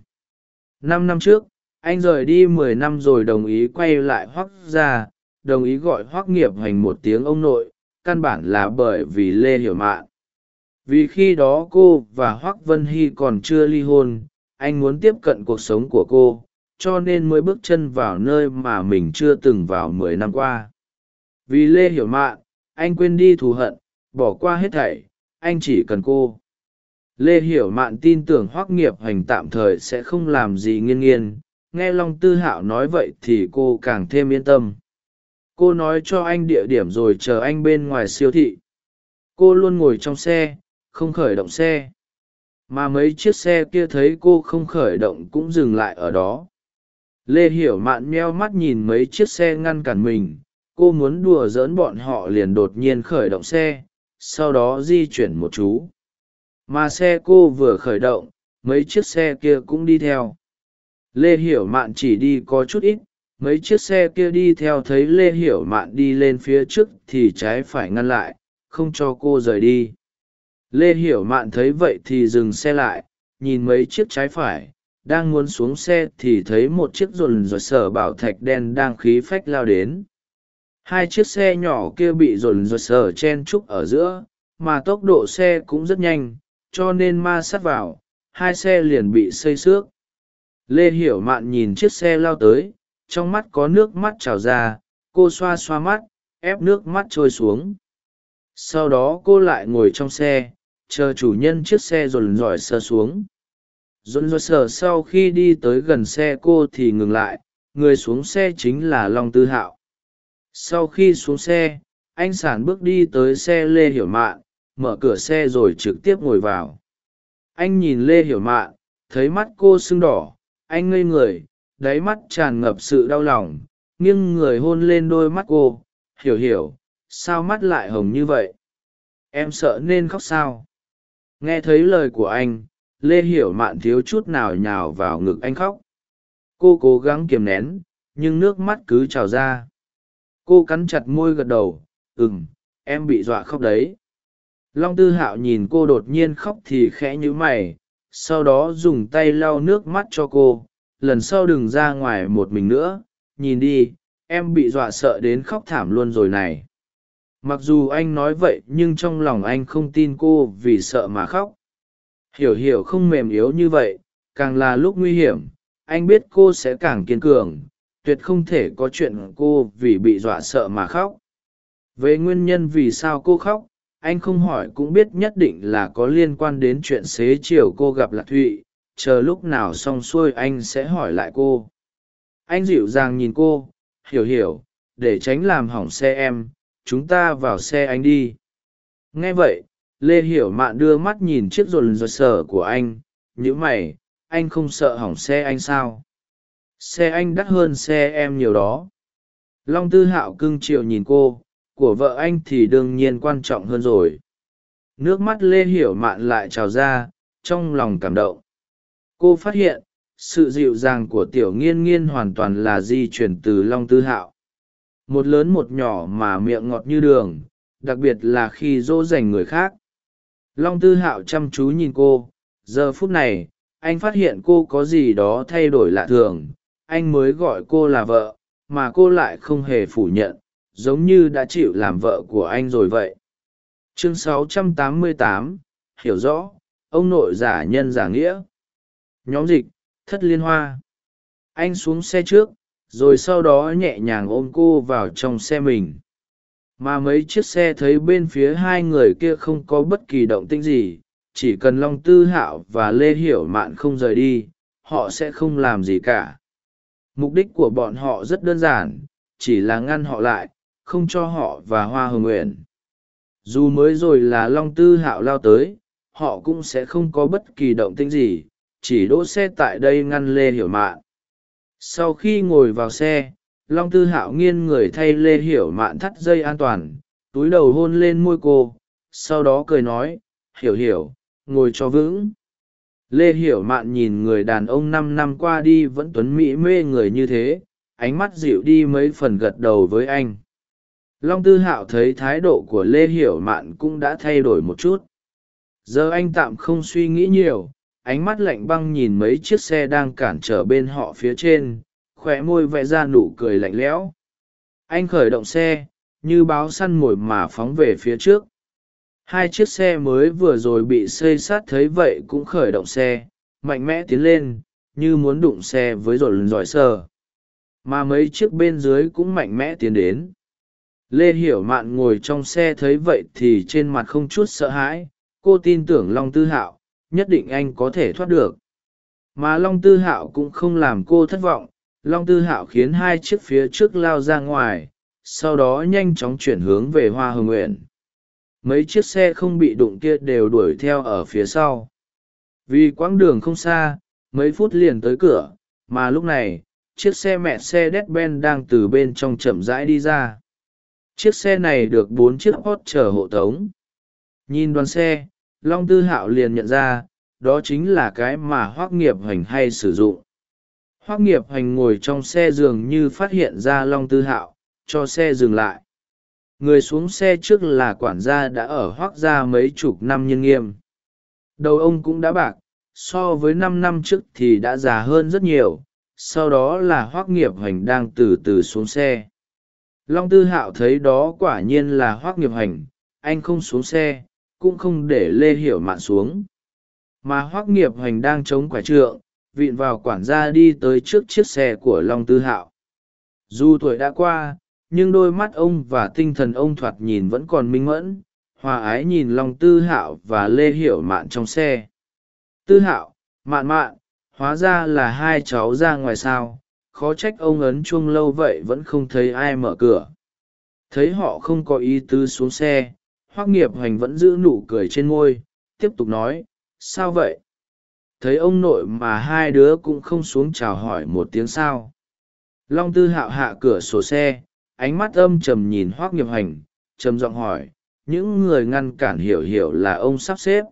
Năm năm trước, anh rời đi mười năm rồi đồng ý quay lại hoác ra đồng ý gọi hoác nghiệp hành một tiếng ông nội, căn bản là bởi vì lê hiểu mạn. Vì khi đó cô và hoác vân hy còn chưa ly hôn, anh muốn tiếp cận cuộc sống của cô, cho nên mới bước chân vào nơi mà mình chưa từng vào mười năm qua. Vì lê hiểu mạn, anh quên đi thù hận, bỏ qua hết thảy, anh chỉ cần cô. Lê hiểu mạn tin tưởng hoác nghiệp hành tạm thời sẽ không làm gì nghiên nghiên nghe long tư hạo nói vậy thì cô càng thêm yên tâm cô nói cho anh địa điểm rồi chờ anh bên ngoài siêu thị. Cô luôn ngồi trong xe, không khởi động xe. Mà mấy chiếc xe kia thấy cô không khởi động cũng dừng lại ở đó. Lê hiểu mạn meo mắt nhìn mấy chiếc xe ngăn cản mình. Cô muốn đùa giỡn bọn họ liền đột nhiên khởi động xe, sau đó di chuyển một chú. Mà xe cô vừa khởi động, mấy chiếc xe kia cũng đi theo. Lê hiểu mạn chỉ đi có chút ít mấy chiếc xe kia đi theo thấy lê hiểu mạn đi lên phía trước thì trái phải ngăn lại, không cho cô rời đi. Lê hiểu mạn thấy vậy thì dừng xe lại, nhìn mấy chiếc trái phải, đang muốn xuống xe thì thấy một chiếc rồn rồi sở bảo thạch đen đang khí phách lao đến. Hai chiếc xe nhỏ kia bị rồn rồi sở chen trúc ở giữa, mà tốc độ xe cũng rất nhanh, cho nên ma sát vào, hai xe liền bị xây xước. Lê hiểu mạn nhìn chiếc xe lao tới trong mắt có nước mắt trào ra, cô xoa xoa mắt, ép nước mắt trôi xuống. Sau đó cô lại ngồi trong xe, chờ chủ nhân chiếc xe dồn dỏi sơ xuống. Dồn dỏi sờ sau khi đi tới gần xe cô thì ngừng lại, người xuống xe chính là long tư hạo. Sau khi xuống xe, anh sản bước đi tới xe lê hiểu mạn, mở cửa xe rồi trực tiếp ngồi vào. Anh nhìn lê hiểu mạn, thấy mắt cô sưng đỏ, anh ngây người đáy mắt tràn ngập sự đau lòng, nghiêng người hôn lên đôi mắt cô. Hiểu hiểu, sao mắt lại hồng như vậy? Em sợ nên khóc sao? Nghe thấy lời của anh, lê hiểu mạn thiếu chút nào nhào vào ngực anh khóc. Cô cố gắng kiềm nén, nhưng nước mắt cứ trào ra. Cô cắn chặt môi gật đầu, ừm, em bị dọa khóc đấy. Long tư hạo nhìn cô đột nhiên khóc thì khẽ nhíu mày, sau đó dùng tay lau nước mắt cho cô lần sau đừng ra ngoài một mình nữa, nhìn đi, em bị dọa sợ đến khóc thảm luôn rồi này. Mặc dù anh nói vậy nhưng trong lòng anh không tin cô vì sợ mà khóc. Hiểu hiểu không mềm yếu như vậy, càng là lúc nguy hiểm, anh biết cô sẽ càng kiên cường, tuyệt không thể có chuyện cô vì bị dọa sợ mà khóc. Về nguyên nhân vì sao cô khóc, anh không hỏi cũng biết nhất định là có liên quan đến chuyện xế chiều cô gặp lạc thụy chờ lúc nào xong xuôi anh sẽ hỏi lại cô. Anh dịu dàng nhìn cô, hiểu hiểu, để tránh làm hỏng xe em, chúng ta vào xe anh đi. Nghe vậy, lê hiểu mạn đưa mắt nhìn chiếc rồn rột sở của anh nhữ mày, anh không sợ hỏng xe anh sao? Xe anh đắt hơn xe em nhiều đó. Long tư hạo cưng chiều nhìn cô, của vợ anh thì đương nhiên quan trọng hơn rồi. Nước mắt lê hiểu mạn lại trào ra, trong lòng cảm động cô phát hiện sự dịu dàng của tiểu nghiên nghiên hoàn toàn là di chuyển từ long tư hạo. Một lớn một nhỏ mà miệng ngọt như đường đặc biệt là khi dỗ dành người khác. Long tư hạo chăm chú nhìn cô giờ phút này anh phát hiện cô có gì đó thay đổi lạ thường. Anh mới gọi cô là vợ mà cô lại không hề phủ nhận giống như đã chịu làm vợ của anh rồi vậy. Chương 688, hiểu rõ ông nội giả nhân giả nghĩa nhóm dịch, thất liên hoa. Anh xuống xe trước, rồi sau đó nhẹ nhàng ôm cô vào trong xe mình. Mà mấy chiếc xe thấy bên phía hai người kia không có bất kỳ động tĩnh gì, chỉ cần long tư hạo và lê hiểu mạn không rời đi, họ sẽ không làm gì cả. Mục đích của bọn họ rất đơn giản, chỉ là ngăn họ lại, không cho họ và hoa hồng nguyện dù mới rồi là long tư hạo lao tới, họ cũng sẽ không có bất kỳ động tĩnh gì chỉ đỗ xe tại đây ngăn lê hiểu mạn sau khi ngồi vào xe, long tư hạo nghiêng người thay lê hiểu mạn thắt dây an toàn, túi đầu hôn lên môi cô, sau đó cười nói, hiểu hiểu, ngồi cho vững. Lê hiểu mạn nhìn người đàn ông năm năm qua đi vẫn tuấn mỹ mê người như thế, ánh mắt dịu đi mấy phần gật đầu với anh. Long tư hạo thấy thái độ của lê hiểu mạn cũng đã thay đổi một chút. Giờ anh tạm không suy nghĩ nhiều ánh mắt lạnh băng nhìn mấy chiếc xe đang cản trở bên họ phía trên khóe môi vẽ ra nụ cười lạnh lẽo. Anh khởi động xe, như báo săn mồi mà phóng về phía trước. Hai chiếc xe mới vừa rồi bị xây sát thấy vậy cũng khởi động xe, mạnh mẽ tiến lên, như muốn đụng xe với rồi giỏi sờ. Mà mấy chiếc bên dưới cũng mạnh mẽ tiến đến. Lê hiểu mạn ngồi trong xe thấy vậy thì trên mặt không chút sợ hãi, cô tin tưởng long tư hạo nhất định anh có thể thoát được. Mà long tư hạo cũng không làm cô thất vọng. Long tư hạo khiến hai chiếc phía trước lao ra ngoài, sau đó nhanh chóng chuyển hướng về hoa hồng nguyện mấy chiếc xe không bị đụng kia đều đuổi theo ở phía sau. Vì quãng đường không xa, mấy phút liền tới cửa, mà lúc này, chiếc xe mẹ xe đét ben đang từ bên trong chậm rãi đi ra. Chiếc xe này được bốn chiếc hot chở hộ tống. Nhìn đoàn xe long tư hạo liền nhận ra, đó chính là cái mà hoác nghiệp hành hay sử dụng. Hoác nghiệp hành ngồi trong xe dường như phát hiện ra long tư hạo, cho xe dừng lại. Người xuống xe trước là quản gia đã ở hoác gia mấy chục năm nhân nghiêm. Đầu ông cũng đã bạc, so với năm năm trước thì đã già hơn rất nhiều, sau đó là hoác nghiệp hành đang từ từ xuống xe. Long tư hạo thấy đó quả nhiên là hoác nghiệp hành anh không xuống xe cũng không để lê hiểu mạn xuống. Mà hoác nghiệp hành đang chống quả trượng, vịn vào quản gia đi tới trước chiếc xe của long tư hạo. Dù tuổi đã qua, nhưng đôi mắt ông và tinh thần ông thoạt nhìn vẫn còn minh mẫn, hòa ái nhìn long tư hạo và lê hiểu mạn trong xe. Tư hạo, mạn mạn, hóa ra là hai cháu ra ngoài sao? Khó trách ông ấn chuông lâu vậy vẫn không thấy ai mở cửa. Thấy họ không có ý tứ xuống xe hoác nghiệp hoành vẫn giữ nụ cười trên môi, tiếp tục nói, sao vậy? Thấy ông nội mà hai đứa cũng không xuống chào hỏi một tiếng sao? Long tư hạo hạ cửa sổ xe, ánh mắt âm trầm nhìn hoác nghiệp hành trầm giọng hỏi, những người ngăn cản hiểu hiểu là ông sắp xếp?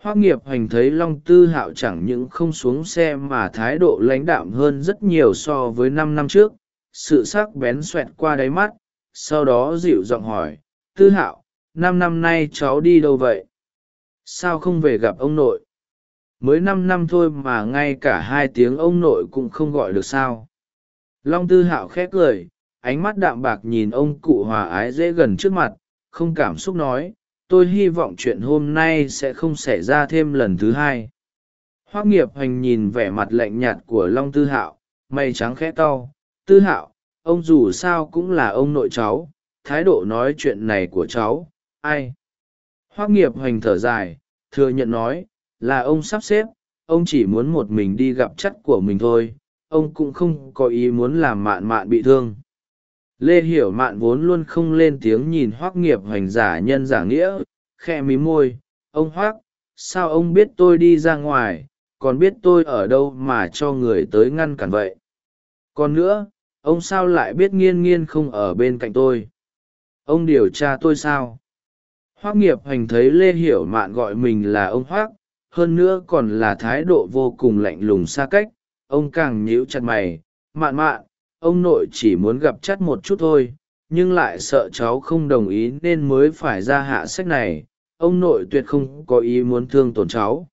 Hoác nghiệp hành thấy long tư hạo chẳng những không xuống xe mà thái độ lãnh đạm hơn rất nhiều so với năm năm trước, sự sắc bén xoẹt qua đáy mắt, sau đó dịu giọng hỏi, tư hạo năm năm nay cháu đi đâu vậy? Sao không về gặp ông nội? Mới năm năm thôi mà ngay cả hai tiếng ông nội cũng không gọi được sao? Long tư hạo khét cười, ánh mắt đạm bạc nhìn ông cụ hòa ái dễ gần trước mặt, không cảm xúc nói, tôi hy vọng chuyện hôm nay sẽ không xảy ra thêm lần thứ hai. Hoác nghiệp hành nhìn vẻ mặt lạnh nhạt của long tư hạo mây trắng khẽ cau tư hạo, ông dù sao cũng là ông nội cháu, thái độ nói chuyện này của cháu ai? Hoác nghiệp hành thở dài, thừa nhận nói, là ông sắp xếp, ông chỉ muốn một mình đi gặp chất của mình thôi, ông cũng không có ý muốn làm mạn mạn bị thương. Lê hiểu mạn vốn luôn không lên tiếng nhìn hoác nghiệp hành giả nhân giả nghĩa khe mí môi, ông hoác, sao ông biết tôi đi ra ngoài, còn biết tôi ở đâu mà cho người tới ngăn cản vậy? Còn nữa, ông sao lại biết nghiên nghiên không ở bên cạnh tôi? Ông điều tra tôi sao? Hoác nghiệp hành thấy lê hiểu mạn gọi mình là ông hoác, hơn nữa còn là thái độ vô cùng lạnh lùng xa cách. Ông càng nhíu chặt mày, mạn mạn, ông nội chỉ muốn gặp chắt một chút thôi, nhưng lại sợ cháu không đồng ý nên mới phải ra hạ sách này. Ông nội tuyệt không có ý muốn thương tổn cháu.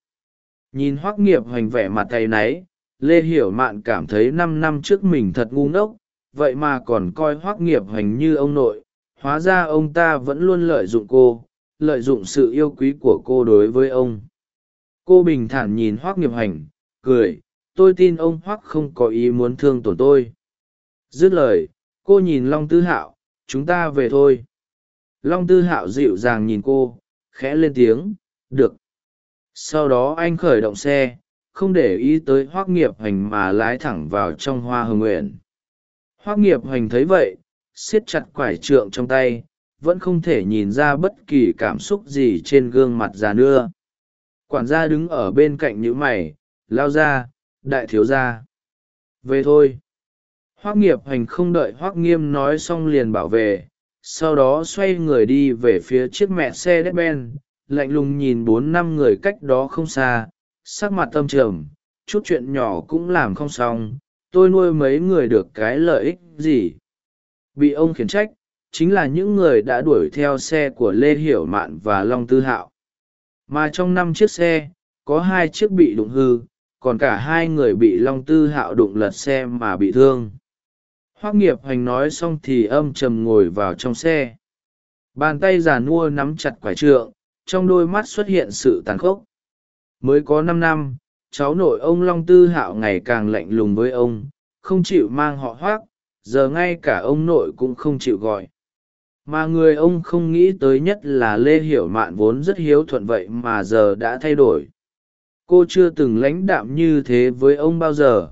Nhìn hoác nghiệp hoành vẻ mặt tay náy, lê hiểu mạn cảm thấy năm năm trước mình thật ngu ngốc, vậy mà còn coi hoác nghiệp hoành như ông nội. Hóa ra ông ta vẫn luôn lợi dụng cô lợi dụng sự yêu quý của cô đối với ông. Cô bình thản nhìn hoác nghiệp hành, cười, tôi tin ông hoác không có ý muốn thương tổn tôi. Dứt lời, cô nhìn long tư hạo, chúng ta về thôi. Long tư hạo dịu dàng nhìn cô, khẽ lên tiếng, được. Sau đó anh khởi động xe, không để ý tới hoác nghiệp hành mà lái thẳng vào trong hoa hồng nguyện. Hoác nghiệp hành thấy vậy, siết chặt quải trượng trong tay vẫn không thể nhìn ra bất kỳ cảm xúc gì trên gương mặt già nưa quản gia đứng ở bên cạnh nhữ mày, lao ra, đại thiếu gia. Về thôi. Hoác nghiệp hành không đợi hoác nghiêm nói xong liền bảo vệ, sau đó xoay người đi về phía chiếc mẹ xe đét ben, lạnh lùng nhìn bốn năm người cách đó không xa, sắc mặt tâm trầm, chút chuyện nhỏ cũng làm không xong, tôi nuôi mấy người được cái lợi ích gì? Bị ông khiển trách chính là những người đã đuổi theo xe của lê hiểu mạn và long tư hạo. Mà trong năm chiếc xe, có hai chiếc bị đụng hư, còn cả hai người bị long tư hạo đụng lật xe mà bị thương. Hoác nghiệp hoành nói xong thì âm trầm ngồi vào trong xe. Bàn tay già nua nắm chặt quải trượng, trong đôi mắt xuất hiện sự tàn khốc. Mới có năm năm, cháu nội ông long tư hạo ngày càng lạnh lùng với ông, không chịu mang họ hoác, giờ ngay cả ông nội cũng không chịu gọi mà người ông không nghĩ tới nhất là lê hiểu mạn vốn rất hiếu thuận vậy mà giờ đã thay đổi. Cô chưa từng lãnh đạm như thế với ông bao giờ.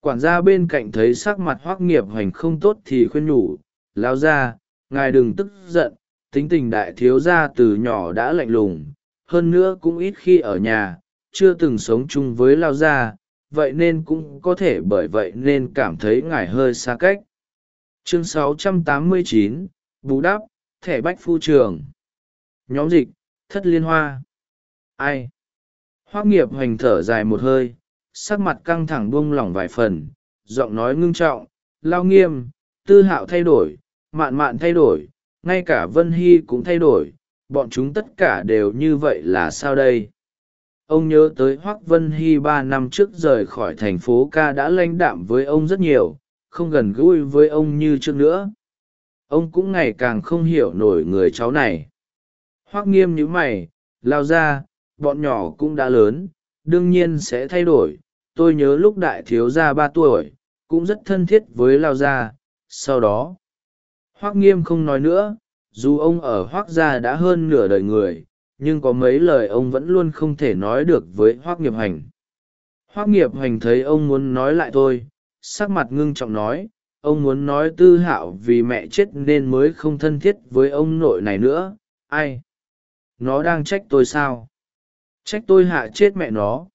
Quản gia bên cạnh thấy sắc mặt hoác nghiệp hoành không tốt thì khuyên nhủ lao ra ngài đừng tức giận tính tình đại thiếu gia từ nhỏ đã lạnh lùng hơn nữa cũng ít khi ở nhà chưa từng sống chung với lao gia vậy nên cũng có thể bởi vậy nên cảm thấy ngài hơi xa cách. Chương 689, bù đắp, thẻ bách phu trường. Nhóm dịch, thất liên hoa. Ai? Hoác nghiệp hoành thở dài một hơi, sắc mặt căng thẳng buông lỏng vài phần, giọng nói ngưng trọng, lao nghiêm, tư hạo thay đổi, mạn mạn thay đổi, ngay cả vân hy cũng thay đổi, bọn chúng tất cả đều như vậy là sao đây? Ông nhớ tới hoác vân hy ba năm trước rời khỏi thành phố ca đã lãnh đạm với ông rất nhiều, không gần gũi với ông như trước nữa ông cũng ngày càng không hiểu nổi người cháu này. Hoác nghiêm nhíu mày, lao ra, bọn nhỏ cũng đã lớn, đương nhiên sẽ thay đổi. Tôi nhớ lúc đại thiếu gia ba tuổi, cũng rất thân thiết với lao gia sau đó hoác nghiêm không nói nữa, dù ông ở hoác gia đã hơn nửa đời người, nhưng có mấy lời ông vẫn luôn không thể nói được với hoác nghiệp hành. Hoác nghiệp hành thấy ông muốn nói lại tôi sắc mặt ngưng trọng nói ông muốn nói tư hạo vì mẹ chết nên mới không thân thiết với ông nội này nữa. Ai? Nó đang trách tôi sao? Trách tôi hạ chết mẹ nó.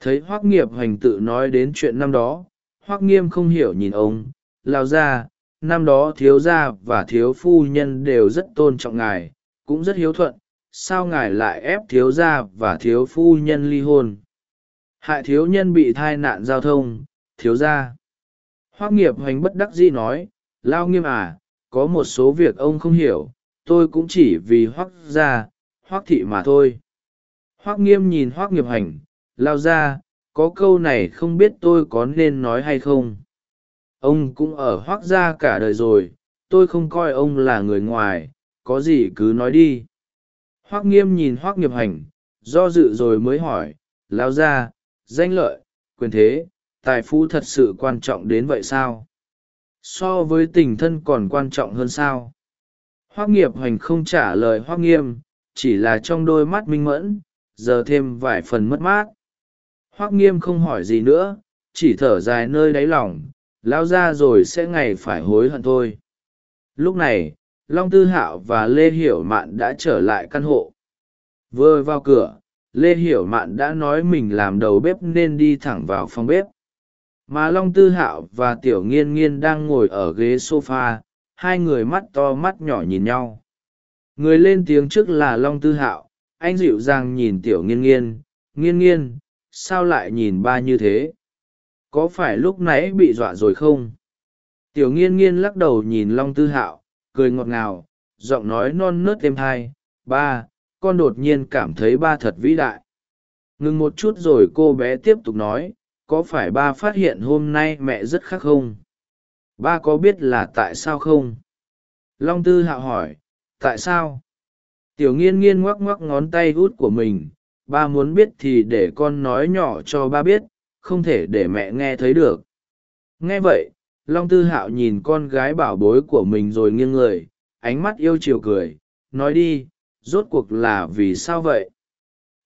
Thấy hoác nghiệp hành tự nói đến chuyện năm đó, hoác nghiêm không hiểu nhìn ông. Lao ra, năm đó thiếu gia và thiếu phu nhân đều rất tôn trọng ngài, cũng rất hiếu thuận. Sao ngài lại ép thiếu gia và thiếu phu nhân ly hôn? Hại thiếu nhân bị thai nạn giao thông, thiếu gia hoác nghiệp hoành bất đắc dĩ nói, lao nghiêm à có một số việc ông không hiểu, tôi cũng chỉ vì hoác gia, hoác thị mà thôi. Hoác nghiêm nhìn hoác nghiệp hành lao ra có câu này không biết tôi có nên nói hay không? Ông cũng ở hoác gia cả đời rồi, tôi không coi ông là người ngoài, có gì cứ nói đi. Hoác nghiêm nhìn hoác nghiệp hành do dự rồi mới hỏi, lao ra danh lợi, quyền thế tài phú thật sự quan trọng đến vậy sao? So với tình thân còn quan trọng hơn sao? Hoác nghiệp hành không trả lời hoác nghiêm, chỉ là trong đôi mắt minh mẫn, giờ thêm vài phần mất mát. Hoác nghiêm không hỏi gì nữa, chỉ thở dài nơi đáy lòng, lao ra rồi sẽ ngày phải hối hận thôi. Lúc này, long tư hạo và lê hiểu mạn đã trở lại căn hộ. Vừa vào cửa, lê hiểu mạn đã nói mình làm đầu bếp nên đi thẳng vào phòng bếp mà long tư hạo và tiểu nghiên nghiên đang ngồi ở ghế s o f a hai người mắt to mắt nhỏ nhìn nhau. Người lên tiếng trước là long tư hạo, anh dịu dàng nhìn tiểu nghiên nghiên nghiên nghiên, sao lại nhìn ba như thế? Có phải lúc nãy bị dọa rồi không? Tiểu nghiên nghiên lắc đầu nhìn long tư hạo, cười ngọt ngào, giọng nói non nớt êm hai, ba, con đột nhiên cảm thấy ba thật vĩ đại. Ngừng một chút rồi cô bé tiếp tục nói có phải ba phát hiện hôm nay mẹ rất khác không? Ba có biết là tại sao không? Long tư hạo hỏi, tại sao? Tiểu nghiên nghiên ngoắc ngoắc ngón tay út của mình, ba muốn biết thì để con nói nhỏ cho ba biết, không thể để mẹ nghe thấy được. Nghe vậy, long tư hạo nhìn con gái bảo bối của mình rồi nghiêng người, ánh mắt yêu chiều cười, nói đi, rốt cuộc là vì sao vậy?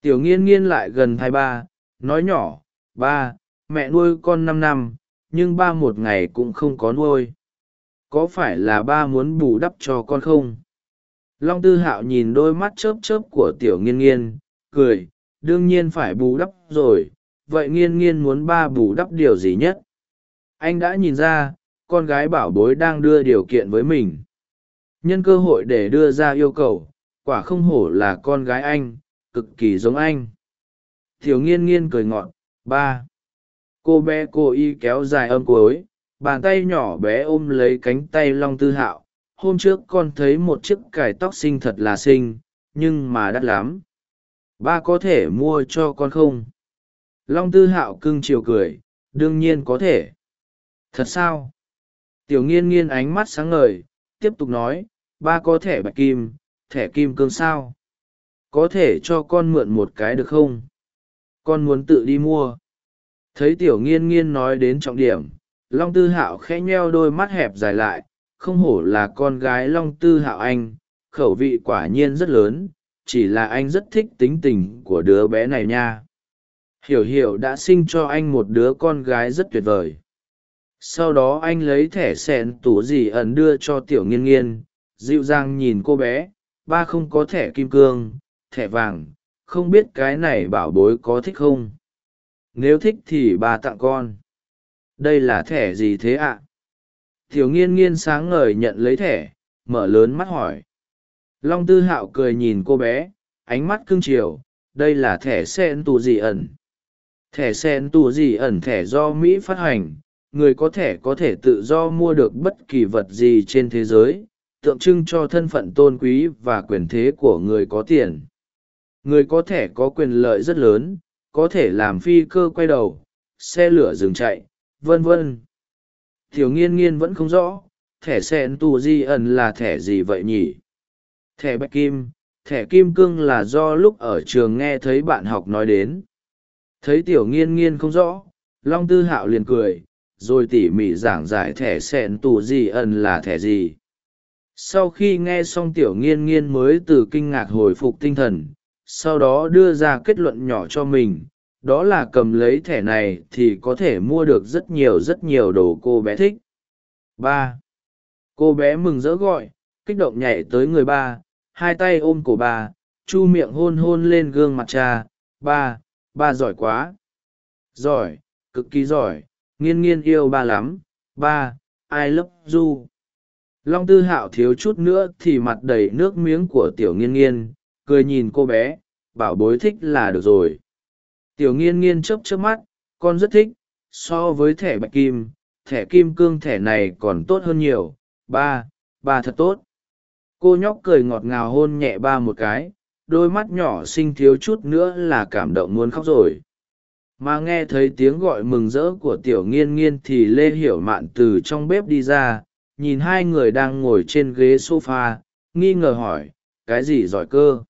Tiểu nghiên nghiên lại gần hai ba, nói nhỏ, ba mẹ nuôi con năm năm, nhưng ba một ngày cũng không có nuôi. Có phải là ba muốn bù đắp cho con không? Long tư hạo nhìn đôi mắt chớp chớp của tiểu nghiên nghiên, cười, đương nhiên phải bù đắp rồi, vậy nghiên nghiên muốn ba bù đắp điều gì nhất? Anh đã nhìn ra, con gái bảo bối đang đưa điều kiện với mình. Nhân cơ hội để đưa ra yêu cầu, quả không hổ là con gái anh, cực kỳ giống anh. Tiểu nghiên nghiên cười ngọn ba cô bé cô y kéo dài âm cuối, bàn tay nhỏ bé ôm lấy cánh tay long tư hạo. Hôm trước con thấy một chiếc cài tóc xinh thật là xinh, nhưng mà đắt lắm. Ba có thể mua cho con không? Long tư hạo cưng chiều cười, đương nhiên có thể. Thật sao? Tiểu nghiên nghiên ánh mắt sáng ngời, tiếp tục nói, ba có thẻ bạch kim, thẻ kim cương sao? Có thể cho con mượn một cái được không? Con muốn tự đi mua thấy tiểu nghiên nghiên nói đến trọng điểm, long tư hạo khẽ nheo đôi mắt hẹp dài lại, không hổ là con gái long tư hạo anh, khẩu vị quả nhiên rất lớn, chỉ là anh rất thích tính tình của đứa bé này nha. Hiểu hiểu đã sinh cho anh một đứa con gái rất tuyệt vời. Sau đó anh lấy thẻ sẹn tủ gì ẩn đưa cho tiểu nghiên nghiên, dịu dàng nhìn cô bé, ba không có thẻ kim cương, thẻ vàng, không biết cái này bảo bối có thích không? Nếu thích thì bà tặng con. Đây là thẻ gì thế ạ? Tiểu nghiên nghiên sáng ngời nhận lấy thẻ, mở lớn mắt hỏi. Long tư hạo cười nhìn cô bé, ánh mắt cưng chiều, đây là thẻ sen tù dị ẩn. Thẻ sen tù dị ẩn thẻ do mỹ phát hành, người có thẻ có thể tự do mua được bất kỳ vật gì trên thế giới, tượng trưng cho thân phận tôn quý và quyền thế của người có tiền. Người có thẻ có quyền lợi rất lớn có thể làm phi cơ quay đầu, xe lửa dừng chạy, vân vân. Tiểu nghiên nghiên vẫn không rõ, thẻ sen tù di ẩn là thẻ gì vậy nhỉ? Thẻ bạch kim, thẻ kim cương là do lúc ở trường nghe thấy bạn học nói đến. Thấy tiểu nghiên nghiên không rõ, long tư hạo liền cười, rồi tỉ mỉ giảng giải thẻ sen tù di ẩn là thẻ gì? Sau khi nghe xong tiểu nghiên nghiên mới từ kinh ngạc hồi phục tinh thần sau đó đưa ra kết luận nhỏ cho mình, đó là cầm lấy thẻ này thì có thể mua được rất nhiều rất nhiều đồ cô bé thích. Ba. Cô bé mừng rỡ gọi, kích động nhảy tới người ba, hai tay ôm cổ ba, chu miệng hôn hôn lên gương mặt cha. Ba ba giỏi quá. Giỏi, cực kỳ giỏi, nghiên nghiên yêu ba lắm. Ba ai love you. Long tư hạo thiếu chút nữa thì mặt đầy nước miếng của tiểu nghiên nghiên cười nhìn cô bé, bảo bối thích là được rồi. Tiểu nghiên nghiên chớp chớp mắt, con rất thích, so với thẻ bạch kim, thẻ kim cương thẻ này còn tốt hơn nhiều. Ba ba thật tốt. Cô nhóc cười ngọt ngào hôn nhẹ ba một cái, đôi mắt nhỏ xinh thiếu chút nữa là cảm động muốn khóc rồi. Mà nghe thấy tiếng gọi mừng rỡ của tiểu nghiên nghiên thì lê hiểu mạn từ trong bếp đi ra, nhìn hai người đang ngồi trên ghế s o f a nghi ngờ hỏi, cái gì giỏi cơ?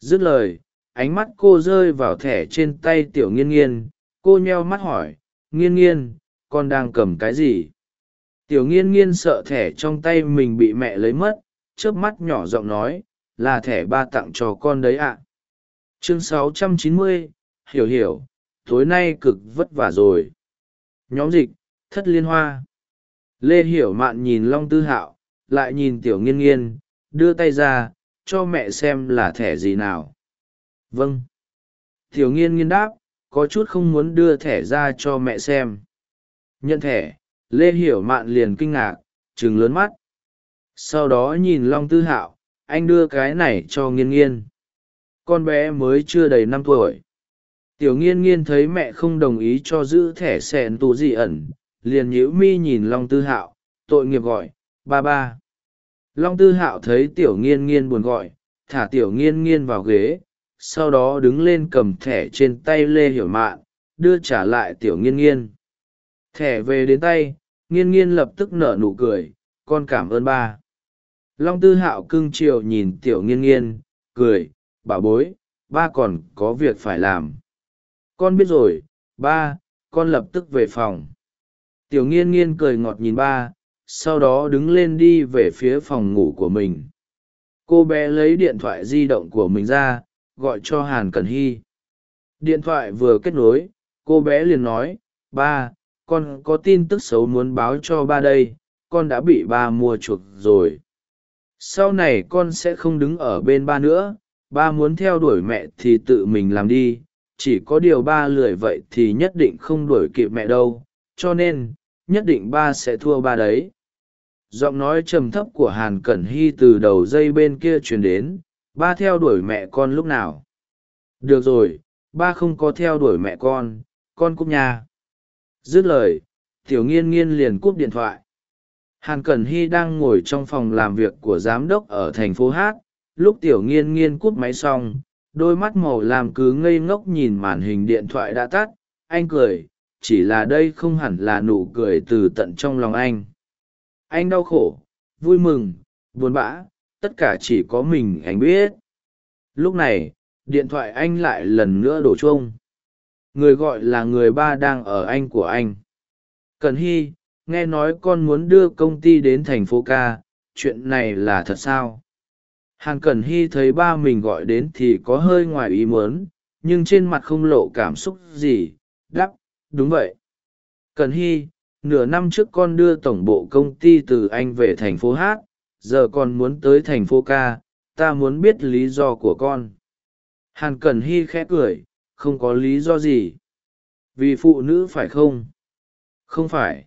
Dứt lời ánh mắt cô rơi vào thẻ trên tay tiểu nghiên nghiên. Cô nheo mắt hỏi nghiên nghiên con đang cầm cái gì? Tiểu nghiên nghiên sợ thẻ trong tay mình bị mẹ lấy mất chớp mắt nhỏ giọng nói là thẻ ba tặng cho con đấy ạ. Chương 690, hiểu hiểu tối nay cực vất vả rồi. Nhóm dịch thất liên hoa. Lê hiểu mạn nhìn long tư hạo lại nhìn tiểu nghiên nghiên đưa tay ra cho mẹ xem là thẻ gì nào. Vâng. Thiếu nghiên nghiên đáp, có chút không muốn đưa thẻ ra cho mẹ xem. Nhận thẻ, lê hiểu mạn liền kinh ngạc chừng lớn mắt. Sau đó nhìn long tư hạo, anh đưa cái này cho nghiên nghiên. Con bé mới chưa đầy năm tuổi. Tiểu nghiên nghiên thấy mẹ không đồng ý cho giữ thẻ sẹn tù dị ẩn, liền nhíu mi nhìn long tư hạo, tội nghiệp gọi, ba ba long tư hạo thấy tiểu nghiên nghiên buồn gọi, thả tiểu nghiên nghiên vào ghế, sau đó đứng lên cầm thẻ trên tay lê hiểu mạn, đưa trả lại tiểu nghiên nghiên. Thẻ về đến tay, nghiên nghiên lập tức nở nụ cười, con cảm ơn ba. Long tư hạo cưng chiều nhìn tiểu nghiên nghiên, cười, bảo bối, ba còn có việc phải làm. Con biết rồi, ba, con lập tức về phòng. Tiểu nghiên nghiên cười ngọt nhìn ba sau đó đứng lên đi về phía phòng ngủ của mình. Cô bé lấy điện thoại di động của mình ra, gọi cho hàn cần hy. Điện thoại vừa kết nối, cô bé liền nói, ba, con có tin tức xấu muốn báo cho ba đây, con đã bị ba mua chuộc rồi. Sau này con sẽ không đứng ở bên ba nữa, ba muốn theo đuổi mẹ thì tự mình làm đi, chỉ có điều ba lười vậy thì nhất định không đuổi kịp mẹ đâu, cho nên nhất định ba sẽ thua ba đấy giọng nói trầm thấp của hàn cẩn hy từ đầu dây bên kia truyền đến, ba theo đuổi mẹ con lúc nào? Được rồi, ba không có theo đuổi mẹ con con cúp nhà. Dứt lời, tiểu nghiên nghiên liền cúp điện thoại. Hàn cẩn hy đang ngồi trong phòng làm việc của giám đốc ở thành phố hát, lúc tiểu nghiên nghiên cúp máy xong, đôi mắt màu làm cứ ngây ngốc nhìn màn hình điện thoại đã tắt, anh cười, chỉ là đây không hẳn là nụ cười từ tận trong lòng anh anh đau khổ, vui mừng, buồn bã, tất cả chỉ có mình anh biết. Lúc này, điện thoại anh lại lần nữa đổ chuông. Người gọi là người ba đang ở anh của anh. Cần hy, nghe nói con muốn đưa công ty đến thành phố ca, chuyện này là thật sao? Hàn cẩn hy thấy ba mình gọi đến thì có hơi ngoài ý muốn, nhưng trên mặt không lộ cảm xúc gì đắp đúng vậy. Cần hy nửa năm trước con đưa tổng bộ công ty từ anh về thành phố hát, giờ con muốn tới thành phố ca, ta muốn biết lý do của con. Hàn cẩn hy khẽ cười, không có lý do gì. Vì phụ nữ phải không? Không phải.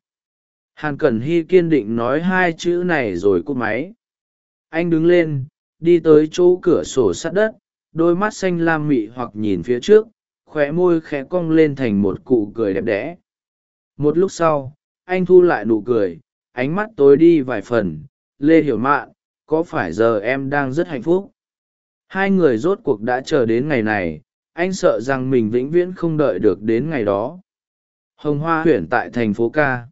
Hàn cẩn hy kiên định nói hai chữ này rồi cúp máy. Anh đứng lên, đi tới chỗ cửa sổ sát đất, đôi mắt xanh lam mị hoặc nhìn phía trước, khóe môi khẽ cong lên thành một cụ cười đẹp đẽ. Một lúc sau anh thu lại nụ cười, ánh mắt tối đi vài phần. Lê hiểu mạn, có phải giờ em đang rất hạnh phúc? Hai người rốt cuộc đã chờ đến ngày này. Anh sợ rằng mình vĩnh viễn không đợi được đến ngày đó. Hồng hoa huyền tại thành phố ca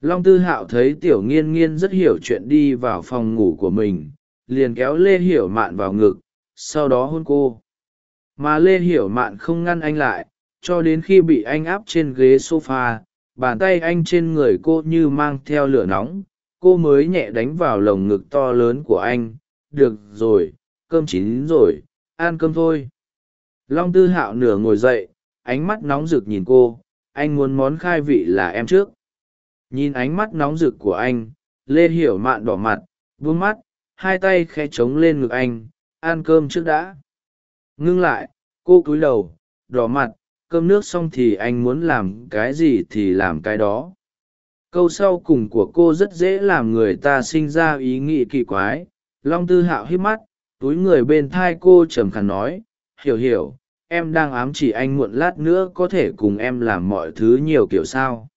long tư hạo thấy tiểu nghiên nghiên rất hiểu chuyện đi vào phòng ngủ của mình, liền kéo lê hiểu mạn vào ngực, sau đó hôn cô. Mà lê hiểu mạn không ngăn anh lại, cho đến khi bị anh áp trên ghế s o f a bàn tay anh trên người cô như mang theo lửa nóng, cô mới nhẹ đánh vào lồng ngực to lớn của anh. Được rồi, cơm chín rồi, ăn cơm thôi. Long tư hạo nửa ngồi dậy, ánh mắt nóng rực nhìn cô. Anh muốn món khai vị là em trước. Nhìn ánh mắt nóng rực của anh, lê hiểu mạn đỏ mặt, buông mắt, hai tay khe trống lên ngực anh. Ăn cơm trước đã. Ngưng lại, cô cúi đầu, đỏ mặt cơm nước xong thì anh muốn làm cái gì thì làm cái đó. Câu sau cùng của cô rất dễ làm người ta sinh ra ý nghĩ kỳ quái. Long tư hạo hít mắt, túi người bên thai cô trầm khàn nói, hiểu hiểu, em đang ám chỉ anh muộn lát nữa có thể cùng em làm mọi thứ nhiều kiểu sao?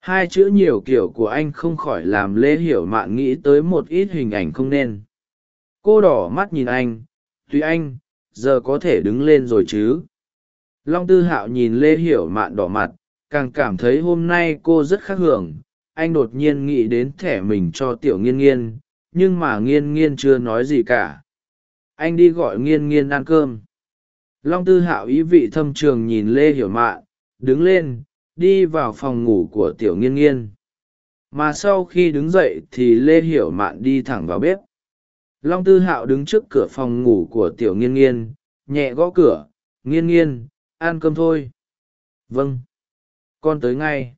Hai chữ nhiều kiểu của anh không khỏi làm lê hiểu mạn nghĩ tới một ít hình ảnh không nên. Cô đỏ mắt nhìn anh, tuy anh, giờ có thể đứng lên rồi chứ? Long tư hạo nhìn lê hiểu mạn đỏ mặt, càng cảm thấy hôm nay cô rất khác hưởng. Anh đột nhiên nghĩ đến thẻ mình cho tiểu nghiên nghiên, nhưng mà nghiên nghiên chưa nói gì cả. Anh đi gọi nghiên nghiên ăn cơm. Long tư hạo ý vị thâm trường nhìn lê hiểu mạn, đứng lên, đi vào phòng ngủ của tiểu nghiên nghiên. Mà sau khi đứng dậy thì lê hiểu mạn đi thẳng vào bếp. Long tư hạo đứng trước cửa phòng ngủ của tiểu nghiên nghiên, nhẹ gõ cửa. Nghiên nghiên ăn cơm thôi. Vâng. Con tới ngay.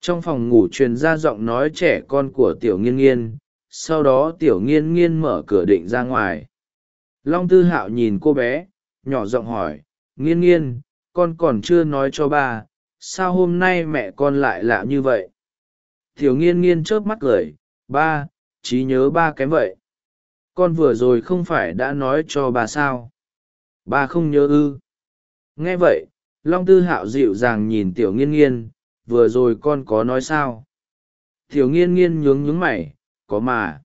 Trong phòng ngủ truyền ra giọng nói trẻ con của tiểu nghiên nghiên, sau đó tiểu nghiên nghiên mở cửa định ra ngoài. Long tư hạo nhìn cô bé, nhỏ giọng hỏi, nghiên nghiên, con còn chưa nói cho ba, sao hôm nay mẹ con lại lạ như vậy? Tiểu nghiên nghiên chớp mắt cười, ba, trí nhớ ba kém vậy. Con vừa rồi không phải đã nói cho bà sao? Ba không nhớ ư nghe vậy, long tư hạo dịu dàng nhìn tiểu nghiên nghiên, vừa rồi con có nói sao? Tiểu nghiên nghiên nhướng nhướng mày, có mà.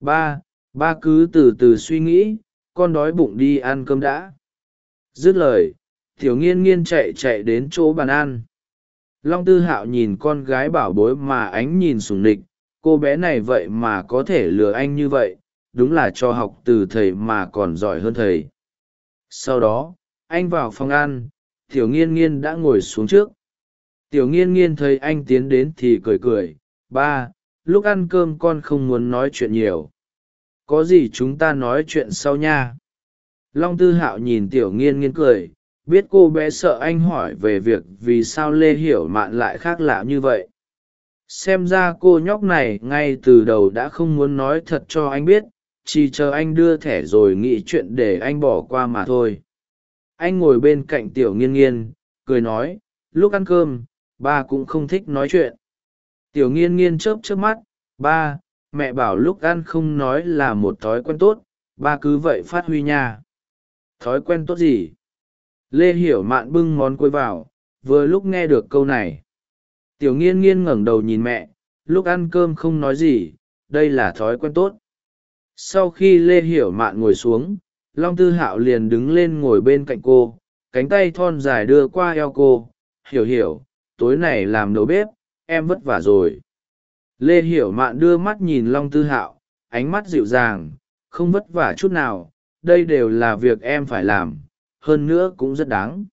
Ba ba cứ từ từ suy nghĩ, con đói bụng đi ăn cơm đã. Dứt lời, tiểu nghiên nghiên chạy chạy đến chỗ bàn ăn. Long tư hạo nhìn con gái bảo bối mà ánh nhìn sùng nịch, cô bé này vậy mà có thể lừa anh như vậy, đúng là cho học từ thầy mà còn giỏi hơn thầy. Sau đó anh vào phòng ăn, tiểu nghiên nghiên đã ngồi xuống trước. Tiểu nghiên nghiên thấy anh tiến đến thì cười cười, ba, lúc ăn cơm con không muốn nói chuyện nhiều. Có gì chúng ta nói chuyện sau nha. Long tư hạo nhìn tiểu nghiên nghiên cười, biết cô bé sợ anh hỏi về việc vì sao lê hiểu mạn lại khác lạ như vậy. Xem ra cô nhóc này ngay từ đầu đã không muốn nói thật cho anh biết, chỉ chờ anh đưa thẻ rồi nghĩ chuyện để anh bỏ qua mà thôi anh ngồi bên cạnh tiểu nghiên nghiên, cười nói, lúc ăn cơm, ba cũng không thích nói chuyện. Tiểu nghiên nghiên chớp chớp mắt, ba, mẹ bảo lúc ăn không nói là một thói quen tốt, ba cứ vậy phát huy nha. Thói quen tốt gì? Lê hiểu mạn bưng món quấy vào, vừa lúc nghe được câu này. Tiểu nghiên nghiên ngẩng đầu nhìn mẹ, lúc ăn cơm không nói gì, đây là thói quen tốt. Sau khi lê hiểu mạn ngồi xuống long tư hạo liền đứng lên ngồi bên cạnh cô cánh tay thon dài đưa qua eo cô hiểu hiểu tối này làm nấu bếp em vất vả rồi. Lê hiểu mạn đưa mắt nhìn long tư hạo ánh mắt dịu dàng không vất vả chút nào đây đều là việc em phải làm hơn nữa cũng rất đáng.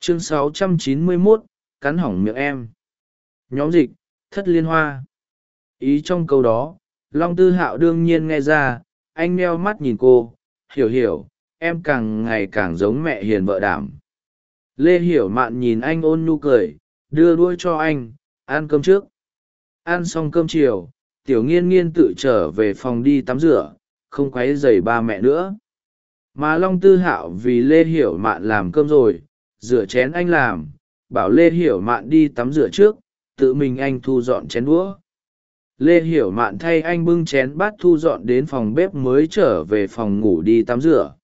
Chương 691, cắn hỏng miệng em. Nhóm dịch thất liên hoa. Ý trong câu đó long tư hạo đương nhiên nghe ra anh meo mắt nhìn cô hiểu hiểu, em càng ngày càng giống mẹ hiền vợ đảm. Lê hiểu mạn nhìn anh ôn nhu cười, đưa đuôi cho anh, ăn cơm trước. Ăn xong cơm chiều, tiểu nghiên nghiên tự trở về phòng đi tắm rửa, không q u ấ y dày ba mẹ nữa. Mà long tư hạo vì lê hiểu mạn làm cơm rồi, rửa chén anh làm, bảo lê hiểu mạn đi tắm rửa trước, tự mình anh thu dọn chén đũa lê hiểu mạn thay anh bưng chén bát thu dọn đến phòng bếp mới trở về phòng ngủ đi tắm rửa.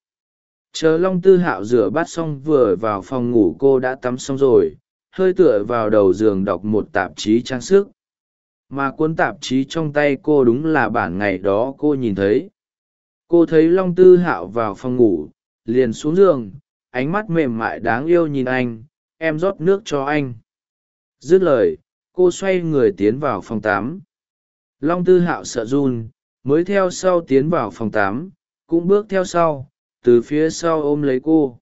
Chờ long tư hạo rửa bát xong vừa vào phòng ngủ cô đã tắm xong rồi, hơi tựa vào đầu giường đọc một tạp chí trang sức. Mà cuốn tạp chí trong tay cô đúng là bản ngày đó cô nhìn thấy. Cô thấy long tư hạo vào phòng ngủ, liền xuống giường, ánh mắt mềm mại đáng yêu nhìn anh, em rót nước cho anh. Dứt lời, cô xoay người tiến vào phòng tám long tư hạo sợ run, mới theo sau tiến vào phòng tám, cũng bước theo sau, từ phía sau ôm lấy cô.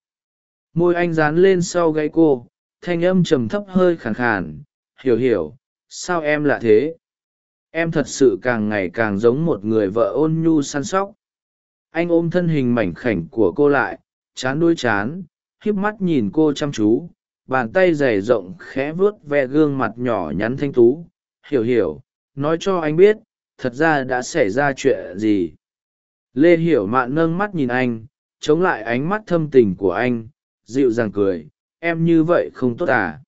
Môi anh dán lên sau gáy cô, thanh âm trầm thấp hơi khàn khàn, hiểu hiểu, sao em lạ thế? Em thật sự càng ngày càng giống một người vợ ôn nhu săn sóc. Anh ôm thân hình mảnh khảnh của cô lại, chán đuôi chán, híp mắt nhìn cô chăm chú, bàn tay dày rộng khẽ vuốt ve gương mặt nhỏ nhắn thanh tú. Hiểu hiểu nói cho anh biết, thật ra đã xảy ra chuyện gì. Lê hiểu mạn nâng mắt nhìn anh, chống lại ánh mắt thâm tình của anh, dịu dàng cười, em như vậy không tốt à?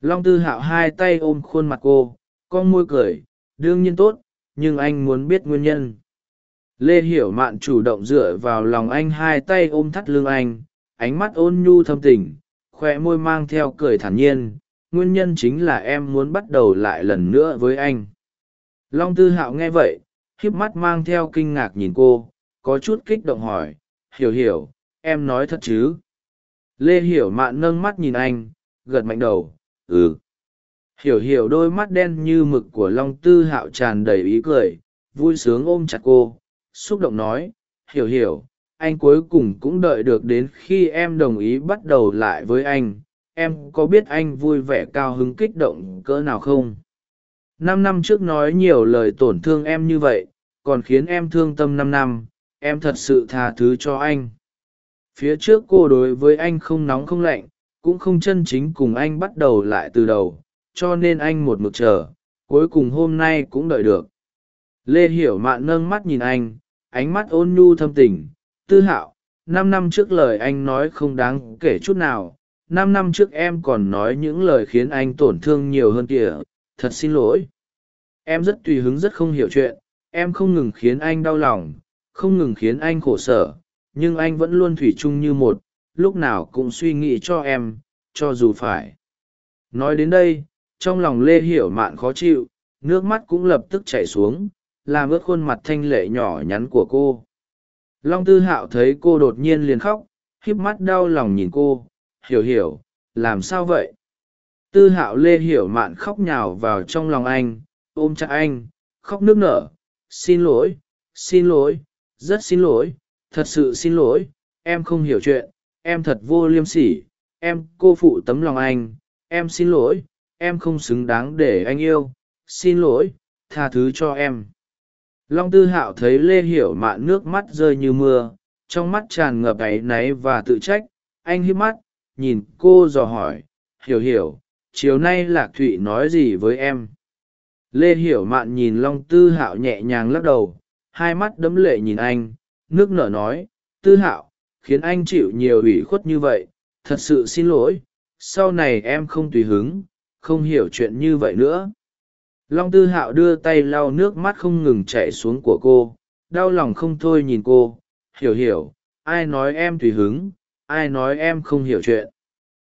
Long tư hạo hai tay ôm khuôn mặt cô, con môi cười, đương nhiên tốt, nhưng anh muốn biết nguyên nhân. Lê hiểu mạn chủ động dựa vào lòng anh hai tay ôm thắt lưng anh, ánh mắt ôn nhu thâm tình, khoe môi mang theo cười thản nhiên, nguyên nhân chính là em muốn bắt đầu lại lần nữa với anh long tư hạo nghe vậy khiếp mắt mang theo kinh ngạc nhìn cô, có chút kích động hỏi, hiểu hiểu, em nói thật chứ? Lê hiểu mạn nâng mắt nhìn anh, gật mạnh đầu ừ. Hiểu hiểu đôi mắt đen như mực của long tư hạo tràn đầy ý cười, vui sướng ôm chặt cô, xúc động nói, hiểu hiểu, anh cuối cùng cũng đợi được đến khi em đồng ý bắt đầu lại với anh. Em có biết anh vui vẻ cao hứng kích động cỡ nào không? Năm năm trước nói nhiều lời tổn thương em như vậy, còn khiến em thương tâm năm năm, em thật sự tha thứ cho anh. Phía trước cô đối với anh không nóng không lạnh, cũng không chân chính cùng anh bắt đầu lại từ đầu, cho nên anh một mực chờ, cuối cùng hôm nay cũng đợi được. Lê hiểu mạn nâng mắt nhìn anh, ánh mắt ôn nhu thâm tình, tư hạo, năm năm trước lời anh nói không đáng kể chút nào, năm năm trước em còn nói những lời khiến anh tổn thương nhiều hơn kìa thật xin lỗi. Em rất tùy hứng rất không hiểu chuyện, em không ngừng khiến anh đau lòng, không ngừng khiến anh khổ sở, nhưng anh vẫn luôn thủy chung như một, lúc nào cũng suy nghĩ cho em, cho dù phải. Nói đến đây, trong lòng lê hiểu mạn khó chịu, nước mắt cũng lập tức chảy xuống, làm ướt khuôn mặt thanh lệ nhỏ nhắn của cô. Long tư hạo thấy cô đột nhiên liền khóc híp mắt đau lòng nhìn cô. Hiểu hiểu, làm sao vậy? Tư hạo lê hiểu mạn khóc nhào vào trong lòng anh, ôm chặt anh, khóc nước nở, xin lỗi xin lỗi, rất xin lỗi, thật sự xin lỗi, em không hiểu chuyện, em thật vô liêm sỉ, em cô phụ tấm lòng anh, em xin lỗi, em không xứng đáng để anh yêu, xin lỗi, tha thứ cho em. Long tư hạo thấy lê hiểu mạn nước mắt rơi như mưa, trong mắt tràn ngập áy náy và tự trách, anh hít mắt, nhìn cô dò hỏi, hiểu hiểu chiều nay lạc thụy nói gì với em? Lê hiểu mạn nhìn long tư hạo nhẹ nhàng lắc đầu, hai mắt đẫm lệ nhìn anh, nước nở nói, tư hạo, khiến anh chịu nhiều ủy khuất như vậy, thật sự xin lỗi, sau này em không tùy hứng, không hiểu chuyện như vậy nữa. Long tư hạo đưa tay lau nước mắt không ngừng chảy xuống của cô, đau lòng không thôi nhìn cô, hiểu hiểu, ai nói em tùy hứng, ai nói em không hiểu chuyện?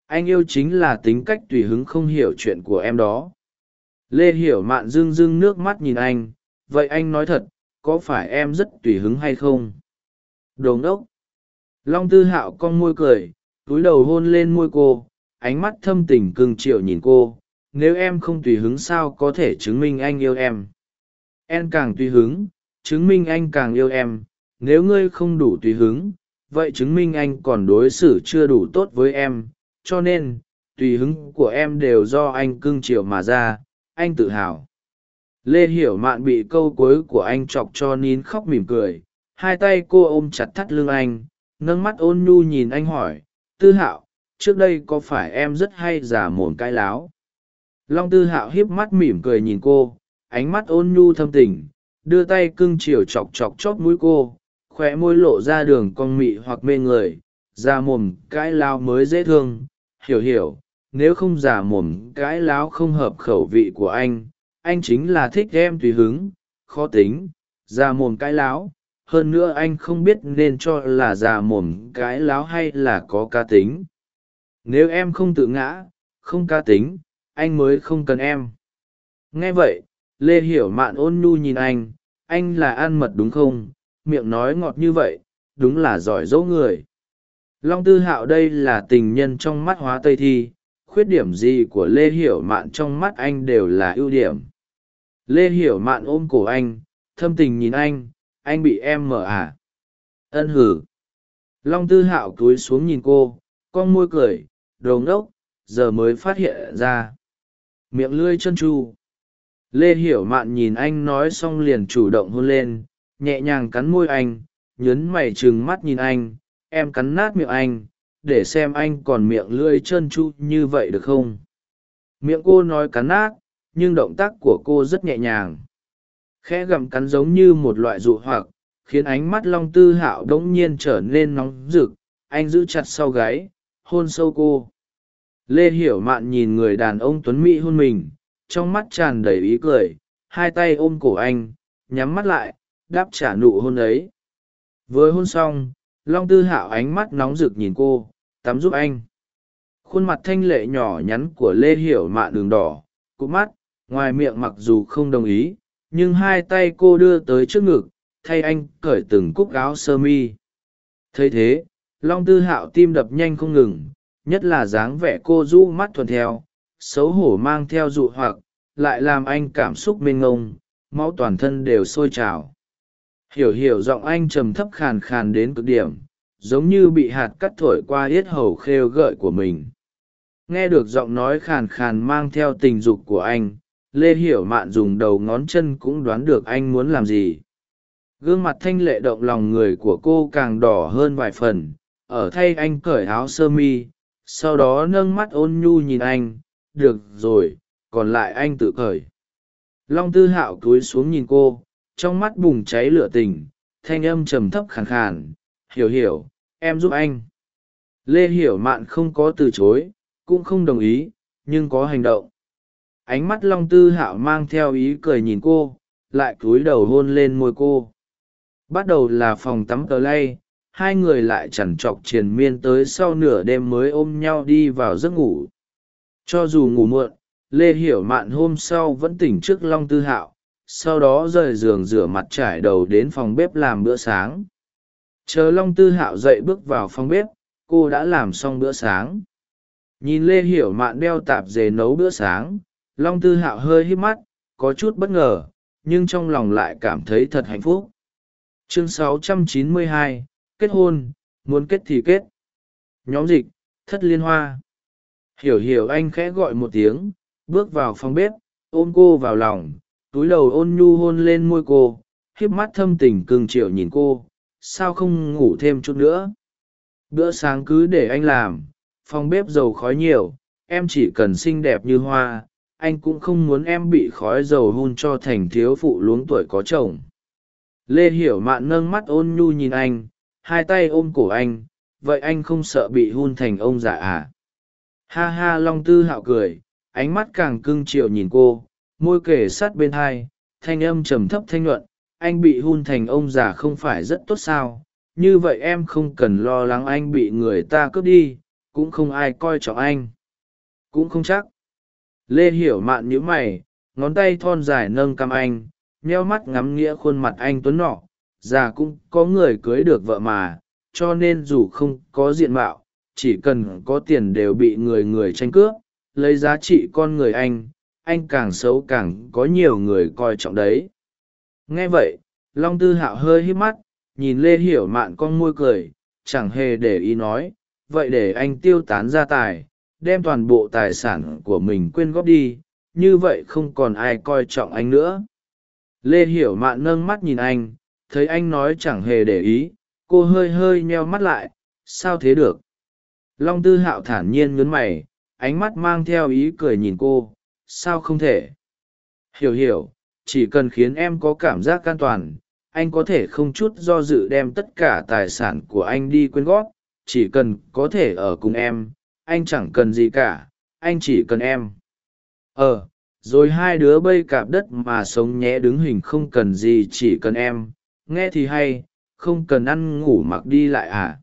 Anh yêu chính là tính cách tùy hứng không hiểu chuyện của em đó. Lê hiểu mạn rưng rưng nước mắt nhìn anh, vậy anh nói thật, có phải em rất tùy hứng hay không? Đồ ngốc! Long tư hạo con môi cười, túi đầu hôn lên môi cô, ánh mắt thâm tình cưng triệu nhìn cô, nếu em không tùy hứng sao có thể chứng minh anh yêu em? Em càng tùy hứng, chứng minh anh càng yêu em, nếu ngươi không đủ tùy hứng, vậy chứng minh anh còn đối xử chưa đủ tốt với em cho nên, tùy hứng của em đều do anh cưng chiều mà ra, anh tự hào. Lê hiểu mạn bị câu cuối của anh chọc cho nín khóc mỉm cười, hai tay cô ôm chặt thắt lưng anh, nâng mắt ôn nhu nhìn anh hỏi, tư hạo, trước đây có phải em rất hay giả mồm cãi láo? Long tư hạo hiếp mắt mỉm cười nhìn cô, ánh mắt ôn nhu thâm tình, đưa tay cưng chiều chọc chọc chót mũi cô khoe môi lộ ra đường con mị hoặc mê người da mồm cãi lao mới dễ thương hiểu hiểu, nếu không giả mồm cãi láo không hợp khẩu vị của anh anh chính là thích em tùy hứng, khó tính giả mồm cãi láo. Hơn nữa anh không biết nên cho là giả mồm cãi láo hay là có cá tính. Nếu em không tự ngã, không cá tính, anh mới không cần em. Nghe vậy, lê hiểu mạn ôn nhu nhìn anh. Anh là ăn mật đúng không? Miệng nói ngọt như vậy, đúng là giỏi dỗ người long tư hạo đây là tình nhân trong mắt hóa tây thi, khuyết điểm gì của lê hiểu mạn trong mắt anh đều là ưu điểm. Lê hiểu mạn ôm cổ anh, thâm tình nhìn anh anh bị em mở à? Ân hử. Long tư hạo cúi xuống nhìn cô, con môi cười, đồ ngốc, giờ mới phát hiện ra. Miệng lươi chân tru. Lê hiểu mạn nhìn anh nói xong liền chủ động hôn lên, nhẹ nhàng cắn môi anh, nhấn mày trừng mắt nhìn anh em cắn nát miệng anh, để xem anh còn miệng lưỡi trơn tru như vậy được không? Miệng cô nói cắn nát, nhưng động tác của cô rất nhẹ nhàng. Khẽ gặm cắn giống như một loại dụ hoặc, khiến ánh mắt long tư hạo đ ỗ n g nhiên trở nên nóng rực. Anh giữ chặt sau gáy, hôn sâu cô. Lê hiểu mạn nhìn người đàn ông tuấn mỹ hôn mình, trong mắt tràn đầy ý cười, hai tay ôm cổ anh, nhắm mắt lại, đáp trả nụ hôn ấy. Vừa hôn xong long tư hạo ánh mắt nóng rực nhìn cô, tắm giúp anh. Khuôn mặt thanh lệ nhỏ nhắn của lê hiểu mạn đường đỏ cụt mắt, ngoài miệng mặc dù không đồng ý, nhưng hai tay cô đưa tới trước ngực, thay anh cởi từng cúc áo sơ mi. Thấy thế, long tư hạo tim đập nhanh không ngừng, nhất là dáng vẻ cô rũ mắt thuần theo, xấu hổ mang theo dụ hoặc, lại làm anh cảm xúc mênh ngông máu toàn thân đều sôi trào hiểu hiểu giọng anh trầm thấp khàn khàn đến cực điểm, giống như bị hạt cắt thổi qua yết hầu khêu gợi của mình. Nghe được giọng nói khàn khàn mang theo tình dục của anh, lê hiểu mạn dùng đầu ngón chân cũng đoán được anh muốn làm gì. Gương mặt thanh lệ động lòng người của cô càng đỏ hơn vài phần, ở thay anh cởi áo sơ mi, sau đó nâng mắt ôn nhu nhìn anh, được rồi, còn lại anh tự cởi. Long tư hạo cúi xuống nhìn cô trong mắt bùng cháy lửa tình, thanh âm trầm thấp khàn khàn, hiểu hiểu, em giúp anh. Lê hiểu mạn không có từ chối, cũng không đồng ý, nhưng có hành động. Ánh mắt long tư hạo mang theo ý cười nhìn cô, lại cúi đầu hôn lên môi cô. Bắt đầu là phòng tắm tờ lay, hai người lại chẳng chọc triền miên tới sau nửa đêm mới ôm nhau đi vào giấc ngủ. Cho dù ngủ muộn, lê hiểu mạn hôm sau vẫn tỉnh trước long tư hạo sau đó rời giường rửa mặt trải đầu đến phòng bếp làm bữa sáng. Chờ long tư hạo dậy bước vào phòng bếp cô đã làm xong bữa sáng. Nhìn lê hiểu mạn đeo tạp dề nấu bữa sáng long tư hạo hơi hít mắt có chút bất ngờ nhưng trong lòng lại cảm thấy thật hạnh phúc. Chương 692, kết hôn muốn kết thì kết. Nhóm dịch thất liên hoa. Hiểu hiểu anh khẽ gọi một tiếng bước vào phòng bếp ôm cô vào lòng túi đầu ôn nhu hôn lên môi cô, híp mắt thâm tình cưng triệu nhìn cô, sao không ngủ thêm chút nữa? Bữa sáng cứ để anh làm, phòng bếp dầu khói nhiều, em chỉ cần xinh đẹp như hoa, anh cũng không muốn em bị khói dầu hun cho thành thiếu phụ luống tuổi có chồng. Lê hiểu mạn nâng mắt ôn nhu nhìn anh, hai tay ôm cổ anh, vậy anh không sợ bị hun thành ông già à? Ha ha, long tư hạo cười, ánh mắt càng cưng chiều nhìn cô môi kể sát bên hai, thanh âm trầm thấp thanh nhuận, anh bị hun thành ông già không phải rất tốt sao, như vậy em không cần lo lắng anh bị người ta cướp đi, cũng không ai coi trọng anh. Cũng không chắc. Lê hiểu mạn nhíu mày, ngón tay thon dài nâng cằm anh, nheo mắt ngắm nghĩa khuôn mặt anh tuấn nọ, già cũng có người cưới được vợ mà, cho nên dù không có diện mạo, chỉ cần có tiền đều bị người người tranh cướp, lấy giá trị con người anh anh càng xấu càng có nhiều người coi trọng đấy. Nghe vậy, long tư hạo hơi hít mắt, nhìn lê hiểu mạn con môi cười, chẳng hề để ý nói, vậy để anh tiêu tán gia tài, đem toàn bộ tài sản của mình quyên góp đi, như vậy không còn ai coi trọng anh nữa. Lê hiểu mạn nâng mắt nhìn anh, thấy anh nói chẳng hề để ý, cô hơi hơi nheo mắt lại, sao thế được? Long tư hạo thản nhiên nhấn mày, ánh mắt mang theo ý cười nhìn cô sao không thể? Hiểu hiểu, chỉ cần khiến em có cảm giác an toàn, anh có thể không chút do dự đem tất cả tài sản của anh đi quyên góp, chỉ cần có thể ở cùng em, anh chẳng cần gì cả, anh chỉ cần em. Ờ rồi hai đứa bây cạp đất mà sống nhé, đứng hình không cần gì chỉ cần em. Nghe thì hay, không cần ăn ngủ mặc đi lại à?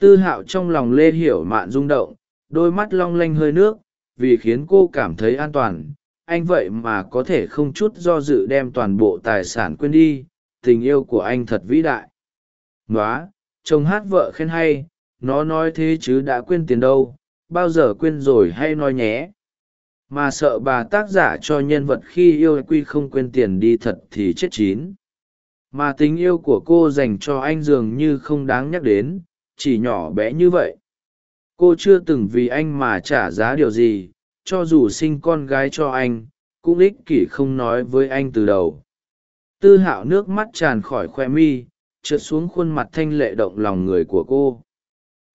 Tư hạo trong lòng lê hiểu mạn rung động, đôi mắt long lanh hơi nước vì khiến cô cảm thấy an toàn, anh vậy mà có thể không chút do dự đem toàn bộ tài sản quên đi, tình yêu của anh thật vĩ đại. Nói chồng hát vợ khen hay, nó nói thế chứ đã quên tiền đâu, bao giờ quên rồi hay nói nhé. Mà sợ bà tác giả cho nhân vật khi yêu quy không quên tiền đi thật thì chết chín. Mà tình yêu của cô dành cho anh dường như không đáng nhắc đến, chỉ nhỏ bé như vậy cô chưa từng vì anh mà trả giá điều gì, cho dù sinh con gái cho anh, cũng ích kỷ không nói với anh từ đầu. Tư hạo nước mắt tràn khỏi khoe mi, trượt xuống khuôn mặt thanh lệ động lòng người của cô.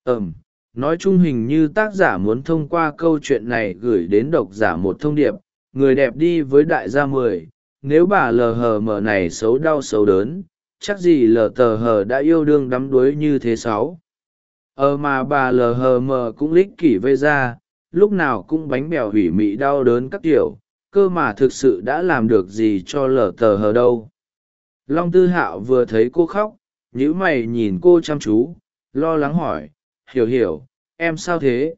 Ừm, nói chung hình như tác giả muốn thông qua câu chuyện này gửi đến độc giả một thông điệp, người đẹp đi với đại gia mười, nếu bà lờ hờ mờ này xấu đau xấu đớn, chắc gì lờ tờ hờ đã yêu đương đắm đuối như thế sáu ờ mà bà lờ hờ mờ cũng lích kỷ vây ra, lúc nào cũng bánh bèo hủy mị đau đớn các kiểu, cơ mà thực sự đã làm được gì cho lờ tờ hờ đâu. Long tư hạo vừa thấy cô khóc nhữ mày nhìn cô chăm chú, lo lắng hỏi, hiểu hiểu, em sao thế?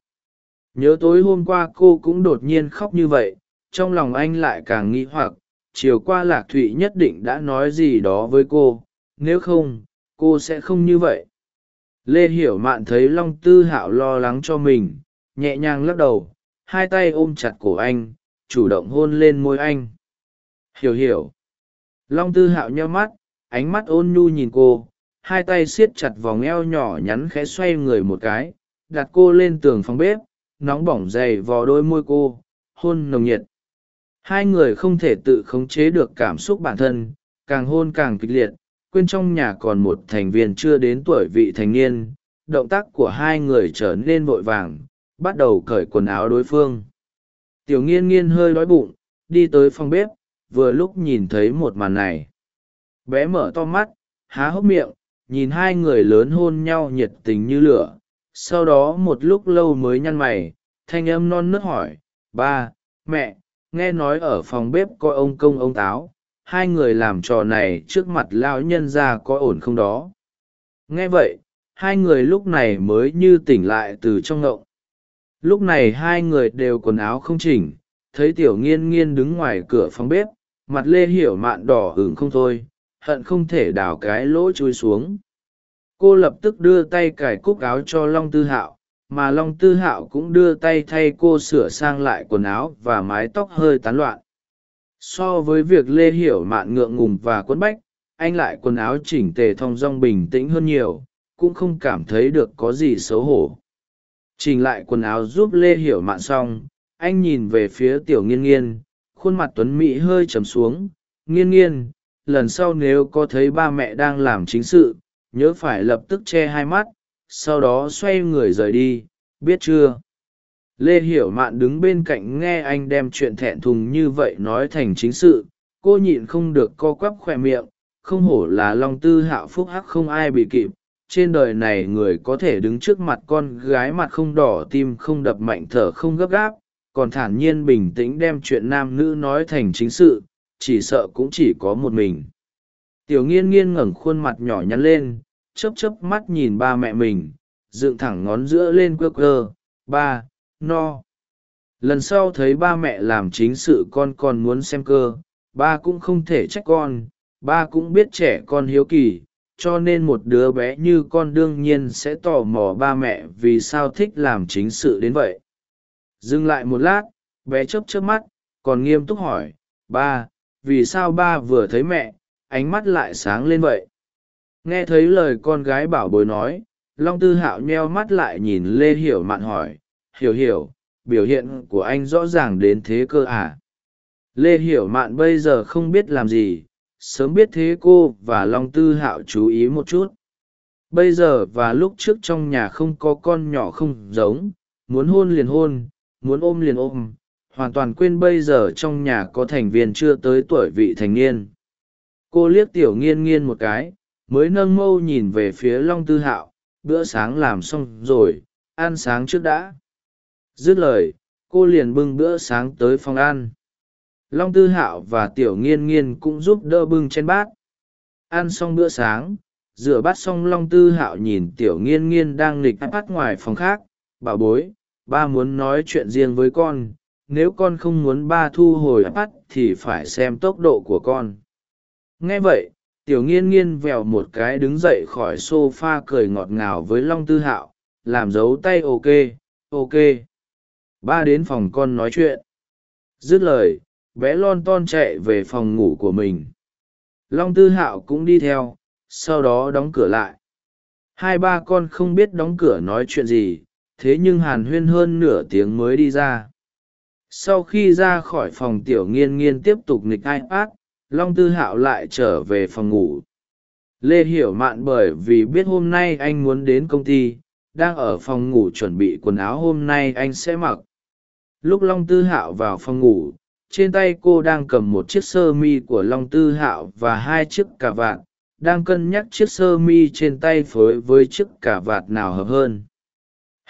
Nhớ tối hôm qua cô cũng đột nhiên khóc như vậy, trong lòng anh lại càng nghĩ hoặc, chiều qua lạc thụy nhất định đã nói gì đó với cô, nếu không, cô sẽ không như vậy lê hiểu mạn thấy long tư hạo lo lắng cho mình, nhẹ nhàng lắc đầu, hai tay ôm chặt cổ anh, chủ động hôn lên môi anh. Hiểu hiểu. Long tư hạo nheo mắt, ánh mắt ôn nhu nhìn cô, hai tay siết chặt vòng eo nhỏ nhắn khẽ xoay người một cái, đặt cô lên tường phòng bếp, nóng bỏng dày vò đôi môi cô, hôn nồng nhiệt. Hai người không thể tự khống chế được cảm xúc bản thân, càng hôn càng kịch liệt quên trong nhà còn một thành viên chưa đến tuổi vị thành niên, động tác của hai người trở nên vội vàng, bắt đầu cởi quần áo đối phương. Tiểu nghiên nghiên hơi đói bụng, đi tới phòng bếp, vừa lúc nhìn thấy một màn này. Bé mở to mắt, há hốc miệng, nhìn hai người lớn hôn nhau nhiệt tình như lửa. Sau đó một lúc lâu mới nhăn mày, thanh âm non nớt hỏi, ba, mẹ, nghe nói ở phòng bếp có ông công ông táo hai người làm trò này trước mặt lão nhân ra có ổn không đó? Nghe vậy, hai người lúc này mới như tỉnh lại từ trong ngộng. Lúc này hai người đều quần áo không chỉnh, thấy tiểu nghiên nghiên đứng ngoài cửa phòng bếp, mặt lê hiểu mạn đỏ hửng không thôi, hận không thể đào cái lỗ chui xuống. Cô lập tức đưa tay cài cúc áo cho long tư hạo, mà long tư hạo cũng đưa tay thay cô sửa sang lại quần áo và mái tóc hơi tán loạn so với việc lê hiểu mạn ngượng ngùng và quấn bách, anh lại quần áo chỉnh tề thong dong bình tĩnh hơn nhiều, cũng không cảm thấy được có gì xấu hổ. Chỉnh lại quần áo giúp lê hiểu mạn xong, anh nhìn về phía tiểu nghiên nghiên, khuôn mặt tuấn mỹ hơi trầm xuống. Nghiên nghiên, lần sau nếu có thấy ba mẹ đang làm chính sự, nhớ phải lập tức che hai mắt, sau đó xoay người rời đi, biết chưa? Lê hiểu mạn đứng bên cạnh nghe anh đem chuyện thẹn thùng như vậy nói thành chính sự, cô nhịn không được co quắp khoe miệng, không hổ là long tư hạo phúc hắc không ai bị kịp, trên đời này người có thể đứng trước mặt con gái mặt không đỏ, tim không đập mạnh, thở không gấp gáp, còn thản nhiên bình tĩnh đem chuyện nam nữ nói thành chính sự, chỉ sợ cũng chỉ có một mình. Tiểu nghiên nghiên ngẩng khuôn mặt nhỏ nhắn lên, chớp chớp mắt nhìn ba mẹ mình, dựng thẳng ngón giữa lên quơ cơ ba no. Lần sau thấy ba mẹ làm chính sự con còn muốn xem cơ, ba cũng không thể trách con, ba cũng biết trẻ con hiếu kỳ, cho nên một đứa bé như con đương nhiên sẽ tò mò ba mẹ vì sao thích làm chính sự đến vậy. Dừng lại một lát, bé chớp chớp mắt, còn nghiêm túc hỏi, ba, vì sao ba vừa thấy mẹ, ánh mắt lại sáng lên vậy? Nghe thấy lời con gái bảo bối nói, long tư hạo nheo mắt lại nhìn lê hiểu mạn hỏi hiểu hiểu, biểu hiện của anh rõ ràng đến thế cơ à? Lê hiểu mạn bây giờ không biết làm gì, sớm biết thế cô và long tư hạo chú ý một chút. Bây giờ và lúc trước trong nhà không có con nhỏ không giống, muốn hôn liền hôn, muốn ôm liền ôm, hoàn toàn quên bây giờ trong nhà có thành viên chưa tới tuổi vị thành niên. Cô liếc tiểu nghiên nghiên một cái, mới nâng mâu nhìn về phía long tư hạo, bữa sáng làm xong rồi, ăn sáng trước đã dứt lời, cô liền bưng bữa sáng tới phòng ăn. Long tư hạo và tiểu nghiên nghiên cũng giúp đỡ bưng trên bát. Ăn xong bữa sáng, rửa bát xong long tư hạo nhìn tiểu nghiên nghiên đang nghịch bắt ngoài phòng khác. Bảo bối, ba muốn nói chuyện riêng với con. Nếu con không muốn ba thu hồi bắt thì phải xem tốc độ của con. Nghe vậy, tiểu nghiên nghiên vèo một cái đứng dậy khỏi s o f a cười ngọt ngào với long tư hạo, làm dấu tay ok ok ba đến phòng con nói chuyện. Dứt lời, bé lon ton chạy về phòng ngủ của mình. Long tư hạo cũng đi theo, sau đó đóng cửa lại. Hai ba con không biết đóng cửa nói chuyện gì, thế nhưng hàn huyên hơn nửa tiếng mới đi ra. Sau khi ra khỏi phòng tiểu nghiên nghiên tiếp tục nghịch ipad, long tư hạo lại trở về phòng ngủ. Lê hiểu mạn bởi vì biết hôm nay anh muốn đến công ty, đang ở phòng ngủ chuẩn bị quần áo hôm nay anh sẽ mặc lúc long tư hạo vào phòng ngủ, trên tay cô đang cầm một chiếc sơ mi của long tư hạo và hai chiếc cà vạt, đang cân nhắc chiếc sơ mi trên tay phối với chiếc cà vạt nào hợp hơn.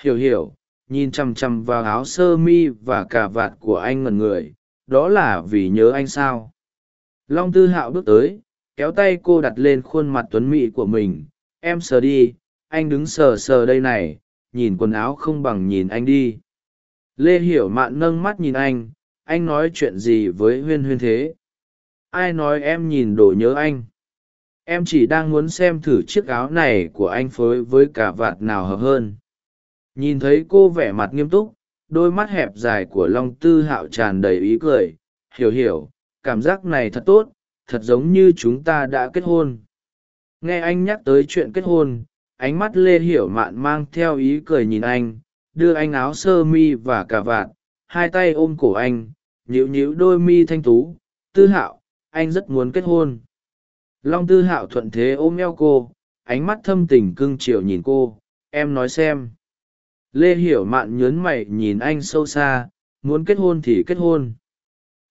Hiểu hiểu, nhìn chằm chằm vào áo sơ mi và cà vạt của anh ngần người, đó là vì nhớ anh sao? Long tư hạo bước tới, kéo tay cô đặt lên khuôn mặt tuấn mị của mình. Em sờ đi, anh đứng sờ sờ đây này, nhìn quần áo không bằng nhìn anh đi lê hiểu mạn nâng mắt nhìn anh anh nói chuyện gì với huyên huyên thế? Ai nói em nhìn đồ nhớ anh? Em chỉ đang muốn xem thử chiếc áo này của anh phối với cả vạt nào hợp hơn. Nhìn thấy cô vẻ mặt nghiêm túc, đôi mắt hẹp dài của long tư hạo tràn đầy ý cười. Hiểu hiểu, cảm giác này thật tốt, thật giống như chúng ta đã kết hôn. Nghe anh nhắc tới chuyện kết hôn, ánh mắt lê hiểu mạn mang theo ý cười nhìn anh đưa anh áo sơ mi và cà vạt, hai tay ôm cổ anh, nhíu nhíu đôi mi thanh tú. Tư hạo, anh rất muốn kết hôn. Long tư hạo thuận thế ôm eo cô, ánh mắt thâm tình cưng chiều nhìn cô. Em nói xem. Lê hiểu mạn nhớn mày nhìn anh sâu xa, muốn kết hôn thì kết hôn.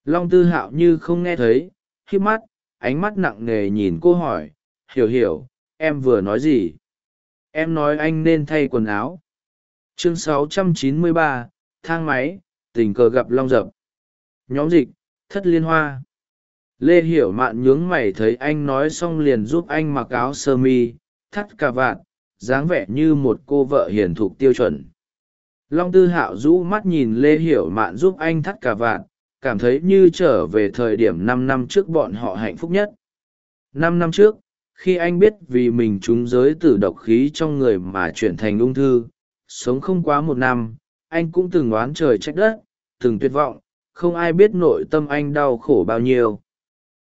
Long tư hạo như không nghe thấy, khi mắt, ánh mắt nặng nề nhìn cô hỏi, hiểu hiểu, em vừa nói gì? Em nói anh nên thay quần áo chương 693, thang máy tình cờ gặp long dập. Nhóm dịch thất liên hoa. Lê hiểu mạn nhướng mày thấy anh nói xong liền giúp anh mặc áo sơ mi thắt cà vạt dáng vẻ như một cô vợ hiền thục tiêu chuẩn. Long tư hạo rũ mắt nhìn lê hiểu mạn giúp anh thắt cà vạt cảm thấy như trở về thời điểm năm năm trước bọn họ hạnh phúc nhất. Năm năm trước khi anh biết vì mình trúng giới tử độc khí trong người mà chuyển thành ung thư sống không quá một năm, anh cũng từng oán trời trách đất, từng tuyệt vọng, không ai biết nội tâm anh đau khổ bao nhiêu.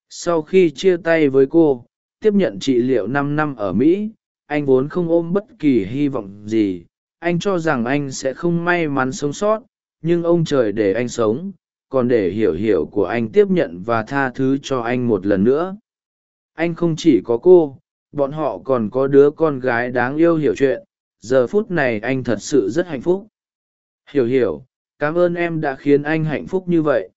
Sau khi chia tay với cô, tiếp nhận trị liệu năm năm ở mỹ, anh vốn không ôm bất kỳ hy vọng gì, anh cho rằng anh sẽ không may mắn sống sót, nhưng ông trời để anh sống, còn để hiểu hiểu của anh tiếp nhận và tha thứ cho anh một lần nữa. Anh không chỉ có cô, bọn họ còn có đứa con gái đáng yêu hiểu chuyện giờ phút này anh thật sự rất hạnh phúc. Hiểu hiểu, cảm ơn em đã khiến anh hạnh phúc như vậy.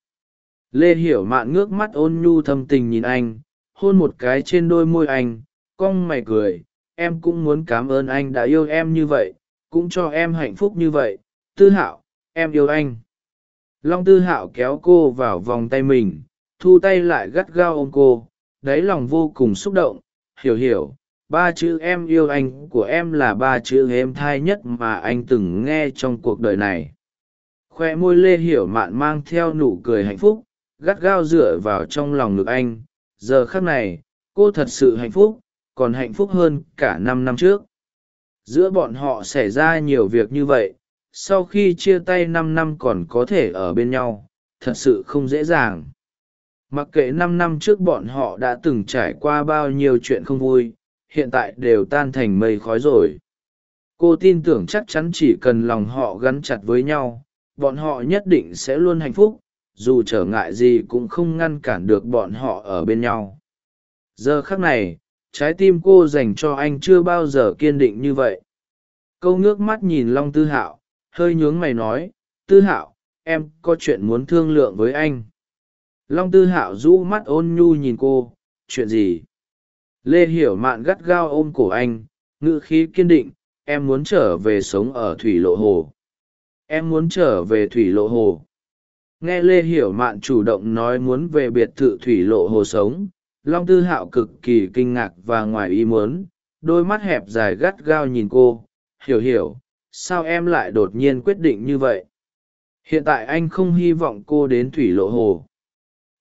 Lê hiểu mạn ngước mắt ôn nhu thâm tình nhìn anh, hôn một cái trên đôi môi anh, cong mày cười, em cũng muốn cảm ơn anh đã yêu em như vậy, cũng cho em hạnh phúc như vậy. Tư hạo, em yêu anh. Long tư hạo kéo cô vào vòng tay mình, thu tay lại gắt gao ôm cô, đáy lòng vô cùng xúc động. Hiểu hiểu ba chữ em yêu anh của em là ba chữ êm thai nhất mà anh từng nghe trong cuộc đời này. Khoe môi lê hiểu mạn mang theo nụ cười hạnh phúc, gắt gao dựa vào trong lòng ngực anh. Giờ khắc này, cô thật sự hạnh phúc, còn hạnh phúc hơn cả năm năm trước. Giữa bọn họ xảy ra nhiều việc như vậy, sau khi chia tay năm năm còn có thể ở bên nhau, thật sự không dễ dàng. Mặc kệ năm năm trước bọn họ đã từng trải qua bao nhiêu chuyện không vui hiện tại đều tan thành mây khói rồi. Cô tin tưởng chắc chắn chỉ cần lòng họ gắn chặt với nhau, bọn họ nhất định sẽ luôn hạnh phúc, dù trở ngại gì cũng không ngăn cản được bọn họ ở bên nhau. Giờ khắc này, trái tim cô dành cho anh chưa bao giờ kiên định như vậy. Câu ngước mắt nhìn long tư hạo, hơi nhướng mày nói, tư hạo, em có chuyện muốn thương lượng với anh. Long tư hạo rũ mắt ôn nhu nhìn cô, chuyện gì? Lê hiểu mạn gắt gao ôm cổ anh, ngữ khí kiên định, em muốn trở về sống ở thủy lộ hồ. Em muốn trở về thủy lộ hồ. Nghe lê hiểu mạn chủ động nói muốn về biệt thự thủy lộ hồ sống, long tư hạo cực kỳ kinh ngạc và ngoài ý muốn, đôi mắt hẹp dài gắt gao nhìn cô, hiểu hiểu, sao em lại đột nhiên quyết định như vậy? Hiện tại anh không hy vọng cô đến thủy lộ hồ.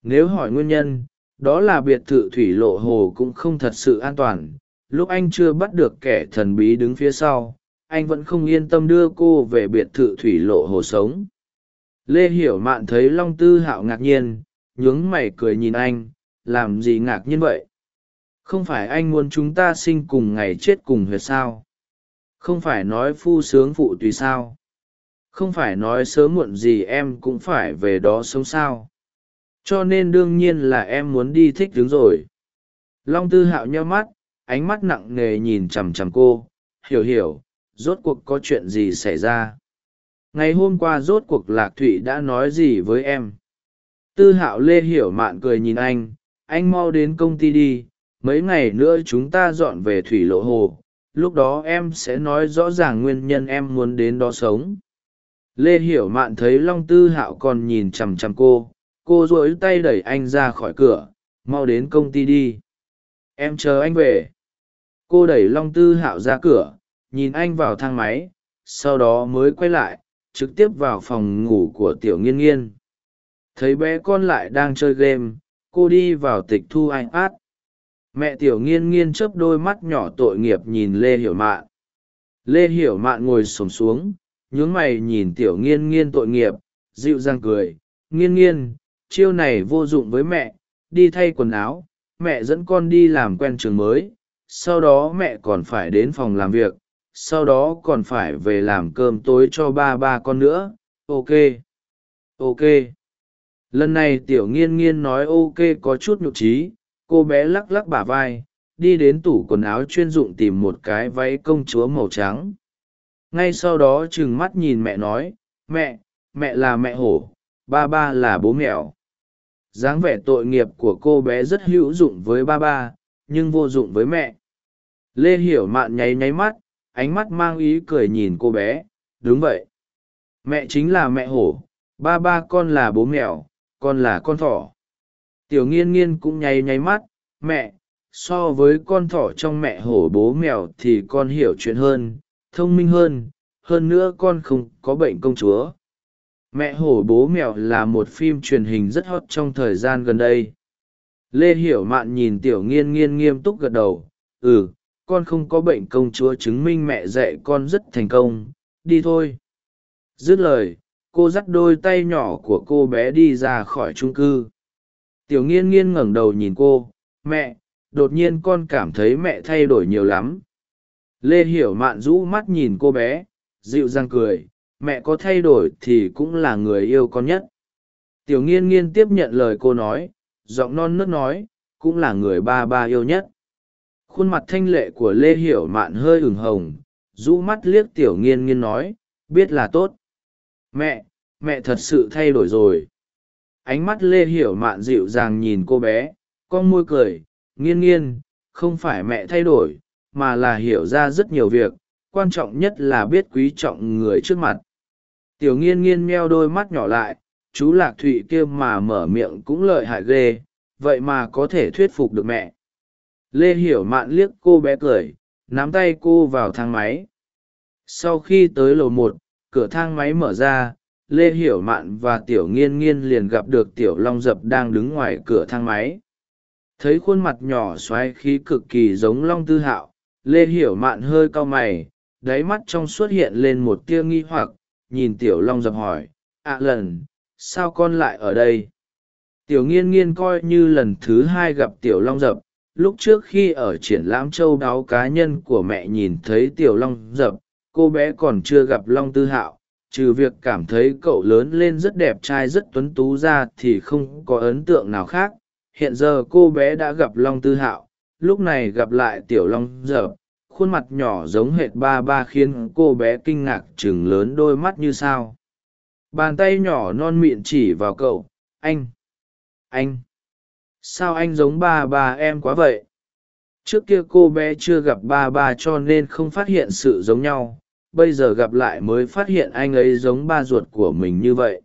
Nếu hỏi nguyên nhân đó là biệt thự thủy lộ hồ cũng không thật sự an toàn. Lúc anh chưa bắt được kẻ thần bí đứng phía sau, anh vẫn không yên tâm đưa cô về biệt thự thủy lộ hồ sống. Lê hiểu mạn thấy long tư hạo ngạc nhiên, nhướng mày cười nhìn anh, làm gì ngạc nhiên vậy? Không phải anh muốn chúng ta sinh cùng ngày chết cùng huyệt sao? Không phải nói phu sướng phụ tùy sao? Không phải nói sớm muộn gì em cũng phải về đó sống sao? Cho nên đương nhiên là em muốn đi thích đứng rồi. Long tư hạo nheo mắt, ánh mắt nặng nề nhìn chằm chằm cô, hiểu hiểu, rốt cuộc có chuyện gì xảy ra? Ngày hôm qua rốt cuộc lạc thụy đã nói gì với em? Tư hạo lê hiểu mạn cười nhìn anh anh mau đến công ty đi, mấy ngày nữa chúng ta dọn về thủy lộ hồ, lúc đó em sẽ nói rõ ràng nguyên nhân em muốn đến đó sống. Lê hiểu mạn thấy long tư hạo còn nhìn chằm chằm cô cô rỗi tay đẩy anh ra khỏi cửa, mau đến công ty đi. Em chờ anh về. Cô đẩy long tư hạo ra cửa, nhìn anh vào thang máy, sau đó mới quay lại, trực tiếp vào phòng ngủ của tiểu nghiên nghiên. Thấy bé con lại đang chơi game, cô đi vào tịch thu anh át mẹ tiểu nghiên nghiên chớp đôi mắt nhỏ tội nghiệp nhìn lê hiểu mạn. Lê hiểu mạn ngồi xổm xuống, nhướng mày nhìn tiểu nghiên nghiên tội nghiệp, dịu dàng cười. Nghiên nghiên chiêu này vô dụng với mẹ, đi thay quần áo, mẹ dẫn con đi làm quen trường mới, sau đó mẹ còn phải đến phòng làm việc, sau đó còn phải về làm cơm tối cho ba ba con nữa, ok ok. Lần này tiểu nghiên nghiên nói ok có chút nhục trí, cô bé lắc lắc bả vai, đi đến tủ quần áo chuyên dụng tìm một cái váy công chúa màu trắng. Ngay sau đó trừng mắt nhìn mẹ nói, mẹ mẹ là mẹ hổ, ba ba là bố mẹo dáng vẻ tội nghiệp của cô bé rất hữu dụng với ba ba, nhưng vô dụng với mẹ. Lê hiểu mạn nháy nháy mắt, ánh mắt mang ý cười nhìn cô bé. Đúng vậy. Mẹ chính là mẹ hổ. Ba ba con là bố mèo con là con thỏ. Tiểu nghiên nghiên cũng nháy nháy mắt. Mẹ, so với con thỏ trong mẹ hổ bố mèo thì con hiểu chuyện hơn, thông minh hơn. Hơn nữa con không có bệnh công chúa mẹ hổ bố mèo là một phim truyền hình rất hot trong thời gian gần đây. Lê hiểu mạn nhìn tiểu nghiên nghiên nghiêm túc gật đầu. Ừ con không có bệnh công chúa chứng minh mẹ dạy con rất thành công. Đi thôi. Dứt lời, cô dắt đôi tay nhỏ của cô bé đi ra khỏi trung cư. Tiểu nghiên nghiên ngẩng đầu nhìn cô. Mẹ, đột nhiên con cảm thấy mẹ thay đổi nhiều lắm. Lê hiểu mạn rũ mắt nhìn cô bé, dịu dàng cười mẹ có thay đổi thì cũng là người yêu con nhất. Tiểu nghiên nghiên tiếp nhận lời cô nói, giọng non nớt nói, cũng là người ba ba yêu nhất. Khuôn mặt thanh lệ của lê hiểu mạn hơi ửng hồng, rũ mắt liếc tiểu nghiên nghiên nói, biết là tốt. Mẹ mẹ thật sự thay đổi rồi. Ánh mắt lê hiểu mạn dịu dàng nhìn cô bé, con môi cười, nghiên nghiên, không phải mẹ thay đổi, mà là hiểu ra rất nhiều việc, quan trọng nhất là biết quý trọng người trước mặt tiểu nghiên nghiên meo đôi mắt nhỏ lại, chú lạc thụy kia mà mở miệng cũng lợi hại ghê, vậy mà có thể thuyết phục được mẹ. Lê hiểu mạn liếc cô bé cười, nắm tay cô vào thang máy. Sau khi tới lầu một, cửa thang máy mở ra, lê hiểu mạn và tiểu nghiên nghiên liền gặp được tiểu long dập đang đứng ngoài cửa thang máy. Thấy khuôn mặt nhỏ x o á khí cực kỳ giống long tư hạo, lê hiểu mạn hơi cau mày, đáy mắt trong xuất hiện lên một tia nghi hoặc nhìn tiểu long dập hỏi ạ à lần, sao con lại ở đây? Tiểu nghiên nghiên coi như lần thứ hai gặp tiểu long dập, lúc trước khi ở triển lãm châu đáo cá nhân của mẹ nhìn thấy tiểu long dập, cô bé còn chưa gặp long tư hạo, trừ việc cảm thấy cậu lớn lên rất đẹp trai rất tuấn tú ra thì không có ấn tượng nào khác. Hiện giờ cô bé đã gặp long tư hạo, lúc này gặp lại tiểu long dập khuôn mặt nhỏ giống hệt ba ba khiến cô bé kinh ngạc chừng lớn đôi mắt như sao. Bàn tay nhỏ non mịn chỉ vào cậu, anh anh, sao anh giống ba ba em quá vậy? Trước kia cô bé chưa gặp ba ba cho nên không phát hiện sự giống nhau, bây giờ gặp lại mới phát hiện anh ấy giống ba ruột của mình như vậy.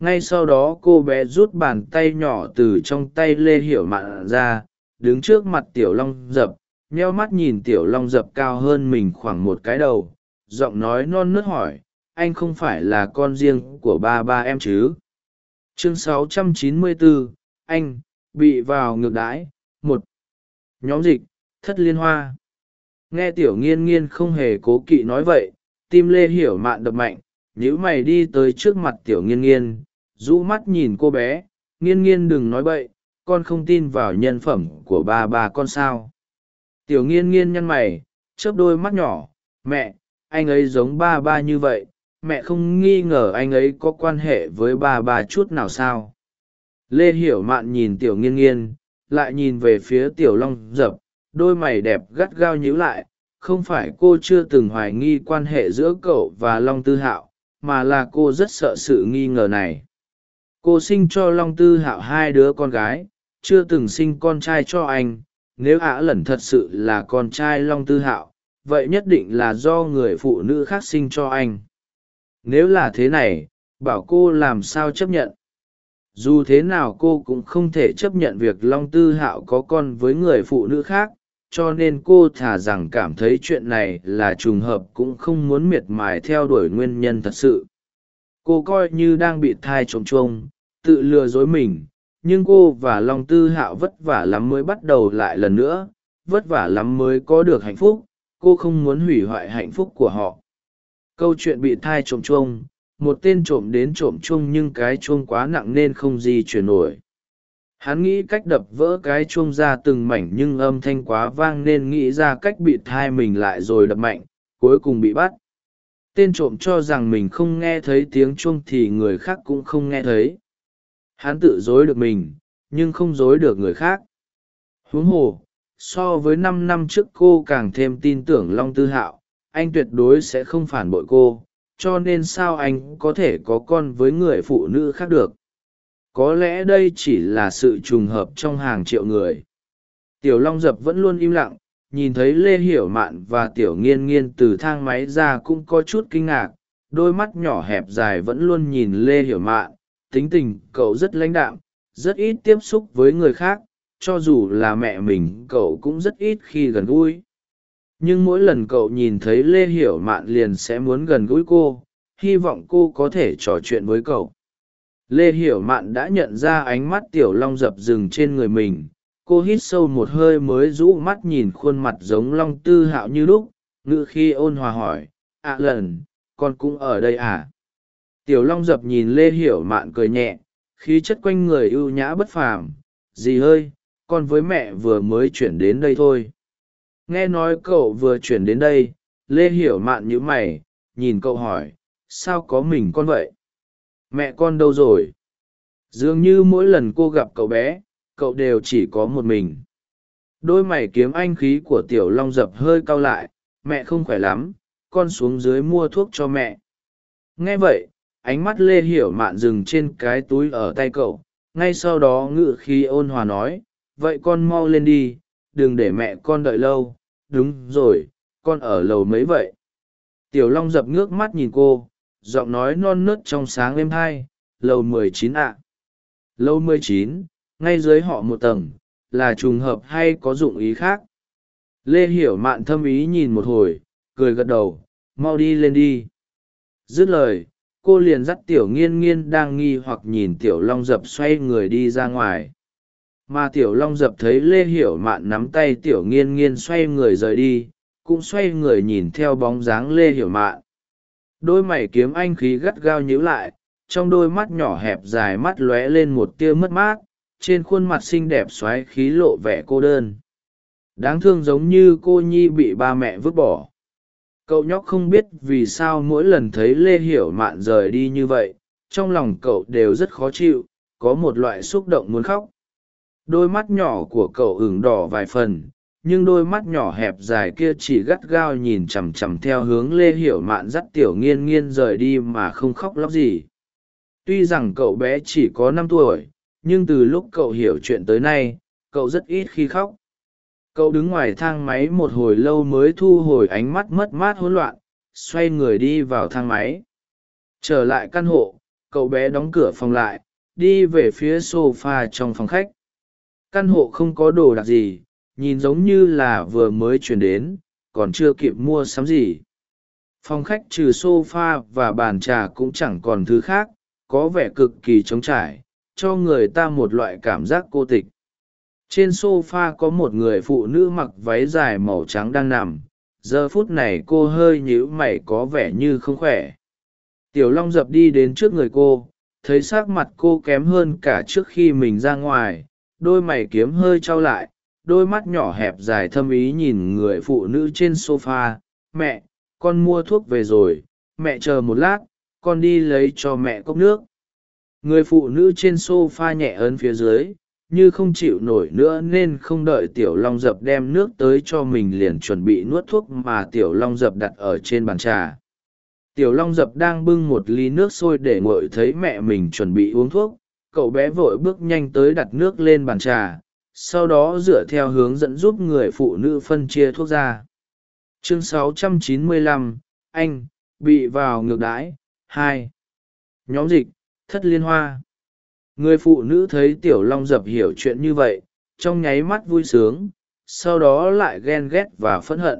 Ngay sau đó cô bé rút bàn tay nhỏ từ trong tay lê hiểu mạn ra, đứng trước mặt tiểu long dập nheo mắt nhìn tiểu long dập cao hơn mình khoảng một cái đầu giọng nói non nớt hỏi anh không phải là con riêng của ba ba em chứ? Chương 694, anh bị vào ngược đãi một nhóm dịch thất liên hoa. Nghe tiểu nghiên nghiên không hề cố kỵ nói vậy tim lê hiểu mạn đập mạnh nhữ mày đi tới trước mặt tiểu nghiên nghiên rũ mắt nhìn cô bé nghiên nghiên đừng nói bậy con không tin vào nhân phẩm của ba ba con sao tiểu nghiên nghiên nhăn mày, chớp đôi mắt nhỏ, mẹ, anh ấy giống ba ba như vậy, mẹ không nghi ngờ anh ấy có quan hệ với ba ba chút nào sao? Lê hiểu mạn nhìn tiểu nghiên nghiên, lại nhìn về phía tiểu long dập, đôi mày đẹp gắt gao nhíu lại, không phải cô chưa từng hoài nghi quan hệ giữa cậu và long tư hạo, mà là cô rất sợ sự nghi ngờ này. Cô sinh cho long tư hạo hai đứa con gái, chưa từng sinh con trai cho anh nếu ả lẩn thật sự là con trai long tư hạo, vậy nhất định là do người phụ nữ khác sinh cho anh. Nếu là thế này, bảo cô làm sao chấp nhận? Dù thế nào cô cũng không thể chấp nhận việc long tư hạo có con với người phụ nữ khác, cho nên cô thà rằng cảm thấy chuyện này là trùng hợp cũng không muốn miệt mài theo đuổi nguyên nhân thật sự. Cô coi như đang bị thai trống trông tự lừa dối mình nhưng cô và long tư hạo vất vả lắm mới bắt đầu lại lần nữa, vất vả lắm mới có được hạnh phúc, cô không muốn hủy hoại hạnh phúc của họ. Câu chuyện bị thai trộm chuông, một tên trộm đến trộm chuông nhưng cái chuông quá nặng nên không di chuyển nổi. Hắn nghĩ cách đập vỡ cái chuông ra từng mảnh nhưng âm thanh quá vang nên nghĩ ra cách bị thai mình lại rồi đập mạnh, cuối cùng bị bắt. Tên trộm cho rằng mình không nghe thấy tiếng chuông thì người khác cũng không nghe thấy hắn tự dối được mình, nhưng không dối được người khác. Huống hồ, so với năm năm trước cô càng thêm tin tưởng long tư hạo, anh tuyệt đối sẽ không phản bội cô, cho nên sao anh có thể có con với người phụ nữ khác được? Có lẽ đây chỉ là sự trùng hợp trong hàng triệu người. Tiểu long dập vẫn luôn im lặng, nhìn thấy lê hiểu mạn và tiểu nghiên nghiên từ thang máy ra cũng có chút kinh ngạc, đôi mắt nhỏ hẹp dài vẫn luôn nhìn lê hiểu mạn tính tình cậu rất lãnh đạm, rất ít tiếp xúc với người khác, cho dù là mẹ mình, cậu cũng rất ít khi gần gũi. Nhưng mỗi lần cậu nhìn thấy lê hiểu mạn liền sẽ muốn gần gũi cô, hy vọng cô có thể trò chuyện với cậu. Lê hiểu mạn đã nhận ra ánh mắt tiểu long dập dừng trên người mình, cô hít sâu một hơi mới rũ mắt nhìn khuôn mặt giống long tư hạo như lúc ngự khi ôn hòa hỏi ạ à lần, con cũng ở đây à? Tiểu long dập nhìn lê hiểu mạn cười nhẹ, khí chất quanh người ưu nhã bất phàm. Dì ơi, con với mẹ vừa mới chuyển đến đây thôi. Nghe nói cậu vừa chuyển đến đây, lê hiểu mạn nhữ mày, nhìn cậu hỏi, sao có mình con vậy? Mẹ con đâu rồi? Dường như mỗi lần cô gặp cậu bé, cậu đều chỉ có một mình. Đôi mày kiếm anh khí của tiểu long dập hơi cau lại, mẹ không khỏe lắm, con xuống dưới mua thuốc cho mẹ. Nghe vậy ánh mắt lê hiểu mạn dừng trên cái túi ở tay cậu, ngay sau đó ngự khi ôn hòa nói, vậy con mau lên đi, đừng để mẹ con đợi lâu. Đúng rồi, con ở lầu mấy vậy? Tiểu long dập ngước mắt nhìn cô, giọng nói non nớt trong sáng êm hai lầu mười chín ạ. Lầu mười chín, ngay dưới họ một tầng, là trùng hợp hay có dụng ý khác? Lê hiểu mạn thâm ý nhìn một hồi, cười gật đầu, mau đi lên đi. Dứt lời cô liền dắt tiểu nghiên nghiên đang nghi hoặc nhìn tiểu long dập xoay người đi ra ngoài. Mà tiểu long dập thấy lê hiểu mạn nắm tay tiểu nghiên nghiên xoay người rời đi, cũng xoay người nhìn theo bóng dáng lê hiểu mạn. Đôi mày kiếm anh khí gắt gao nhíu lại, trong đôi mắt nhỏ hẹp dài mắt lóe lên một tia mất mát, trên khuôn mặt xinh đẹp x o á y khí lộ vẻ cô đơn. Đáng thương giống như cô nhi bị ba mẹ vứt bỏ cậu nhóc không biết vì sao mỗi lần thấy lê hiểu mạn rời đi như vậy, trong lòng cậu đều rất khó chịu, có một loại xúc động muốn khóc. Đôi mắt nhỏ của cậu ửng đỏ vài phần, nhưng đôi mắt nhỏ hẹp dài kia chỉ gắt gao nhìn chằm chằm theo hướng lê hiểu mạn dắt tiểu nghiên nghiên rời đi mà không khóc lóc gì. Tuy rằng cậu bé chỉ có năm tuổi, nhưng từ lúc cậu hiểu chuyện tới nay, cậu rất ít khi khóc cậu đứng ngoài thang máy một hồi lâu mới thu hồi ánh mắt mất mát hỗn loạn, xoay người đi vào thang máy. Trở lại căn hộ, cậu bé đóng cửa phòng lại, đi về phía s o f a trong phòng khách. Căn hộ không có đồ đạc gì, nhìn giống như là vừa mới chuyển đến, còn chưa kịp mua sắm gì. Phòng khách trừ s o f a và bàn trà cũng chẳng còn thứ khác, có vẻ cực kỳ trống trải, cho người ta một loại cảm giác cô tịch trên s o f a có một người phụ nữ mặc váy dài màu trắng đang nằm. Giờ phút này cô hơi nhíu mày có vẻ như không khỏe. Tiểu long dập đi đến trước người cô, thấy s ắ c mặt cô kém hơn cả trước khi mình ra ngoài. Đôi mày kiếm hơi trao lại, đôi mắt nhỏ hẹp dài thâm ý nhìn người phụ nữ trên s o f a mẹ, con mua thuốc về rồi. Mẹ chờ một lát, con đi lấy cho mẹ cốc nước. Người phụ nữ trên s o f a nhẹ ấn phía dưới như không chịu nổi nữa nên không đợi tiểu long dập đem nước tới cho mình liền chuẩn bị nuốt thuốc mà tiểu long dập đặt ở trên bàn trà. Tiểu long dập đang bưng một ly nước sôi để ngồi thấy mẹ mình chuẩn bị uống thuốc cậu bé vội bước nhanh tới đặt nước lên bàn trà sau đó dựa theo hướng dẫn giúp người phụ nữ phân chia thuốc ra. Chương 695, anh bị vào ngược đãi hai. Nhóm dịch thất liên hoa người phụ nữ thấy tiểu long dập hiểu chuyện như vậy, trong nháy mắt vui sướng, sau đó lại ghen ghét và phẫn hận.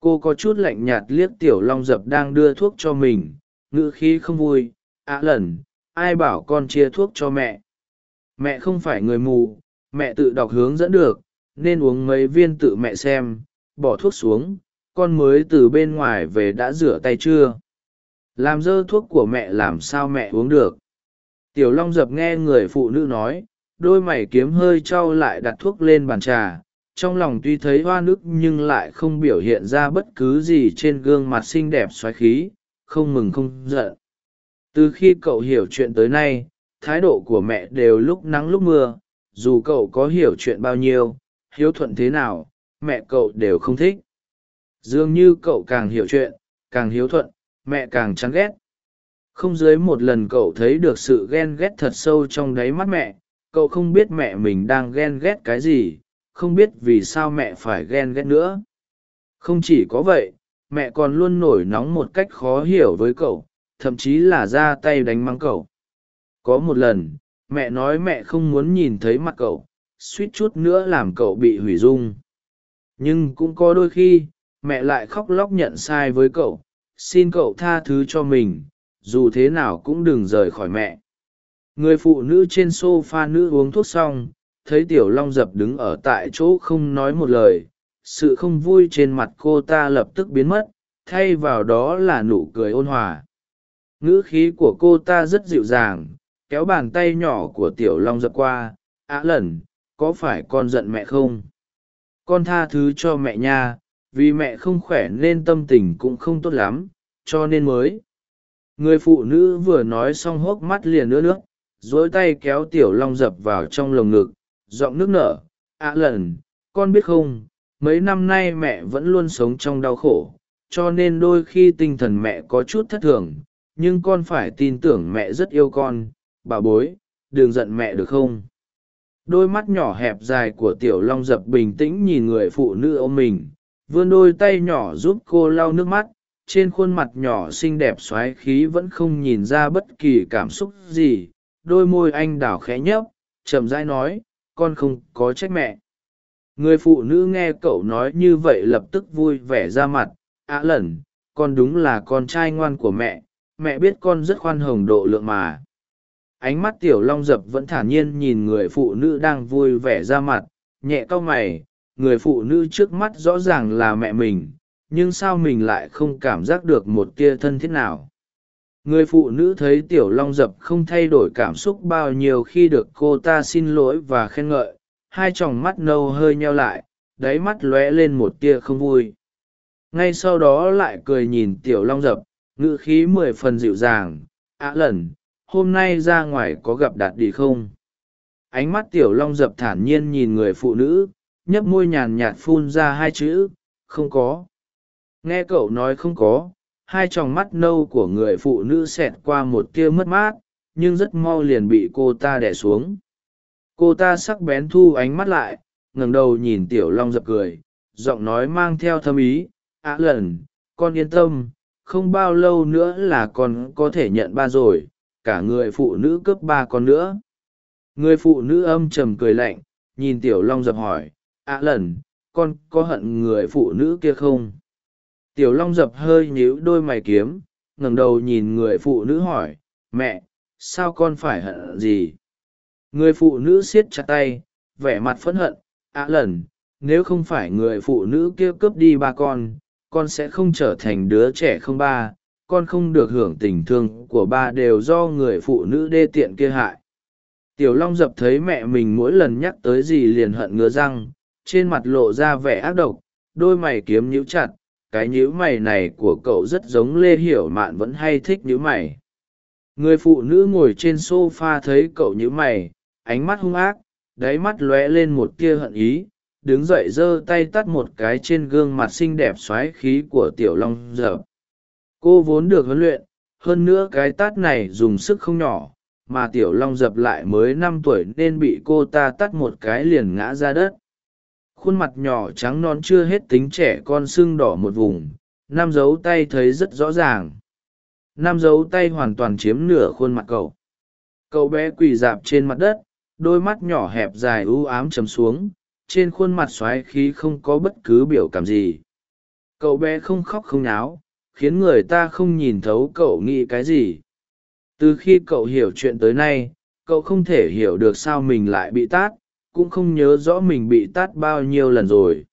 Cô có chút lạnh nhạt liếc tiểu long dập đang đưa thuốc cho mình, ngữ khí không vui ạ à lần, ai bảo con chia thuốc cho mẹ? Mẹ không phải người mù, mẹ tự đọc hướng dẫn được, nên uống mấy viên tự mẹ xem, bỏ thuốc xuống, con mới từ bên ngoài về đã rửa tay chưa? Làm dơ thuốc của mẹ làm sao mẹ uống được? Tiểu long dập nghe người phụ nữ nói, đôi mày kiếm hơi trau lại đặt thuốc lên bàn trà, trong lòng tuy thấy hoa nước nhưng lại không biểu hiện ra bất cứ gì trên gương mặt xinh đẹp xoáy khí, không mừng không giận. Từ khi cậu hiểu chuyện tới nay, thái độ của mẹ đều lúc nắng lúc mưa, dù cậu có hiểu chuyện bao nhiêu, hiếu thuận thế nào, mẹ cậu đều không thích. Dường như cậu càng hiểu chuyện, càng hiếu thuận, mẹ càng chán ghét không dưới một lần cậu thấy được sự ghen ghét thật sâu trong đáy mắt mẹ, cậu không biết mẹ mình đang ghen ghét cái gì, không biết vì sao mẹ phải ghen ghét nữa. Không chỉ có vậy, mẹ còn luôn nổi nóng một cách khó hiểu với cậu, thậm chí là ra tay đánh mắng cậu. Có một lần, mẹ nói mẹ không muốn nhìn thấy mặt cậu, suýt chút nữa làm cậu bị hủy dung. Nhưng cũng có đôi khi, mẹ lại khóc lóc nhận sai với cậu, xin cậu tha thứ cho mình dù thế nào cũng đừng rời khỏi mẹ. Người phụ nữ trên s o f a nữ uống thuốc xong, thấy tiểu long dập đứng ở tại chỗ không nói một lời, sự không vui trên mặt cô ta lập tức biến mất, thay vào đó là nụ cười ôn hòa. Ngữ khí của cô ta rất dịu dàng, kéo bàn tay nhỏ của tiểu long dập qua, á lần có phải con giận mẹ không? Con tha thứ cho mẹ nha, vì mẹ không khỏe nên tâm tình cũng không tốt lắm, cho nên mới người phụ nữ vừa nói xong hốc mắt liền nữa nước, dối tay kéo tiểu long dập vào trong lồng ngực, giọng nước nở ạ lần, con biết không, mấy năm nay mẹ vẫn luôn sống trong đau khổ, cho nên đôi khi tinh thần mẹ có chút thất thường, nhưng con phải tin tưởng mẹ rất yêu con, bà bối, đừng giận mẹ được không? Đôi mắt nhỏ hẹp dài của tiểu long dập bình tĩnh nhìn người phụ nữ ôm mình, vươn đôi tay nhỏ giúp cô lau nước mắt trên khuôn mặt nhỏ xinh đẹp x o á i khí vẫn không nhìn ra bất kỳ cảm xúc gì, đôi môi anh đào khẽ nhấp, chậm rãi nói, con không có trách mẹ. Người phụ nữ nghe cậu nói như vậy lập tức vui vẻ ra mặt ạ à con đúng là con trai ngoan của mẹ mẹ biết con rất khoan hồng độ lượng mà. Ánh mắt tiểu long dập vẫn thản nhiên nhìn người phụ nữ đang vui vẻ ra mặt, nhẹ cau mày, người phụ nữ trước mắt rõ ràng là mẹ mình nhưng sao mình lại không cảm giác được một tia thân thiết nào? Người phụ nữ thấy tiểu long dập không thay đổi cảm xúc bao nhiêu khi được cô ta xin lỗi và khen ngợi, hai t r ò n g mắt nâu hơi nheo lại, đáy mắt lóe lên một tia không vui. Ngay sau đó lại cười nhìn tiểu long dập, ngữ khí mười phần dịu dàng, ạ lần, hôm nay ra ngoài có gặp đạt đi không? Ánh mắt tiểu long dập thản nhiên nhìn người phụ nữ, nhấp môi nhàn nhạt phun ra hai chữ, không có nghe cậu nói không có, hai tròng mắt nâu của người phụ nữ xẹt qua một tia mất mát, nhưng rất mau liền bị cô ta đẻ xuống. Cô ta sắc bén thu ánh mắt lại, ngẩng đầu nhìn tiểu long dập cười, giọng nói mang theo thâm ý, á lần, con yên tâm, không bao lâu nữa là con có thể nhận ba rồi, cả người phụ nữ cướp ba con nữa. Người phụ nữ âm trầm cười lạnh, nhìn tiểu long dập hỏi, á lần, con có hận người phụ nữ kia không? Tiểu long dập hơi nhíu đôi mày kiếm, ngẩng đầu nhìn người phụ nữ hỏi, mẹ, sao con phải hận gì? Người phụ nữ siết chặt tay, vẻ mặt phẫn hận ạ lần, nếu không phải người phụ nữ kia cướp đi ba con con sẽ không trở thành đứa trẻ không ba, con không được hưởng tình thương của ba đều do người phụ nữ đê tiện kia hại. Tiểu long dập thấy mẹ mình mỗi lần nhắc tới gì liền hận ngứa răng, trên mặt lộ ra vẻ ác độc, đôi mày kiếm nhíu chặt cái nhíu mày này của cậu rất giống lê hiểu mạn vẫn hay thích nhíu mày. Người phụ nữ ngồi trên s o f a thấy cậu nhíu mày, ánh mắt hung ác, đáy mắt lóe lên một tia hận ý, đứng dậy giơ tay tắt một cái trên gương mặt xinh đẹp x o á i khí của tiểu long dập cô vốn được huấn luyện, hơn nữa cái tát này dùng sức không nhỏ, mà tiểu long dập lại mới năm tuổi nên bị cô ta tắt một cái liền ngã ra đất khuôn mặt nhỏ trắng non chưa hết tính trẻ con sưng đỏ một vùng, Nam dấu tay thấy rất rõ ràng. Nam dấu tay hoàn toàn chiếm nửa khuôn mặt cậu. Cậu bé quỳ dạp trên mặt đất, đôi mắt nhỏ hẹp dài ưu ám chấm xuống, trên khuôn mặt x o á i khí không có bất cứ biểu cảm gì. Cậu bé không khóc không náo khiến người ta không nhìn thấu cậu nghĩ cái gì. Từ khi cậu hiểu chuyện tới nay, cậu không thể hiểu được sao mình lại bị tát cũng không nhớ rõ mình bị tát bao nhiêu lần rồi.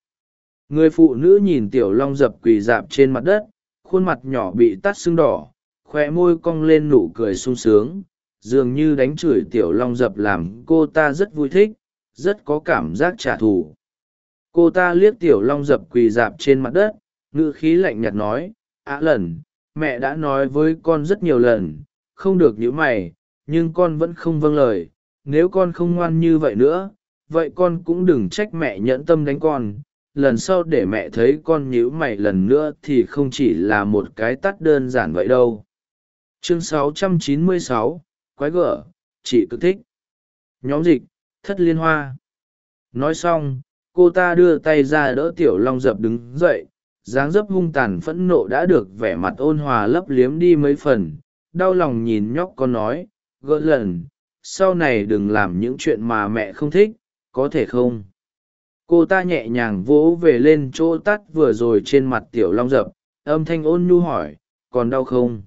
Người phụ nữ nhìn tiểu long dập quỳ dạp trên mặt đất, khuôn mặt nhỏ bị tát sưng đỏ khoe môi cong lên nụ cười sung sướng, dường như đánh chửi tiểu long dập làm cô ta rất vui thích, rất có cảm giác trả thù. Cô ta liếc tiểu long dập quỳ dạp trên mặt đất, ngữ khí lạnh nhạt nói, á lần, mẹ đã nói với con rất nhiều lần, không được nhữ mày, nhưng con vẫn không vâng lời, nếu con không ngoan như vậy nữa vậy con cũng đừng trách mẹ nhẫn tâm đánh con. Lần sau để mẹ thấy con nhíu mày lần nữa thì không chỉ là một cái tắt đơn giản vậy đâu. Chương 696, quái gở chị cứ thích. Nhóm dịch thất liên hoa. Nói xong cô ta đưa tay ra đỡ tiểu long dập đứng dậy. Dáng dấp hung tàn phẫn nộ đã được vẻ mặt ôn hòa lấp liếm đi mấy phần. Đau lòng nhìn nhóc con nói gỡ lần sau này đừng làm những chuyện mà mẹ không thích có thể không? Cô ta nhẹ nhàng vỗ về lên chỗ tắt vừa rồi trên mặt tiểu long dập, âm thanh ôn nhu hỏi, còn đau không?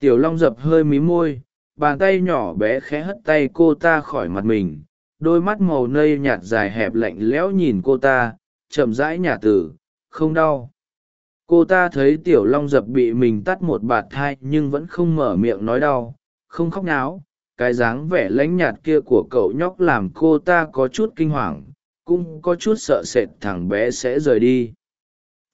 Tiểu long dập hơi mí môi, bàn tay nhỏ bé khẽ hất tay cô ta khỏi mặt mình, đôi mắt màu nây nhạt dài hẹp lạnh lẽo nhìn cô ta, chậm rãi nhả tử không đau. Cô ta thấy tiểu long dập bị mình tắt một bạt thai nhưng vẫn không mở miệng nói đau, không khóc náo cái dáng vẻ lãnh nhạt kia của cậu nhóc làm cô ta có chút kinh hoàng, cũng có chút sợ sệt thằng bé sẽ rời đi.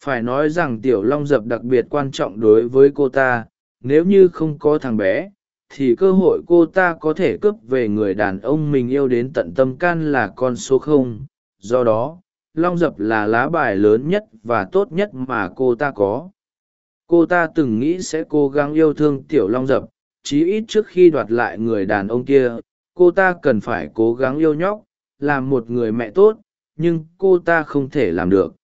Phải nói rằng tiểu long dập đặc biệt quan trọng đối với cô ta, nếu như không có thằng bé, thì cơ hội cô ta có thể cướp về người đàn ông mình yêu đến tận tâm can là con số không. Do đó, long dập là lá bài lớn nhất và tốt nhất mà cô ta có. Cô ta từng nghĩ sẽ cố gắng yêu thương tiểu long dập chí ít trước khi đoạt lại người đàn ông kia, cô ta cần phải cố gắng yêu nhóc, làm một người mẹ tốt, nhưng cô ta không thể làm được.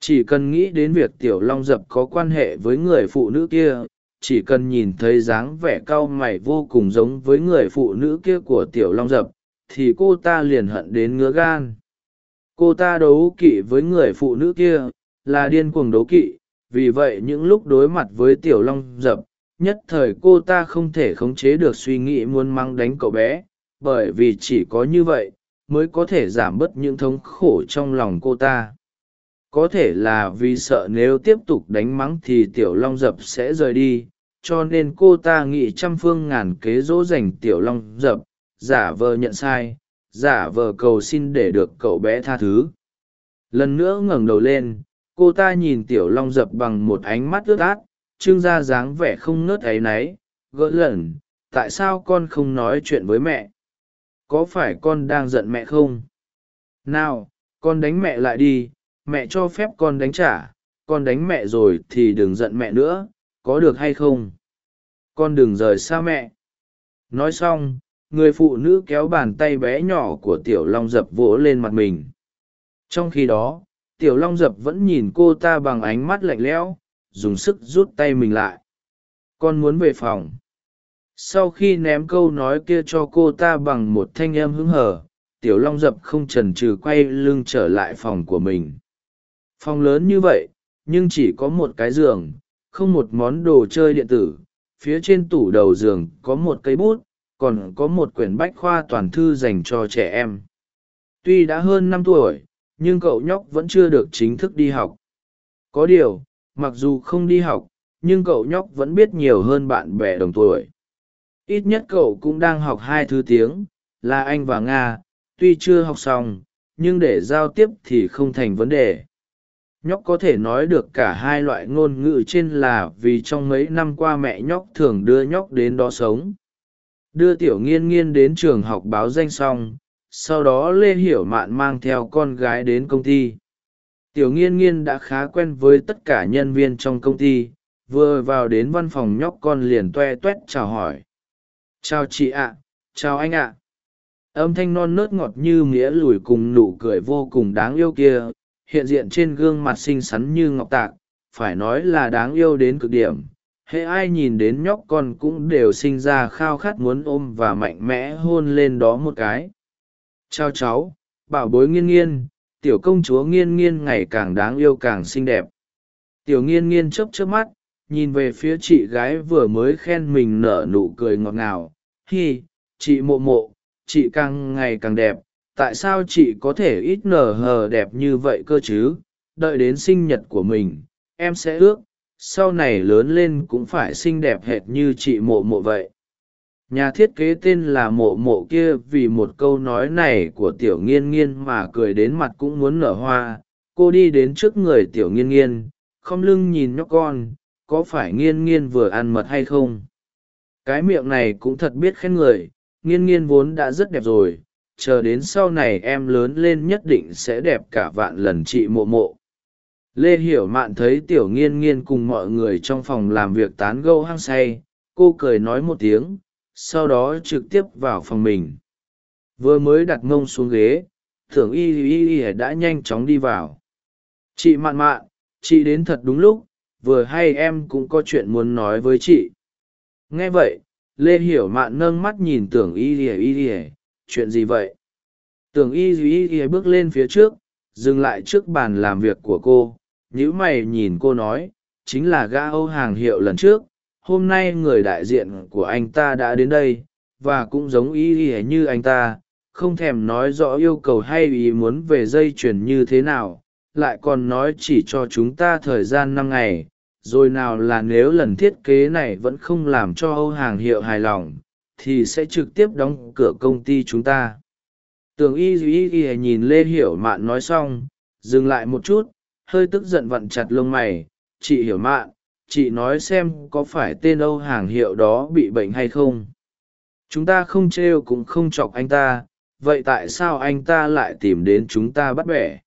Chỉ cần nghĩ đến việc tiểu long dập có quan hệ với người phụ nữ kia, chỉ cần nhìn thấy dáng vẻ cau mày vô cùng giống với người phụ nữ kia của tiểu long dập, thì cô ta liền hận đến ngứa gan. Cô ta đấu kỵ với người phụ nữ kia, là điên cuồng đấu kỵ, vì vậy những lúc đối mặt với tiểu long dập nhất thời cô ta không thể khống chế được suy nghĩ muốn mắng đánh cậu bé, bởi vì chỉ có như vậy mới có thể giảm bớt những thống khổ trong lòng cô ta. Có thể là vì sợ nếu tiếp tục đánh mắng thì tiểu long dập sẽ rời đi, cho nên cô ta nghĩ trăm phương ngàn kế dỗ dành tiểu long dập, giả vờ nhận sai, giả vờ cầu xin để được cậu bé tha thứ. Lần nữa ngẩng đầu lên, cô ta nhìn tiểu long dập bằng một ánh mắt ướt át Trương gia dáng vẻ không nớt áy náy, gỡ lẩn, tại sao con không nói chuyện với mẹ? Có phải con đang giận mẹ không? Nào, con đánh mẹ lại đi, mẹ cho phép con đánh trả, con đánh mẹ rồi thì đừng giận mẹ nữa, có được hay không? Con đừng rời xa mẹ. Nói xong, người phụ nữ kéo bàn tay bé nhỏ của tiểu long dập vỗ lên mặt mình. Trong khi đó, tiểu long dập vẫn nhìn cô ta bằng ánh mắt lạnh lẽo dùng sức rút tay mình lại. Con muốn về phòng. Sau khi ném câu nói kia cho cô ta bằng một thanh em hứng hở, tiểu long dập không trần trừ quay lưng trở lại phòng của mình. Phòng lớn như vậy, nhưng chỉ có một cái giường, không một món đồ chơi điện tử. Phía trên tủ đầu giường có một cây bút, còn có một quyển bách khoa toàn thư dành cho trẻ em. Tuy đã hơn năm tuổi, nhưng cậu nhóc vẫn chưa được chính thức đi học. Có điều mặc dù không đi học, nhưng cậu nhóc vẫn biết nhiều hơn bạn bè đồng tuổi. Ít nhất cậu cũng đang học hai thứ tiếng, là anh và nga, tuy chưa học xong, nhưng để giao tiếp thì không thành vấn đề. Nhóc có thể nói được cả hai loại ngôn ngữ trên là vì trong mấy năm qua mẹ nhóc thường đưa nhóc đến đó sống. Đưa tiểu nghiên nghiên đến trường học báo danh xong, sau đó lê hiểu mạn mang theo con gái đến công ty tiểu nghiên nghiên đã khá quen với tất cả nhân viên trong công ty, vừa vào đến văn phòng nhóc con liền toe toét chào hỏi. Chào chị ạ, chào anh ạ. Âm thanh non nớt ngọt như nghĩa lùi cùng nụ cười vô cùng đáng yêu kia, hiện diện trên gương mặt xinh xắn như ngọc tạc, phải nói là đáng yêu đến cực điểm. Hễ ai nhìn đến nhóc con cũng đều sinh ra khao khát muốn ôm và mạnh mẽ hôn lên đó một cái. Chào cháu, bảo bối nghiên nghiên tiểu công chúa nghiên nghiên ngày càng đáng yêu càng xinh đẹp. Tiểu nghiên nghiên chớp chớp mắt, nhìn về phía chị gái vừa mới khen mình nở nụ cười ngọt ngào. Hi, chị mộ mộ, chị càng ngày càng đẹp, tại sao chị có thể ít nở hờ đẹp như vậy cơ chứ? Đợi đến sinh nhật của mình, em sẽ ước, sau này lớn lên cũng phải xinh đẹp hệt như chị mộ mộ vậy nhà thiết kế tên là mộ mộ kia vì một câu nói này của tiểu nghiên nghiên mà cười đến mặt cũng muốn nở hoa. Cô đi đến trước người tiểu nghiên nghiên, không lưng nhìn nhóc con, có phải nghiên nghiên vừa ăn mật hay không? Cái miệng này cũng thật biết khen người, nghiên nghiên vốn đã rất đẹp rồi, chờ đến sau này em lớn lên nhất định sẽ đẹp cả vạn lần chị mộ mộ. Lê hiểu mạn thấy tiểu nghiên nghiên cùng mọi người trong phòng làm việc tán gâu hăng say, cô cười nói một tiếng sau đó trực tiếp vào phòng mình. Vừa mới đặt mông xuống ghế, thưởng y y y đã nhanh chóng đi vào. Chị mạn mạn, chị đến thật đúng lúc, vừa hay em cũng có chuyện muốn nói với chị. Nghe vậy, lê hiểu mạn nâng mắt nhìn tưởng y y y y, chuyện gì vậy? Tưởng y y y bước lên phía trước, dừng lại trước bàn làm việc của cô nhữ mày nhìn cô nói, chính là ga âu hàng hiệu lần trước hôm nay người đại diện của anh ta đã đến đây, và cũng giống y y như anh ta, không thèm nói rõ yêu cầu hay ý muốn về dây chuyền như thế nào, lại còn nói chỉ cho chúng ta thời gian năm ngày, rồi nào là nếu lần thiết kế này vẫn không làm cho âu hàng hiệu hài lòng, thì sẽ trực tiếp đóng cửa công ty chúng ta. Tường y duy y nhìn lê hiểu mạn nói xong, dừng lại một chút, hơi tức giận vặn chặt lông mày, chị hiểu mạn chị nói xem có phải tên âu hàng hiệu đó bị bệnh hay không? Chúng ta không trêu cũng không chọc anh ta, vậy tại sao anh ta lại tìm đến chúng ta bắt bẻ?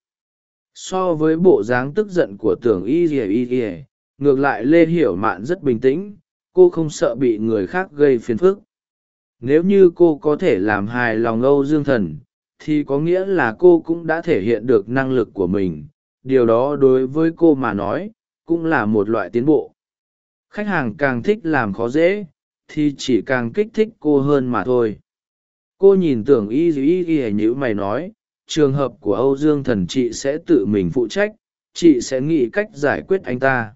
So với bộ dáng tức giận của tưởng y ỉa y ỉa ngược lại lê hiểu mạn rất bình tĩnh, cô không sợ bị người khác gây phiền phức. Nếu như cô có thể làm hài lòng âu dương thần, thì có nghĩa là cô cũng đã thể hiện được năng lực của mình. Điều đó đối với cô mà nói cũng là một loại tiến bộ. Khách hàng càng thích làm khó dễ, thì chỉ càng kích thích cô hơn mà thôi. Cô nhìn tưởng y y y như mày nói, trường hợp của âu dương thần chị sẽ tự mình phụ trách, chị sẽ nghĩ cách giải quyết anh ta.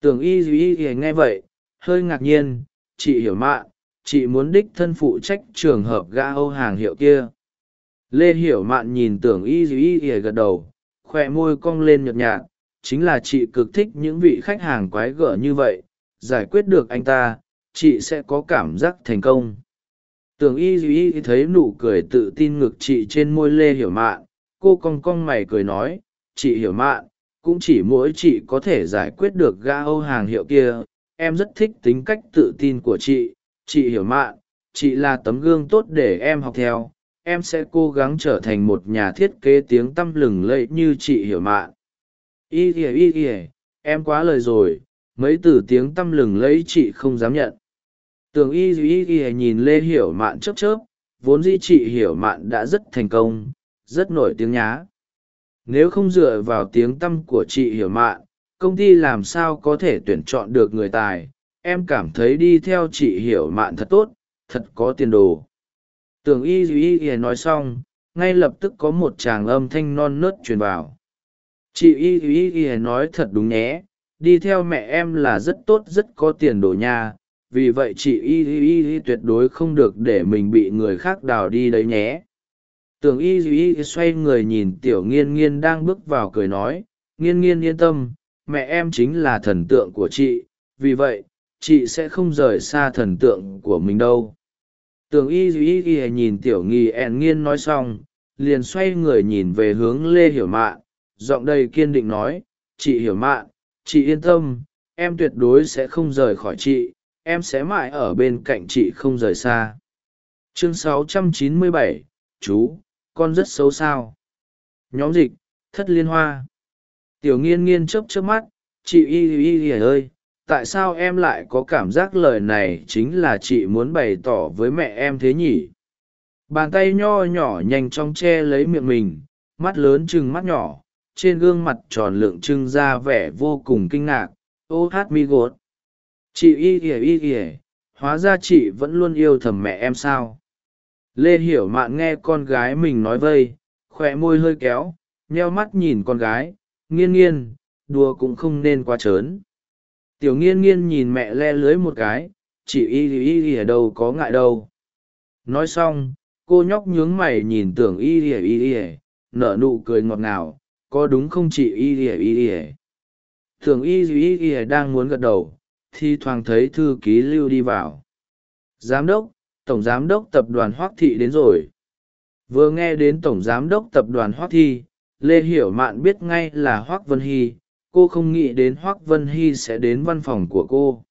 Tưởng y y y nghe vậy, hơi ngạc nhiên, chị hiểu mạn chị muốn đích thân phụ trách trường hợp gã âu hàng hiệu kia. Lê hiểu mạn nhìn tưởng y y y gật đầu khoe môi cong lên nhợt nhạt chính là chị cực thích những vị khách hàng quái gở như vậy, giải quyết được anh ta, chị sẽ có cảm giác thành công. Tưởng y duy thấy nụ cười tự tin ngực chị trên môi lê hiểu mạn, cô cong cong mày cười nói, chị hiểu mạn, cũng chỉ mỗi chị có thể giải quyết được ga âu hàng hiệu kia, em rất thích tính cách tự tin của chị. Chị hiểu mạn, chị là tấm gương tốt để em học theo, em sẽ cố gắng trở thành một nhà thiết kế tiếng tăm lừng lẫy như chị hiểu mạn y ỉa y ỉa em quá lời rồi, mấy từ tiếng tăm lừng lẫy chị không dám nhận. Tường y y y nhìn lê hiểu mạn chớp chớp, vốn dĩ chị hiểu mạn đã rất thành công, rất nổi tiếng nhá. Nếu không dựa vào tiếng tăm của chị hiểu mạn, công ty làm sao có thể tuyển chọn được người tài? Em cảm thấy đi theo chị hiểu mạn thật tốt, thật có tiền đồ. Tưởng y y y nói xong, ngay lập tức có một chàng âm thanh non nớt truyền vào chị y y y nói thật đúng nhé đi theo mẹ em là rất tốt rất có tiền đồ nha vì vậy chị y y y tuyệt đối không được để mình bị người khác đào đi đấy nhé tưởng y y xoay người nhìn tiểu nghiên nghiên đang bước vào cười nói nghiên nghiên yên tâm mẹ em chính là thần tượng của chị vì vậy chị sẽ không rời xa thần tượng của mình đâu tưởng y y y nhìn tiểu nghi ẹn nghiên nói xong liền xoay người nhìn về hướng lê hiểu mạn giọng đầy kiên định nói chị hiểu mạn chị yên tâm em tuyệt đối sẽ không rời khỏi chị em sẽ mãi ở bên cạnh chị không rời xa. Chương 697, chú con rất xấu sao? Nhóm dịch thất liên hoa. Tiểu nghiên nghiên chớp chớp mắt chị y y y ơi tại sao em lại có cảm giác lời này chính là chị muốn bày tỏ với mẹ em thế nhỉ? Bàn tay nho nhỏ nhanh chóng che lấy miệng mình mắt lớn chừng mắt nhỏ trên gương mặt tròn lượng trưng ra vẻ vô cùng kinh ngạc. Ô hát mi gột. Chị y ỉa y ỉa hóa ra chị vẫn luôn yêu thầm mẹ em sao? Lê hiểu mạn nghe con gái mình nói vây khoe môi hơi kéo, nheo mắt nhìn con gái nghiên nghiên đùa cũng không nên quá trớn. Tiểu nghiên nghiên nhìn mẹ le lưới một cái, chị y y y ở đâu có ngại đâu. Nói xong, cô nhóc nhướng mày nhìn tưởng y y y y, nở nụ cười ngọt ngào có đúng không chị y ỉa y ỉa thường y y y đang muốn gật đầu, thì thoảng thấy thư ký lưu đi vào. Giám đốc, tổng giám đốc tập đoàn hoác thị đến rồi. Vừa nghe đến tổng giám đốc tập đoàn hoác thi lê hiểu mạn biết ngay là hoác vân hy. Cô không nghĩ đến hoác vân hy sẽ đến văn phòng của cô.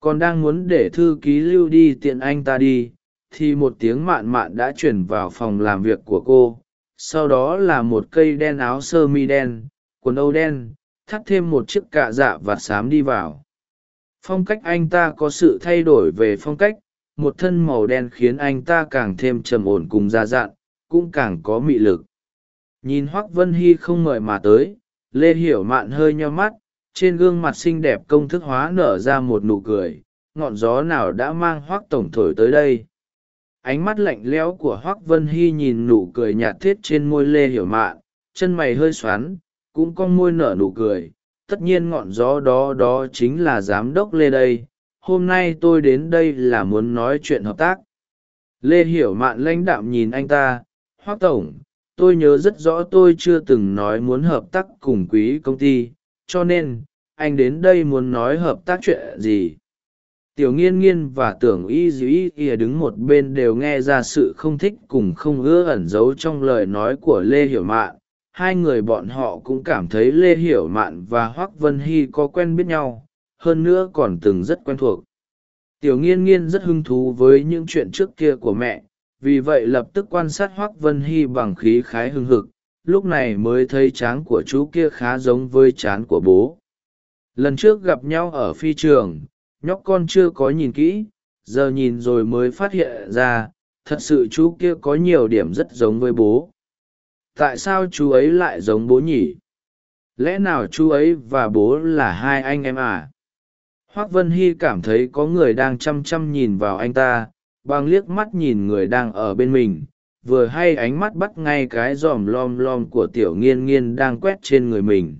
Còn đang muốn để thư ký lưu đi tiện anh ta đi, thì một tiếng mạn mạn đã chuyển vào phòng làm việc của cô sau đó là một cây đen áo sơ mi đen, quần âu đen, thắt thêm một chiếc cạ dạ và xám đi vào. Phong cách anh ta có sự thay đổi về phong cách, một thân màu đen khiến anh ta càng thêm trầm ổn cùng da dặn, cũng càng có mị lực. Nhìn hoác vân hy không mời mà tới, lê hiểu mạn hơi nho mắt, trên gương mặt xinh đẹp công thức hóa nở ra một nụ cười, ngọn gió nào đã mang hoác tổng thổi tới đây? Ánh mắt lạnh lẽo của hoác vân hy nhìn nụ cười nhạt thiết trên môi lê hiểu mạn, chân mày hơi xoắn, cũng con môi nở nụ cười. Tất nhiên ngọn gió đó đó chính là giám đốc lê đây. Hôm nay tôi đến đây là muốn nói chuyện hợp tác. Lê hiểu mạn lãnh đạm nhìn anh ta. Hoác tổng, tôi nhớ rất rõ tôi chưa từng nói muốn hợp tác cùng quý công ty, cho nên, anh đến đây muốn nói hợp tác chuyện gì? Tiểu nghiên nghiên và tưởng y dĩ y ỉa đứng một bên đều nghe ra sự không thích cùng không ưa ẩn giấu trong lời nói của lê hiểu mạn. Hai người bọn họ cũng cảm thấy lê hiểu mạn và hoác vân hy có quen biết nhau, hơn nữa còn từng rất quen thuộc. Tiểu nghiên nghiên rất hứng thú với những chuyện trước kia của mẹ, vì vậy lập tức quan sát hoác vân hy bằng khí khái hưng hực, lúc này mới thấy trán của chú kia khá giống với trán của bố. Lần trước gặp nhau ở phi trường nhóc con chưa có nhìn kỹ, giờ nhìn rồi mới phát hiện ra, thật sự chú kia có nhiều điểm rất giống với bố. Tại sao chú ấy lại giống bố nhỉ? Lẽ nào chú ấy và bố là hai anh em à? Hoác vân hy cảm thấy có người đang chăm chăm nhìn vào anh ta, bằng liếc mắt nhìn người đang ở bên mình, vừa hay ánh mắt bắt ngay cái dòm lom lom của tiểu nghiên nghiên đang quét trên người mình.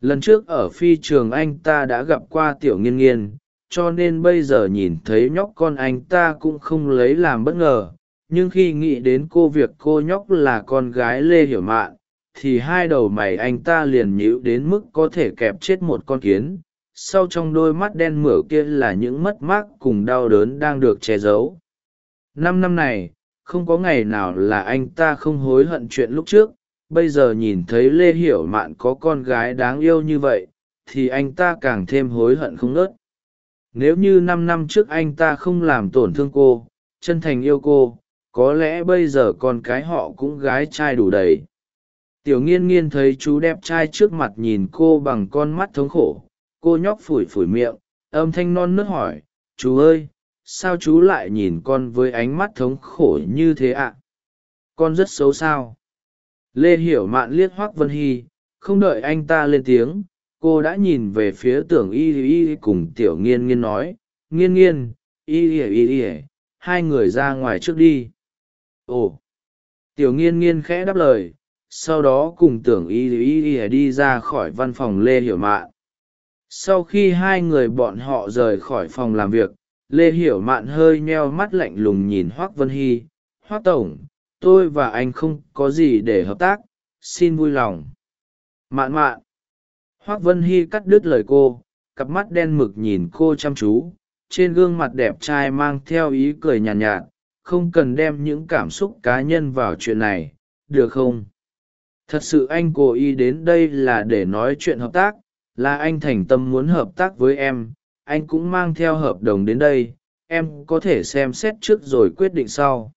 Lần trước ở phi trường anh ta đã gặp qua tiểu nghiên nghiên cho nên bây giờ nhìn thấy nhóc con anh ta cũng không lấy làm bất ngờ. Nhưng khi nghĩ đến cô việc cô nhóc là con gái lê hiểu mạn, thì hai đầu mày anh ta liền nhíu đến mức có thể kẹp chết một con kiến. Sau trong đôi mắt đen mửa kia là những mất mát cùng đau đớn đang được che giấu. Năm năm này, không có ngày nào là anh ta không hối hận chuyện lúc trước. Bây giờ nhìn thấy lê hiểu mạn có con gái đáng yêu như vậy, thì anh ta càng thêm hối hận không nớt nếu như năm năm trước anh ta không làm tổn thương cô, chân thành yêu cô, có lẽ bây giờ con cái họ cũng gái trai đủ đầy. Tiểu nghiên nghiên thấy chú đẹp trai trước mặt nhìn cô bằng con mắt thống khổ, cô nhóc phủi phủi miệng, âm thanh non nớt hỏi, chú ơi, sao chú lại nhìn con với ánh mắt thống khổ như thế ạ? Con rất xấu sao? Lê hiểu mạn liếc hoác vân hy, không đợi anh ta lên tiếng cô đã nhìn về phía tưởng y y cùng tiểu nghiên nghiên nói, nghiên nghiên y y y, hai người ra ngoài trước đi. Ồ. Tiểu nghiên nghiên khẽ đáp lời, sau đó cùng tưởng y y y đi ra khỏi văn phòng lê hiểu mạn. Sau khi hai người bọn họ rời khỏi phòng làm việc, lê hiểu mạn hơi nheo mắt lạnh lùng nhìn hoác vân hy. Hoác tổng, tôi và anh không có gì để hợp tác, xin vui lòng. Mạn mạn hoác vân hy cắt đứt lời cô cặp mắt đen mực nhìn cô chăm chú trên gương mặt đẹp trai mang theo ý cười nhàn nhạt, nhạt không cần đem những cảm xúc cá nhân vào chuyện này được không? Thật sự anh cố ý đến đây là để nói chuyện hợp tác là anh thành tâm muốn hợp tác với em anh cũng mang theo hợp đồng đến đây em có thể xem xét trước rồi quyết định sau.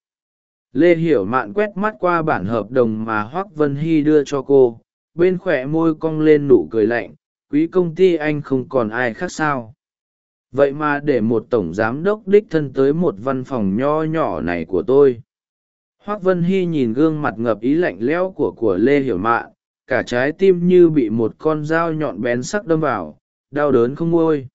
Lê hiểu mạn quét mắt qua bản hợp đồng mà hoác vân hy đưa cho cô bên khỏe môi cong lên nụ cười lạnh, quý công ty anh không còn ai khác sao. Vậy mà để một tổng giám đốc đích thân tới một văn phòng nho nhỏ này của tôi. Hoác vân hy nhìn gương mặt ngập ý lạnh lẽo của của lê hiểu mạn cả trái tim như bị một con dao nhọn bén sắc đâm vào, đau đớn không ngôi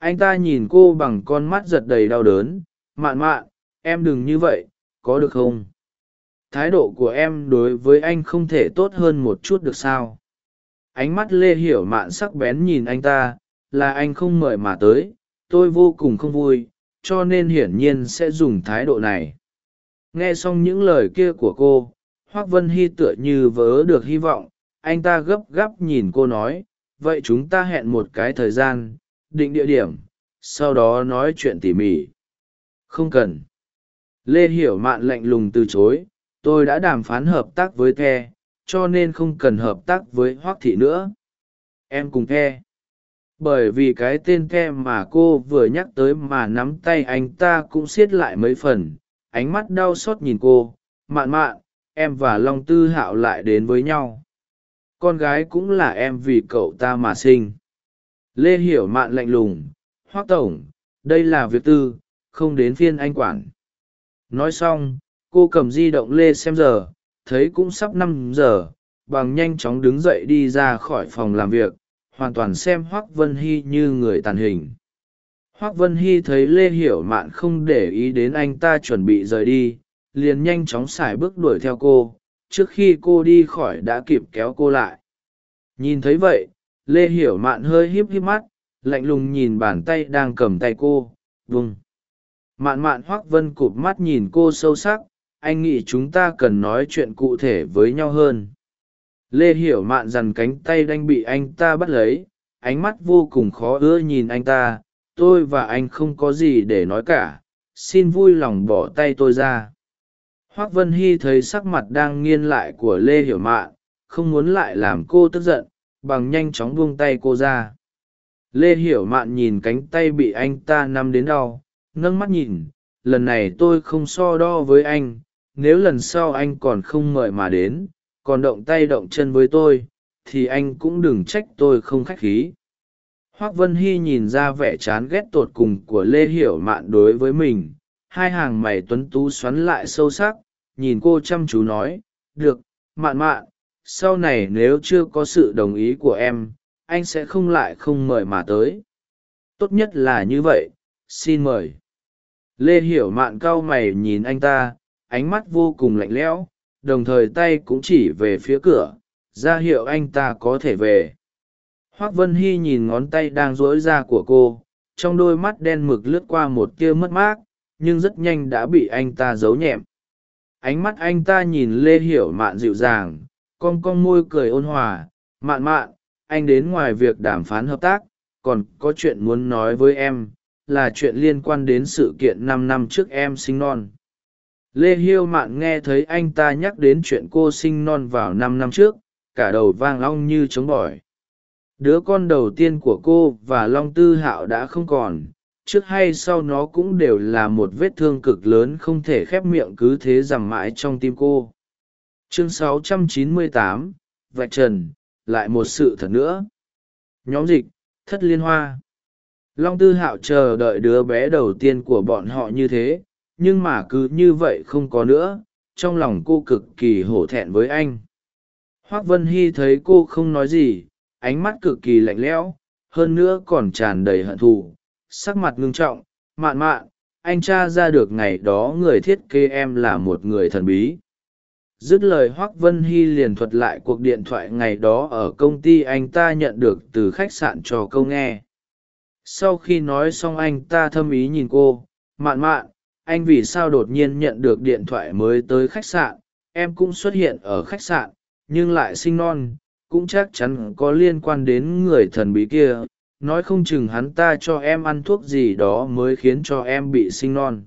anh ta nhìn cô bằng con mắt giật đầy đau đớn, mạn mạn, em đừng như vậy, có được không? Thái độ của em đối với anh không thể tốt hơn một chút được sao? Ánh mắt lê hiểu mạn sắc bén nhìn anh ta, là anh không mời mà tới, tôi vô cùng không vui, cho nên hiển nhiên sẽ dùng thái độ này. Nghe xong những lời kia của cô, hoác vân hy tựa như vớ được hy vọng, anh ta gấp gáp nhìn cô nói, vậy chúng ta hẹn một cái thời gian, định địa điểm, sau đó nói chuyện tỉ mỉ. Không cần. Lê hiểu mạn lạnh lùng từ chối tôi đã đàm phán hợp tác với the, cho nên không cần hợp tác với hoác thị nữa. Em cùng the. Bởi vì cái tên the mà cô vừa nhắc tới mà nắm tay anh ta cũng siết lại mấy phần, ánh mắt đau xót nhìn cô. Mạn mạn, em và long tư hạo lại đến với nhau. Con gái cũng là em vì cậu ta mà sinh. Lê hiểu mạn lạnh lùng hoác tổng, đây là việc tư, không đến phiên anh quản. Nói xong cô cầm di động lê xem giờ, thấy cũng sắp năm giờ, bằng nhanh chóng đứng dậy đi ra khỏi phòng làm việc, hoàn toàn xem hoác vân hy như người tàn hình hoác vân hy thấy lê hiểu mạn không để ý đến anh ta chuẩn bị rời đi, liền nhanh chóng x à i bước đuổi theo cô, trước khi cô đi khỏi đã kịp kéo cô lại nhìn thấy vậy, lê hiểu mạn hơi híp híp mắt, lạnh lùng nhìn bàn tay đang cầm tay cô vùng. mạn mạn hoác vân cụp mắt nhìn cô sâu sắc anh nghĩ chúng ta cần nói chuyện cụ thể với nhau hơn. Lê hiểu mạn dằn cánh tay đanh bị anh ta bắt lấy, ánh mắt vô cùng khó ưa nhìn anh ta, tôi và anh không có gì để nói cả, xin vui lòng bỏ tay tôi ra. Hoác vân hy thấy sắc mặt đang nghiên lại của lê hiểu mạn, không muốn lại làm cô tức giận, bằng nhanh chóng buông tay cô ra. Lê hiểu mạn nhìn cánh tay bị anh ta nắm đến đau nâng mắt nhìn, lần này tôi không so đo với anh nếu lần sau anh còn không mời mà đến, còn động tay động chân với tôi, thì anh cũng đừng trách tôi không khách khí. Hoác vân hy nhìn ra vẻ chán ghét tột cùng của lê hiểu mạn đối với mình, hai hàng mày tuấn tú xoắn lại sâu sắc, nhìn cô chăm chú nói, được, mạn mạn, sau này nếu chưa có sự đồng ý của em, anh sẽ không lại không mời mà tới. Tốt nhất là như vậy, xin mời. Lê hiểu mạn cau mày nhìn anh ta ánh mắt vô cùng lạnh lẽo, đồng thời tay cũng chỉ về phía cửa, ra hiệu anh ta có thể về. Hoác vân hy nhìn ngón tay đang rỗi ra của cô, trong đôi mắt đen mực lướt qua một tia mất mát, nhưng rất nhanh đã bị anh ta giấu nhẹm. Ánh mắt anh ta nhìn lê hiểu mạn dịu dàng con con môi cười ôn hòa, mạn mạn, anh đến ngoài việc đàm phán hợp tác, còn có chuyện muốn nói với em, là chuyện liên quan đến sự kiện năm năm trước em sinh non lê hiêu mạn nghe thấy anh ta nhắc đến chuyện cô sinh non vào năm năm trước cả đầu vang long như trống bỏi. Đứa con đầu tiên của cô và long tư hạo đã không còn trước hay sau nó cũng đều là một vết thương cực lớn không thể khép miệng cứ thế rằng mãi trong tim cô. Chương 698, vạch trần lại một sự thật nữa. Nhóm dịch thất liên hoa. Long tư hạo chờ đợi đứa bé đầu tiên của bọn họ như thế nhưng mà cứ như vậy không có nữa, trong lòng cô cực kỳ hổ thẹn với anh. Hoác vân hy thấy cô không nói gì, ánh mắt cực kỳ lạnh lẽo, hơn nữa còn tràn đầy hận thù, sắc mặt ngưng trọng, mạn mạn, anh t r a ra được ngày đó người thiết kế em là một người thần bí. Dứt lời hoác vân hy liền thuật lại cuộc điện thoại ngày đó ở công ty anh ta nhận được từ khách sạn cho câu nghe. Sau khi nói xong anh ta thâm ý nhìn cô, mạn mạn anh vì sao đột nhiên nhận được điện thoại mới tới khách sạn, em cũng xuất hiện ở khách sạn, nhưng lại sinh non, cũng chắc chắn có liên quan đến người thần bí kia, nói không chừng hắn ta cho em ăn thuốc gì đó mới khiến cho em bị sinh non.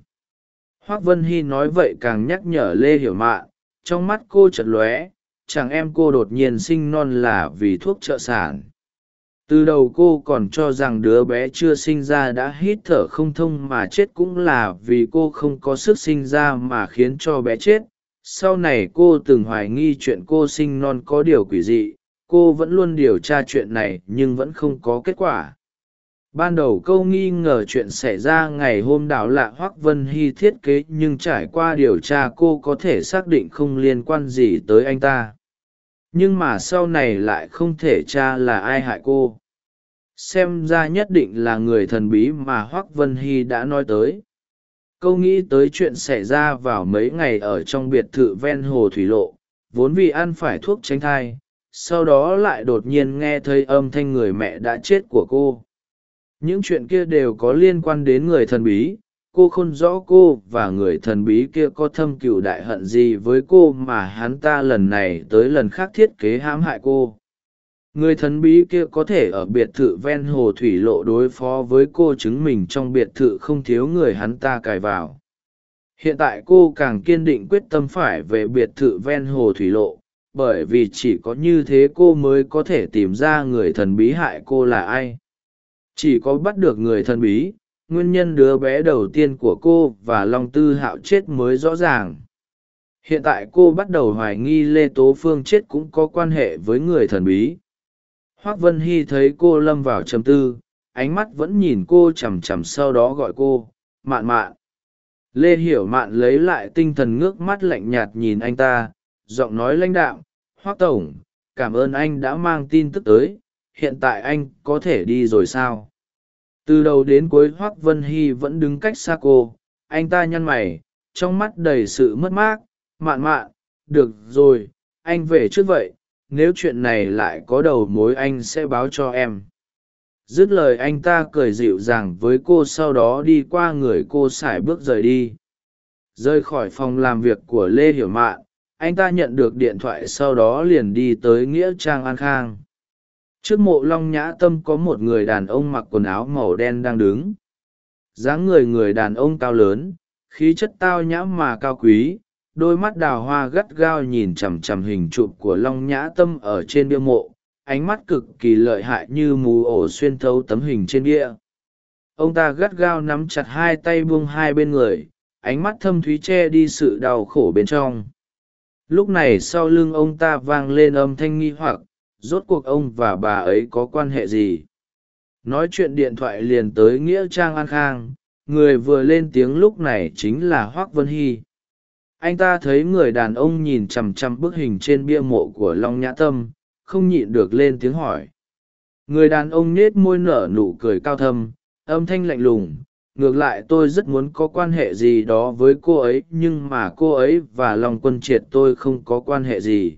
Hoác vân hy nói vậy càng nhắc nhở lê hiểu mạn trong mắt cô chật lóe, chẳng em cô đột nhiên sinh non là vì thuốc trợ sản từ đầu cô còn cho rằng đứa bé chưa sinh ra đã hít thở không thông mà chết cũng là vì cô không có sức sinh ra mà khiến cho bé chết. Sau này cô từng hoài nghi chuyện cô sinh non có điều quỷ dị, cô vẫn luôn điều tra chuyện này nhưng vẫn không có kết quả. Ban đầu câu nghi ngờ chuyện xảy ra ngày hôm đảo lạ hoác vân hy thiết kế nhưng trải qua điều tra cô có thể xác định không liên quan gì tới anh ta nhưng mà sau này lại không thể cha là ai hại cô. Xem ra nhất định là người thần bí mà hoác vân hy đã nói tới. Câu nghĩ tới chuyện xảy ra vào mấy ngày ở trong biệt thự ven hồ thủy lộ, vốn vì ăn phải thuốc tránh thai, sau đó lại đột nhiên nghe thấy âm thanh người mẹ đã chết của cô. Những chuyện kia đều có liên quan đến người thần bí cô không rõ cô và người thần bí kia có thâm cựu đại hận gì với cô mà hắn ta lần này tới lần khác thiết kế hãm hại cô. Người thần bí kia có thể ở biệt thự ven hồ thủy lộ đối phó với cô chứng mình trong biệt thự không thiếu người hắn ta cài vào. Hiện tại cô càng kiên định quyết tâm phải về biệt thự ven hồ thủy lộ, bởi vì chỉ có như thế cô mới có thể tìm ra người thần bí hại cô là ai. Chỉ có bắt được người thần bí nguyên nhân đứa bé đầu tiên của cô và long tư hạo chết mới rõ ràng. Hiện tại cô bắt đầu hoài nghi lê tố phương chết cũng có quan hệ với người thần bí. Hoác vân hy thấy cô lâm vào trầm tư, ánh mắt vẫn nhìn cô chằm chằm sau đó gọi cô, mạn mạn. Lê hiểu mạn lấy lại tinh thần ngước mắt lạnh nhạt nhìn anh ta, giọng nói lãnh đạm, hoác tổng, cảm ơn anh đã mang tin tức tới, hiện tại anh có thể đi rồi sao? Từ đầu đến cuối hoác vân hy vẫn đứng cách xa cô. Anh ta nhăn mày, trong mắt đầy sự mất mát. Mạn mạn, được rồi, anh về trước vậy. Nếu chuyện này lại có đầu mối anh sẽ báo cho em. Dứt lời anh ta cười dịu dàng với cô sau đó đi qua người cô x ả i bước rời đi. Rời khỏi phòng làm việc của lê hiểu mạn, anh ta nhận được điện thoại sau đó liền đi tới nghĩa trang an khang trước mộ long nhã tâm có một người đàn ông mặc quần áo màu đen đang đứng. Dáng người người đàn ông cao lớn, khí chất tao nhã mà cao quý, đôi mắt đào hoa gắt gao nhìn chằm chằm hình chụp của long nhã tâm ở trên bia mộ, ánh mắt cực kỳ lợi hại như mù ổ xuyên thấu tấm hình trên bia. Ông ta gắt gao nắm chặt hai tay buông hai bên người, ánh mắt thâm thúy che đi sự đau khổ bên trong. Lúc này sau lưng ông ta vang lên âm thanh nghi hoặc rốt cuộc ông và bà ấy có quan hệ gì? Nói chuyện điện thoại liền tới nghĩa trang an khang, người vừa lên tiếng lúc này chính là hoác vân hy. Anh ta thấy người đàn ông nhìn chằm chằm bức hình trên bia mộ của long nhã tâm, không nhịn được lên tiếng hỏi. Người đàn ông nết môi nở nụ cười cao thâm, âm thanh lạnh lùng, ngược lại tôi rất muốn có quan hệ gì đó với cô ấy, nhưng mà cô ấy và lòng quân triệt tôi không có quan hệ gì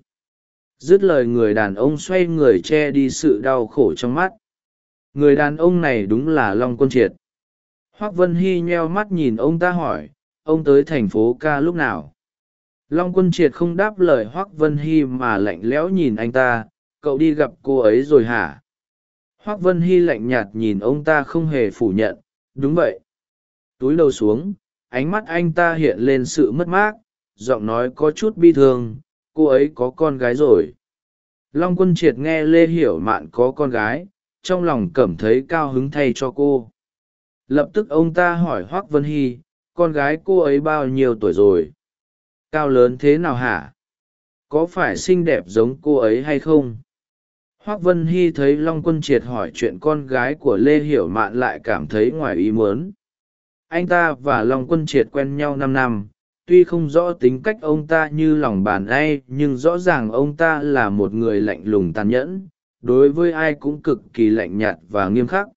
dứt lời người đàn ông xoay người che đi sự đau khổ trong mắt. Người đàn ông này đúng là long quân triệt. Hoác vân hy nheo mắt nhìn ông ta hỏi, ông tới thành phố ca lúc nào? Long quân triệt không đáp lời hoác vân hy mà lạnh lẽo nhìn anh ta, cậu đi gặp cô ấy rồi hả? Hoác vân hy lạnh nhạt nhìn ông ta không hề phủ nhận, đúng vậy. Túi đầu xuống, ánh mắt anh ta hiện lên sự mất mát, giọng nói có chút bi thương cô ấy có con gái rồi. Long quân triệt nghe lê hiểu mạn có con gái, trong lòng cảm thấy cao hứng thay cho cô. Lập tức ông ta hỏi hoác vân hy, con gái cô ấy bao nhiêu tuổi rồi? Cao lớn thế nào hả? Có phải xinh đẹp giống cô ấy hay không? Hoác vân hy thấy long quân triệt hỏi chuyện con gái của lê hiểu mạn lại cảm thấy ngoài ý muốn. Anh ta và long quân triệt quen nhau năm năm tuy không rõ tính cách ông ta như lòng bàn ai nhưng rõ ràng ông ta là một người lạnh lùng tàn nhẫn, đối với ai cũng cực kỳ lạnh nhạt và nghiêm khắc.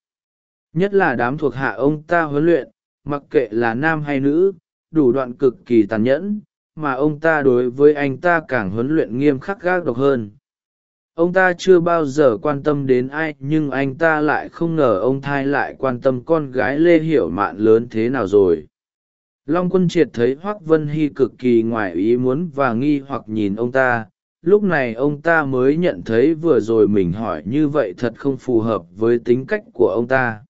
Nhất là đám thuộc hạ ông ta huấn luyện, mặc kệ là nam hay nữ, đủ đoạn cực kỳ tàn nhẫn, mà ông ta đối với anh ta càng huấn luyện nghiêm khắc gác độc hơn. Ông ta chưa bao giờ quan tâm đến ai, nhưng anh ta lại không ngờ ông thai lại quan tâm con gái lê hiểu mạn lớn thế nào rồi long quân triệt thấy hoác vân hy cực kỳ ngoài ý muốn và nghi hoặc nhìn ông ta. Lúc này ông ta mới nhận thấy vừa rồi mình hỏi như vậy thật không phù hợp với tính cách của ông ta.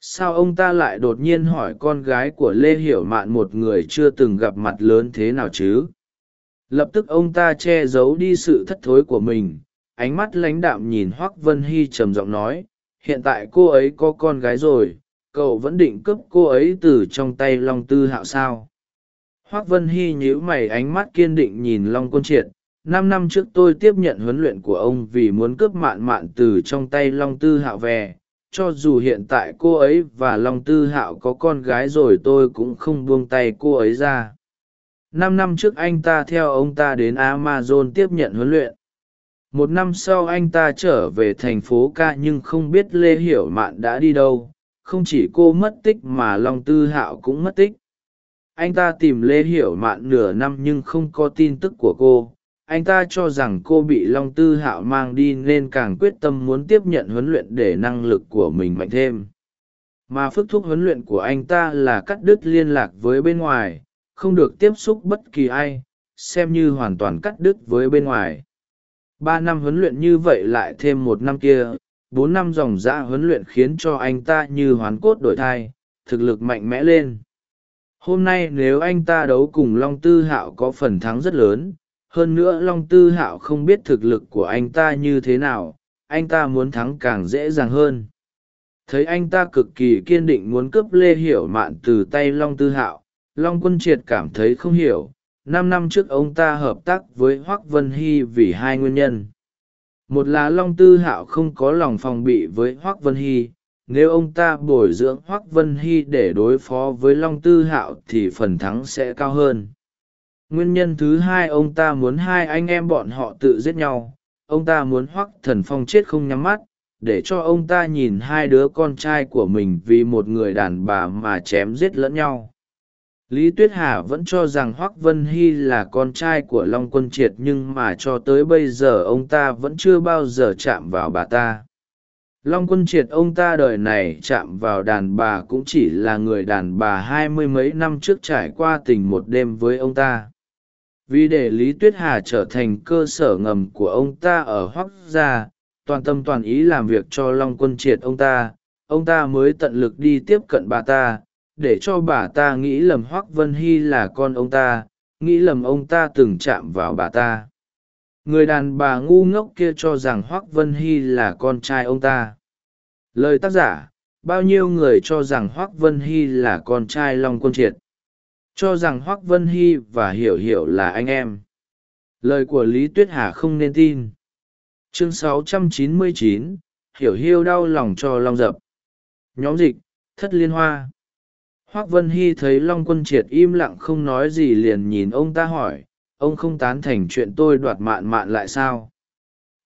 Sao ông ta lại đột nhiên hỏi con gái của lê hiểu mạn một người chưa từng gặp mặt lớn thế nào chứ? Lập tức ông ta che giấu đi sự thất thối của mình. Ánh mắt lãnh đạm nhìn hoác vân hy trầm giọng nói, hiện tại cô ấy có con gái rồi cậu vẫn định cướp cô ấy từ trong tay long tư hạo sao? Hoác vân hy nhíu mày ánh mắt kiên định nhìn long côn triệt. Năm năm trước tôi tiếp nhận huấn luyện của ông vì muốn cướp mạn mạn từ trong tay long tư hạo về. Cho dù hiện tại cô ấy và long tư hạo có con gái rồi tôi cũng không buông tay cô ấy ra. Năm năm trước anh ta theo ông ta đến amazon tiếp nhận huấn luyện. Một năm sau anh ta trở về thành phố ca nhưng không biết lê hiểu mạn đã đi đâu không chỉ cô mất tích mà long tư hạo cũng mất tích. Anh ta tìm lê hiểu mạn nửa năm nhưng không có tin tức của cô. Anh ta cho rằng cô bị long tư hạo mang đi nên càng quyết tâm muốn tiếp nhận huấn luyện để năng lực của mình mạnh thêm. Mà phước thúc huấn luyện của anh ta là cắt đứt liên lạc với bên ngoài, không được tiếp xúc bất kỳ ai, xem như hoàn toàn cắt đứt với bên ngoài. Ba năm huấn luyện như vậy lại thêm một năm kia bốn năm dòng dã huấn luyện khiến cho anh ta như hoán cốt đổi thai, thực lực mạnh mẽ lên. Hôm nay nếu anh ta đấu cùng long tư hạo có phần thắng rất lớn, hơn nữa long tư hạo không biết thực lực của anh ta như thế nào, anh ta muốn thắng càng dễ dàng hơn. Thấy anh ta cực kỳ kiên định muốn cướp lê hiểu mạn từ tay long tư hạo, long quân triệt cảm thấy không hiểu, năm năm trước ông ta hợp tác với hoác vân hy vì hai nguyên nhân một là long tư hạo không có lòng phòng bị với hoác vân hy, nếu ông ta bồi dưỡng hoác vân hy để đối phó với long tư hạo thì phần thắng sẽ cao hơn. Nguyên nhân thứ hai, ông ta muốn hai anh em bọn họ tự giết nhau. Ông ta muốn hoác thần phong chết không nhắm mắt, để cho ông ta nhìn hai đứa con trai của mình vì một người đàn bà mà chém giết lẫn nhau lý tuyết hà vẫn cho rằng hoác vân hy là con trai của long quân triệt nhưng mà cho tới bây giờ ông ta vẫn chưa bao giờ chạm vào bà ta. Long quân triệt ông ta đời này chạm vào đàn bà cũng chỉ là người đàn bà hai mươi mấy năm trước trải qua tình một đêm với ông ta. Vì để lý tuyết hà trở thành cơ sở ngầm của ông ta ở hoác gia, toàn tâm toàn ý làm việc cho long quân triệt ông ta ông ta mới tận lực đi tiếp cận bà ta để cho bà ta nghĩ lầm hoác vân hy là con ông ta nghĩ lầm ông ta từng chạm vào bà ta. Người đàn bà ngu ngốc kia cho rằng hoác vân hy là con trai ông ta. Lời tác giả bao nhiêu người cho rằng hoác vân hy là con trai long quân triệt? Cho rằng hoác vân hy và hiểu hiểu là anh em. Lời của lý tuyết hà không nên tin. Chương 699, hiểu hiêu đau lòng cho long dập. Nhóm dịch thất liên hoa hoác vân hy thấy long quân triệt im lặng không nói gì liền nhìn ông ta hỏi, ông không tán thành chuyện tôi đoạt mạn mạn lại sao?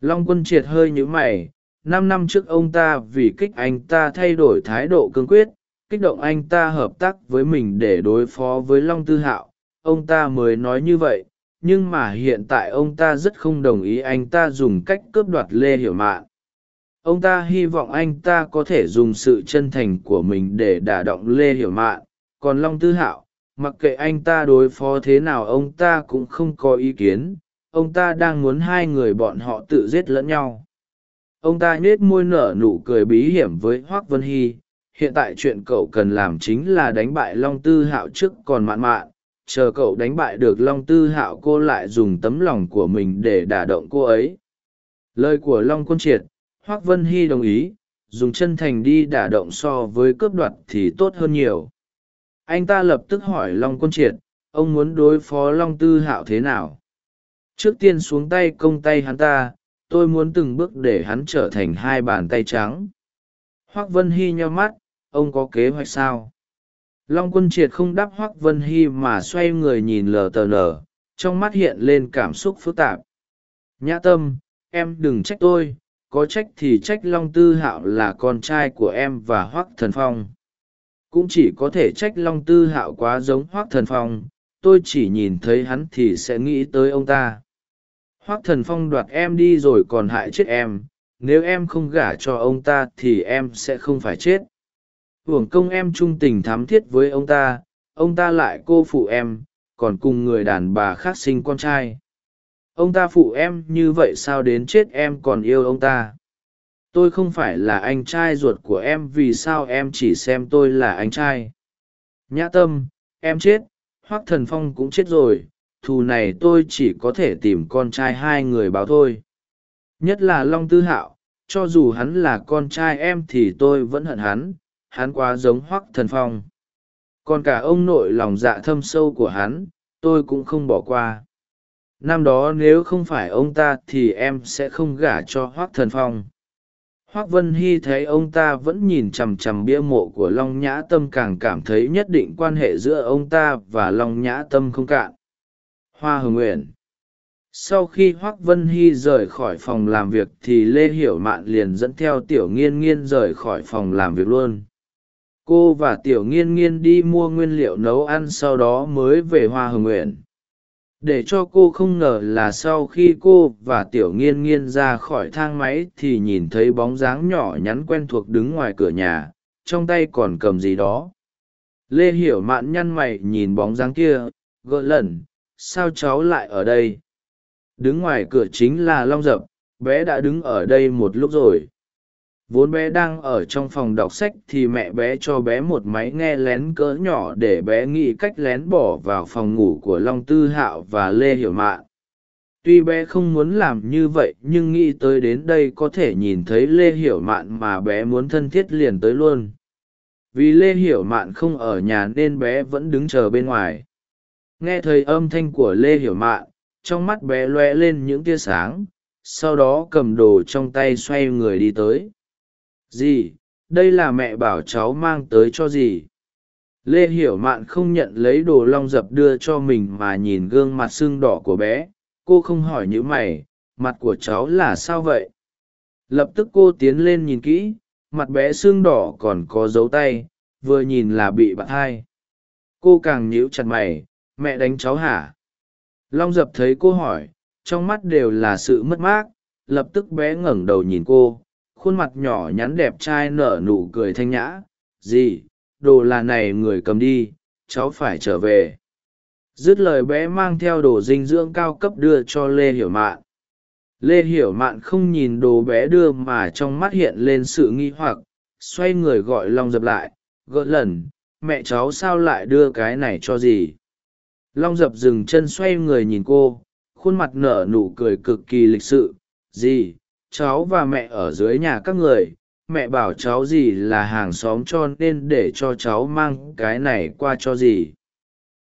Long quân triệt hơi nhữ mày, năm năm trước ông ta vì kích anh ta thay đổi thái độ cương quyết, kích động anh ta hợp tác với mình để đối phó với long tư hạo, ông ta mới nói như vậy, nhưng mà hiện tại ông ta rất không đồng ý anh ta dùng cách cướp đoạt lê hiểu mạn ông ta hy vọng anh ta có thể dùng sự chân thành của mình để đả động lê hiểu mạn. Còn long tư hạo, mặc kệ anh ta đối phó thế nào, ông ta cũng không có ý kiến. Ông ta đang muốn hai người bọn họ tự giết lẫn nhau. Ông ta nhết môi nở nụ cười bí hiểm với hoác vân hy. Hiện tại chuyện cậu cần làm chính là đánh bại long tư hạo trước còn mạn mạn. Chờ cậu đánh bại được long tư hạo, cô lại dùng tấm lòng của mình để đả động cô ấy. Lời của long quân triệt hoác vân hy đồng ý dùng chân thành đi đả động so với cướp đoạt thì tốt hơn nhiều. Anh ta lập tức hỏi long quân triệt ông muốn đối phó long tư hạo thế nào? Trước tiên xuống tay công tay hắn ta tôi muốn từng bước để hắn trở thành hai bàn tay trắng. Hoác vân hy nheo mắt ông có kế hoạch sao? Long quân triệt không đáp hoác vân hy mà xoay người nhìn lờ tờ lờ, trong mắt hiện lên cảm xúc phức tạp. Nhã tâm em đừng trách tôi có trách thì trách long tư hạo là con trai của em và hoác thần phong. Cũng chỉ có thể trách long tư hạo quá giống hoác thần phong, tôi chỉ nhìn thấy hắn thì sẽ nghĩ tới ông ta. Hoác thần phong đoạt em đi rồi còn hại chết em, nếu em không gả cho ông ta thì em sẽ không phải chết. Hưởng công em trung tình thám thiết với ông ta ông ta lại cô phụ em, còn cùng người đàn bà khác sinh con trai ông ta phụ em như vậy sao đến chết em còn yêu ông ta? Tôi không phải là anh trai ruột của em, vì sao em chỉ xem tôi là anh trai? Nhã tâm, em chết hoác thần phong cũng chết rồi, thù này tôi chỉ có thể tìm con trai hai người báo thôi. Nhất là long tư hạo, cho dù hắn là con trai em thì tôi vẫn hận hắn hắn quá giống hoác thần phong. Còn cả ông nội lòng dạ thâm sâu của hắn, tôi cũng không bỏ qua năm đó nếu không phải ông ta thì em sẽ không gả cho hoác thần phong. Hoác vân hy thấy ông ta vẫn nhìn chằm chằm bia mộ của long nhã tâm càng cảm thấy nhất định quan hệ giữa ông ta và long nhã tâm không cạn. Hoa hồng nguyện sau khi hoác vân hy rời khỏi phòng làm việc thì lê hiểu mạn liền dẫn theo tiểu nghiên nghiên rời khỏi phòng làm việc luôn. Cô và tiểu nghiên nghiên đi mua nguyên liệu nấu ăn sau đó mới về hoa hồng nguyện để cho cô không ngờ là sau khi cô và tiểu nghiên nghiên ra khỏi thang máy thì nhìn thấy bóng dáng nhỏ nhắn quen thuộc đứng ngoài cửa nhà, trong tay còn cầm gì đó. Lê hiểu mạn nhăn mày nhìn bóng dáng kia gỡ lẩn, sao cháu lại ở đây? Đứng ngoài cửa chính là long dập, bé đã đứng ở đây một lúc rồi vốn bé đang ở trong phòng đọc sách thì mẹ bé cho bé một máy nghe lén cỡ nhỏ để bé nghĩ cách lén bỏ vào phòng ngủ của long tư hạo và lê hiểu mạn. Tuy bé không muốn làm như vậy nhưng nghĩ tới đến đây có thể nhìn thấy lê hiểu mạn mà bé muốn thân thiết liền tới luôn. Vì lê hiểu mạn không ở nhà nên bé vẫn đứng chờ bên ngoài. Nghe thấy âm thanh của lê hiểu mạn, trong mắt bé loe lên những tia sáng, sau đó cầm đồ trong tay xoay người đi tới gì? Đây là mẹ bảo cháu mang tới cho gì? Lê hiểu mạn không nhận lấy đồ long dập đưa cho mình mà nhìn gương mặt sưng đỏ của bé. Cô không hỏi nhữ mày, mặt của cháu là sao vậy? Lập tức cô tiến lên nhìn kỹ, mặt bé sưng đỏ còn có dấu tay, vừa nhìn là bị bạn hai. Cô càng nhíu chặt mày, mẹ đánh cháu hả? Long dập thấy cô hỏi, trong mắt đều là sự mất mát, lập tức bé ngẩng đầu nhìn cô khuôn mặt nhỏ nhắn đẹp trai nở nụ cười thanh nhã. Gì, đồ là này người cầm đi, cháu phải trở về. Dứt lời bé mang theo đồ dinh dưỡng cao cấp đưa cho lê hiểu mạn. Lê hiểu mạn không nhìn đồ bé đưa mà trong mắt hiện lên sự nghi hoặc, xoay người gọi long dập lại. Gỡ lần, mẹ cháu sao lại đưa cái này cho gì? Long dập dừng chân xoay người nhìn cô, khuôn mặt nở nụ cười cực kỳ lịch sự. Gì cháu và mẹ ở dưới nhà các người, mẹ bảo cháu gì là hàng xóm cho nên để cho cháu mang cái này qua cho gì.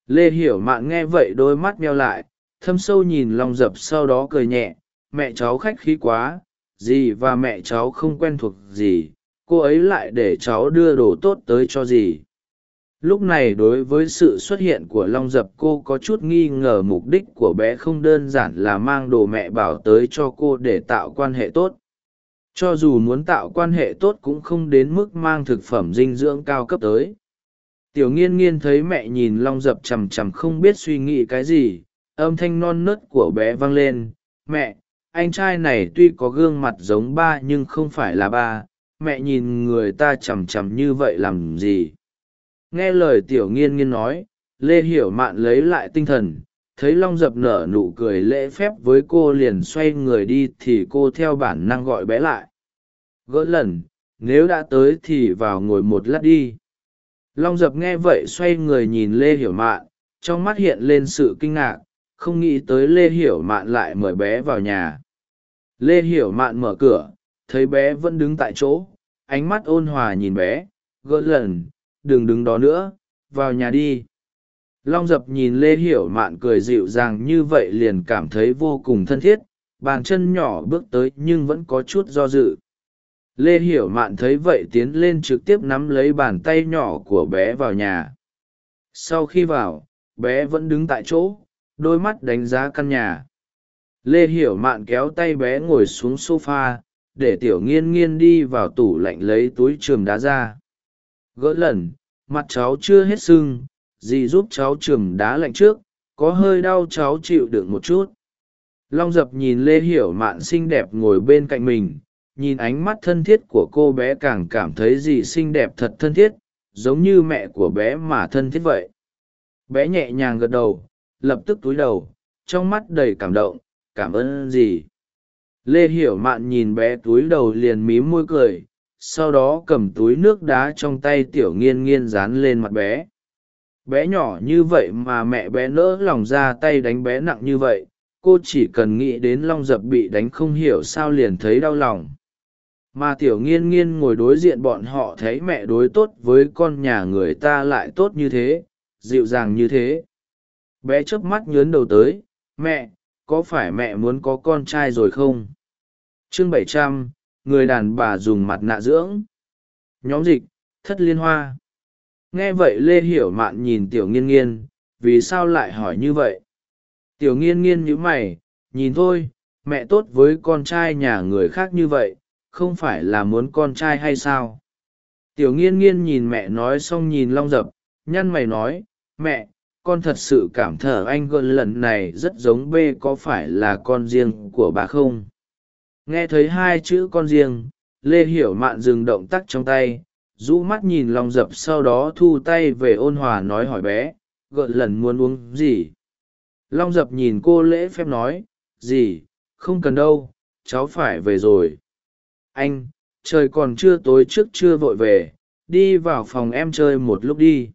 Lê hiểu mạn nghe vậy đôi mắt meo lại, thâm sâu nhìn long dập sau đó cười nhẹ, mẹ cháu khách khí quá dì và mẹ cháu không quen thuộc gì, cô ấy lại để cháu đưa đồ tốt tới cho dì lúc này đối với sự xuất hiện của long dập cô có chút nghi ngờ mục đích của bé không đơn giản là mang đồ mẹ bảo tới cho cô để tạo quan hệ tốt. Cho dù muốn tạo quan hệ tốt cũng không đến mức mang thực phẩm dinh dưỡng cao cấp tới. Tiểu nghiên nghiên thấy mẹ nhìn long dập chằm chằm không biết suy nghĩ cái gì, âm thanh non nớt của bé vang lên, mẹ, anh trai này tuy có gương mặt giống ba nhưng không phải là ba, mẹ nhìn người ta chằm chằm như vậy làm gì? Nghe lời tiểu nghiên nghiên nói, lê hiểu mạn lấy lại tinh thần, thấy long dập nở nụ cười lễ phép với cô liền xoay người đi thì cô theo bản năng gọi bé lại. Gỡ lần, nếu đã tới thì vào ngồi một lát đi. Long dập nghe vậy xoay người nhìn lê hiểu mạn, trong mắt hiện lên sự kinh ngạc, không nghĩ tới lê hiểu mạn lại mời bé vào nhà. Lê hiểu mạn mở cửa, thấy bé vẫn đứng tại chỗ, ánh mắt ôn hòa nhìn bé, gỡ lần đừng đứng đó nữa, vào nhà đi. Long dập nhìn lê hiểu mạn cười dịu dàng như vậy liền cảm thấy vô cùng thân thiết, bàn chân nhỏ bước tới nhưng vẫn có chút do dự. Lê hiểu mạn thấy vậy tiến lên trực tiếp nắm lấy bàn tay nhỏ của bé vào nhà. Sau khi vào, bé vẫn đứng tại chỗ, đôi mắt đánh giá căn nhà. Lê hiểu mạn kéo tay bé ngồi xuống s o f a để tiểu nghiên nghiên đi vào tủ lạnh lấy túi trường đá ra gỡ lần, mặt cháu chưa hết sưng, dì giúp cháu trường đá lạnh trước, có hơi đau cháu chịu đựng một chút. Long dập nhìn lê hiểu mạn xinh đẹp ngồi bên cạnh mình, nhìn ánh mắt thân thiết của cô bé càng cảm thấy dì xinh đẹp thật thân thiết, giống như mẹ của bé mà thân thiết vậy. Bé nhẹ nhàng gật đầu, lập tức túi đầu, trong mắt đầy cảm động, cảm ơn dì. Lê hiểu mạn nhìn bé túi đầu liền mím môi cười sau đó cầm túi nước đá trong tay tiểu nghiên nghiên dán lên mặt bé. Bé nhỏ như vậy mà mẹ bé nỡ lòng ra tay đánh bé nặng như vậy, cô chỉ cần nghĩ đến long dập bị đánh không hiểu sao liền thấy đau lòng. Mà tiểu nghiên nghiên ngồi đối diện bọn họ thấy mẹ đối tốt với con nhà người ta lại tốt như thế, dịu dàng như thế. Bé chớp mắt nhớn đầu tới, mẹ, có phải mẹ muốn có con trai rồi không? Chương bảy trăm người đàn bà dùng mặt nạ dưỡng. Nhóm dịch, thất liên hoa. Nghe vậy lê hiểu mạn nhìn tiểu nghiên nghiên, vì sao lại hỏi như vậy? Tiểu nghiên nghiên nhíu mày, nhìn thôi, mẹ tốt với con trai nhà người khác như vậy, không phải là muốn con trai hay sao? Tiểu nghiên nghiên nhìn mẹ nói xong nhìn long dập, nhăn mày nói, mẹ, con thật sự cảm thở anh gơn lần này rất giống b có phải là con riêng của bà không? Nghe thấy hai chữ con riêng, lê hiểu mạn dừng động tác trong tay, rũ mắt nhìn long dập sau đó thu tay về ôn hòa nói hỏi bé gợn lần muốn uống gì? Long dập nhìn cô lễ phép nói, gì, không cần đâu, cháu phải về rồi. Anh, trời còn chưa tối trước chưa vội về, đi vào phòng em chơi một lúc đi.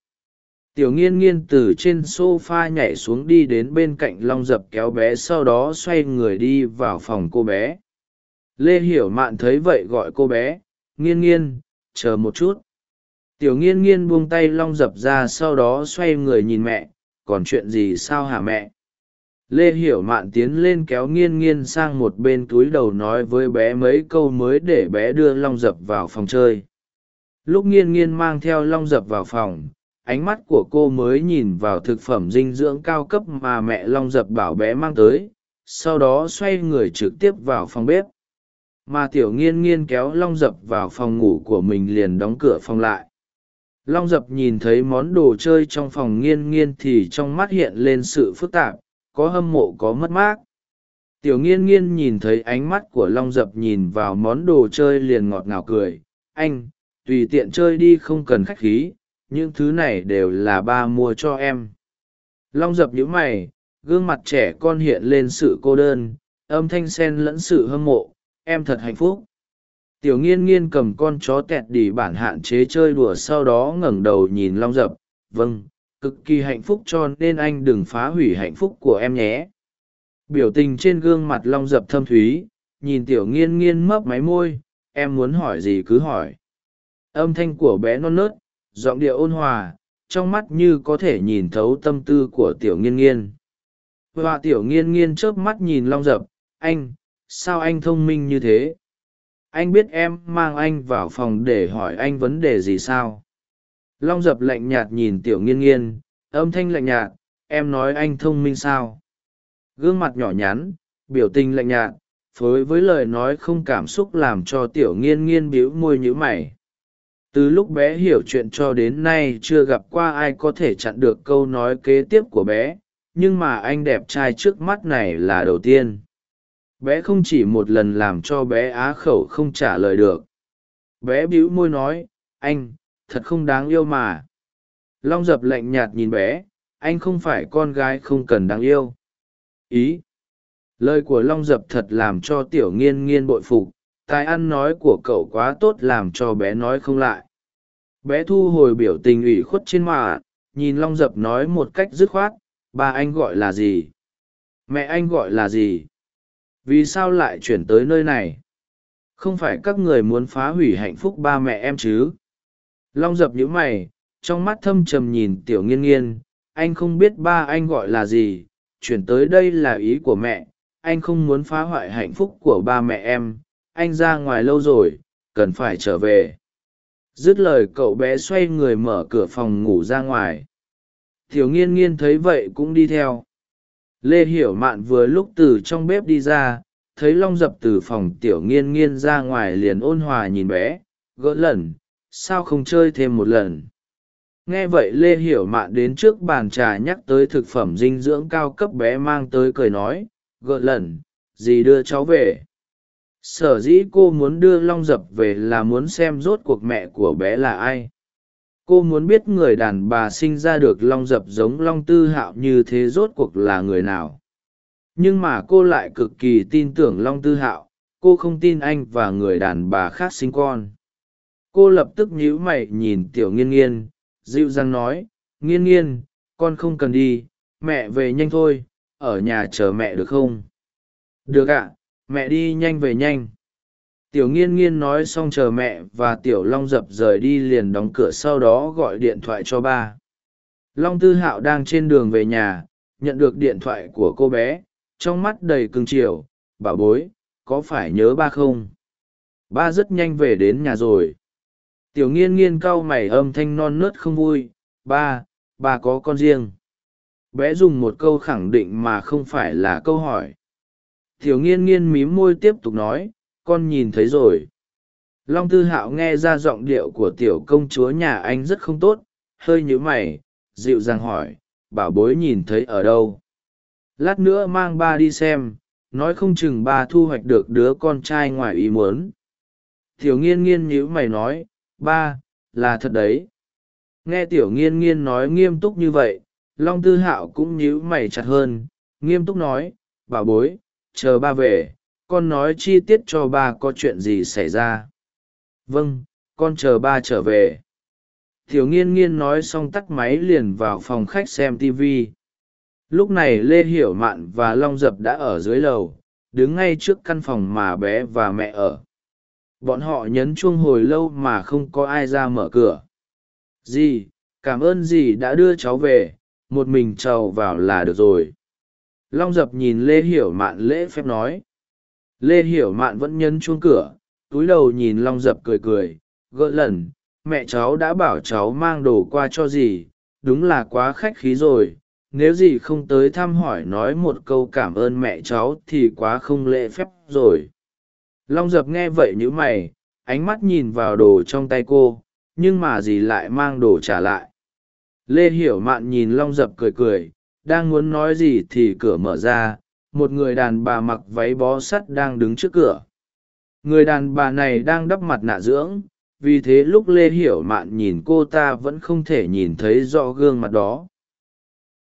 Tiểu nghiên nghiên từ trên s o f a nhảy xuống đi đến bên cạnh long dập kéo bé sau đó xoay người đi vào phòng cô bé lê hiểu mạn thấy vậy gọi cô bé, nghiên nghiên, chờ một chút. Tiểu nghiên nghiên buông tay long dập ra, sau đó xoay người nhìn mẹ, còn chuyện gì sao hả mẹ? Lê hiểu mạn tiến lên kéo nghiên nghiên sang một bên túi đầu nói với bé mấy câu mới để bé đưa long dập vào phòng chơi. Lúc nghiên nghiên mang theo long dập vào phòng, ánh mắt của cô mới nhìn vào thực phẩm dinh dưỡng cao cấp mà mẹ long dập bảo bé mang tới, sau đó xoay người trực tiếp vào phòng bếp mà tiểu nghiên nghiên kéo long dập vào phòng ngủ của mình liền đóng cửa phòng lại. Long dập nhìn thấy món đồ chơi trong phòng nghiên nghiên thì trong mắt hiện lên sự phức tạp, có hâm mộ, có mất mát. Tiểu nghiên nghiên nhìn thấy ánh mắt của long dập nhìn vào món đồ chơi liền ngọt ngào cười. Anh, tùy tiện chơi đi, không cần khách khí, những thứ này đều là ba mua cho em. Long dập nhíu mày, gương mặt trẻ con hiện lên sự cô đơn, âm thanh sen lẫn sự hâm mộ em thật hạnh phúc. Tiểu nghiên nghiên cầm con chó tẹt đỉ bản hạn chế chơi đùa sau đó ngẩng đầu nhìn long dập. Vâng cực kỳ hạnh phúc cho nên anh đừng phá hủy hạnh phúc của em nhé. Biểu tình trên gương mặt long dập thâm thúy, nhìn tiểu nghiên nghiên mấp máy môi, em muốn hỏi gì cứ hỏi. Âm thanh của bé non nớt, giọng điệu ôn hòa, trong mắt như có thể nhìn thấu tâm tư của tiểu nghiên nghiên. Và tiểu nghiên nghiên chớp mắt nhìn long dập, anh sao anh thông minh như thế? Anh biết em mang anh vào phòng để hỏi anh vấn đề gì sao? Long dập lạnh nhạt nhìn tiểu nghiên nghiên, âm thanh lạnh nhạt, em nói anh thông minh sao? Gương mặt nhỏ nhắn, biểu tình lạnh nhạt, phối với lời nói không cảm xúc làm cho tiểu nghiên nghiên bĩu môi nhữ mày. Từ lúc bé hiểu chuyện cho đến nay chưa gặp qua ai có thể chặn được câu nói kế tiếp của bé, nhưng mà anh đẹp trai trước mắt này là đầu tiên bé không chỉ một lần làm cho bé á khẩu không trả lời được. Bé bĩu môi nói, anh, thật không đáng yêu mà. Long dập lạnh nhạt nhìn bé, anh không phải con gái không cần đáng yêu. Ý? Lời của long dập thật làm cho tiểu nghiên nghiên bội phục, tài ăn nói của cậu quá tốt làm cho bé nói không lại. Bé thu hồi biểu tình ủy khuất trên mạ nhìn long dập nói một cách dứt khoát, ba anh gọi là gì? Mẹ anh gọi là gì? Vì sao lại chuyển tới nơi này? Không phải các người muốn phá hủy hạnh phúc ba mẹ em chứ? Long dập nhíu mày, trong mắt thâm trầm nhìn tiểu nghiên nghiên, anh không biết ba anh gọi là gì, chuyển tới đây là ý của mẹ, anh không muốn phá hoại hạnh phúc của ba mẹ em, anh ra ngoài lâu rồi, cần phải trở về. Dứt lời, cậu bé xoay người mở cửa phòng ngủ ra ngoài. Tiểu nghiên nghiên thấy vậy cũng đi theo lê hiểu mạn vừa lúc từ trong bếp đi ra, thấy long dập từ phòng tiểu nghiên nghiên ra ngoài liền ôn hòa nhìn bé, gỡ lần, sao không chơi thêm một lần? Nghe vậy lê hiểu mạn đến trước bàn trà nhắc tới thực phẩm dinh dưỡng cao cấp bé mang tới cười nói, gỡ lần, gì đưa cháu về? Sở dĩ cô muốn đưa long dập về là muốn xem rốt cuộc mẹ của bé là ai? Cô muốn biết người đàn bà sinh ra được long dập giống long tư hạo như thế rốt cuộc là người nào. Nhưng mà cô lại cực kỳ tin tưởng long tư hạo, cô không tin anh và người đàn bà khác sinh con. Cô lập tức nhíu mày nhìn tiểu nghiên nghiên, dịu dàng nói, nghiên nghiên, con không cần đi, mẹ về nhanh thôi, ở nhà chờ mẹ được không? Được ạ, mẹ đi nhanh về nhanh tiểu nghiên nghiên nói xong chờ mẹ và tiểu long dập rời đi liền đóng cửa sau đó gọi điện thoại cho ba. Long tư hạo đang trên đường về nhà, nhận được điện thoại của cô bé, trong mắt đầy cưng chiều, bảo bối, có phải nhớ ba không? Ba rất nhanh về đến nhà rồi. Tiểu nghiên nghiên cau mày âm thanh non nớt không vui, ba ba có con riêng. Bé dùng một câu khẳng định mà không phải là câu hỏi. Tiểu nghiên nghiên mím môi tiếp tục nói con nhìn thấy rồi. Long tư hạo nghe ra giọng điệu của tiểu công chúa nhà anh rất không tốt, hơi nhíu mày, dịu dàng hỏi, bảo bối nhìn thấy ở đâu? Lát nữa mang ba đi xem, nói không chừng ba thu hoạch được đứa con trai ngoài ý muốn. Tiểu nghiên nghiên nhíu mày nói, ba, là thật đấy. Nghe tiểu nghiên nghiên nói nghiêm túc như vậy, long tư hạo cũng nhíu mày chặt hơn, nghiêm túc nói, bảo bối, chờ ba về con nói chi tiết cho ba có chuyện gì xảy ra. Vâng con chờ ba trở về. Thiếu nghiên nghiên nói xong tắt máy liền vào phòng khách xem tv lúc này lê hiểu mạn và long dập đã ở dưới lầu, đứng ngay trước căn phòng mà bé và mẹ ở. Bọn họ nhấn chuông hồi lâu mà không có ai ra mở cửa. Dì, cảm ơn dì đã đưa cháu về, một mình trầu vào là được rồi. Long dập nhìn lê hiểu mạn lễ phép nói lê hiểu mạn vẫn nhấn chuông cửa, túi đầu nhìn long dập cười cười, gỡ lần, mẹ cháu đã bảo cháu mang đồ qua cho dì, đúng là quá khách khí rồi, nếu dì không tới thăm hỏi nói một câu cảm ơn mẹ cháu thì quá không lễ phép rồi. Long dập nghe vậy nhữ mày, ánh mắt nhìn vào đồ trong tay cô, nhưng mà dì lại mang đồ trả lại. Lê hiểu mạn nhìn long dập cười cười, đang muốn nói gì thì cửa mở ra một người đàn bà mặc váy bó sắt đang đứng trước cửa. Người đàn bà này đang đắp mặt nạ dưỡng, vì thế lúc lê hiểu mạn nhìn cô ta vẫn không thể nhìn thấy rõ gương mặt đó.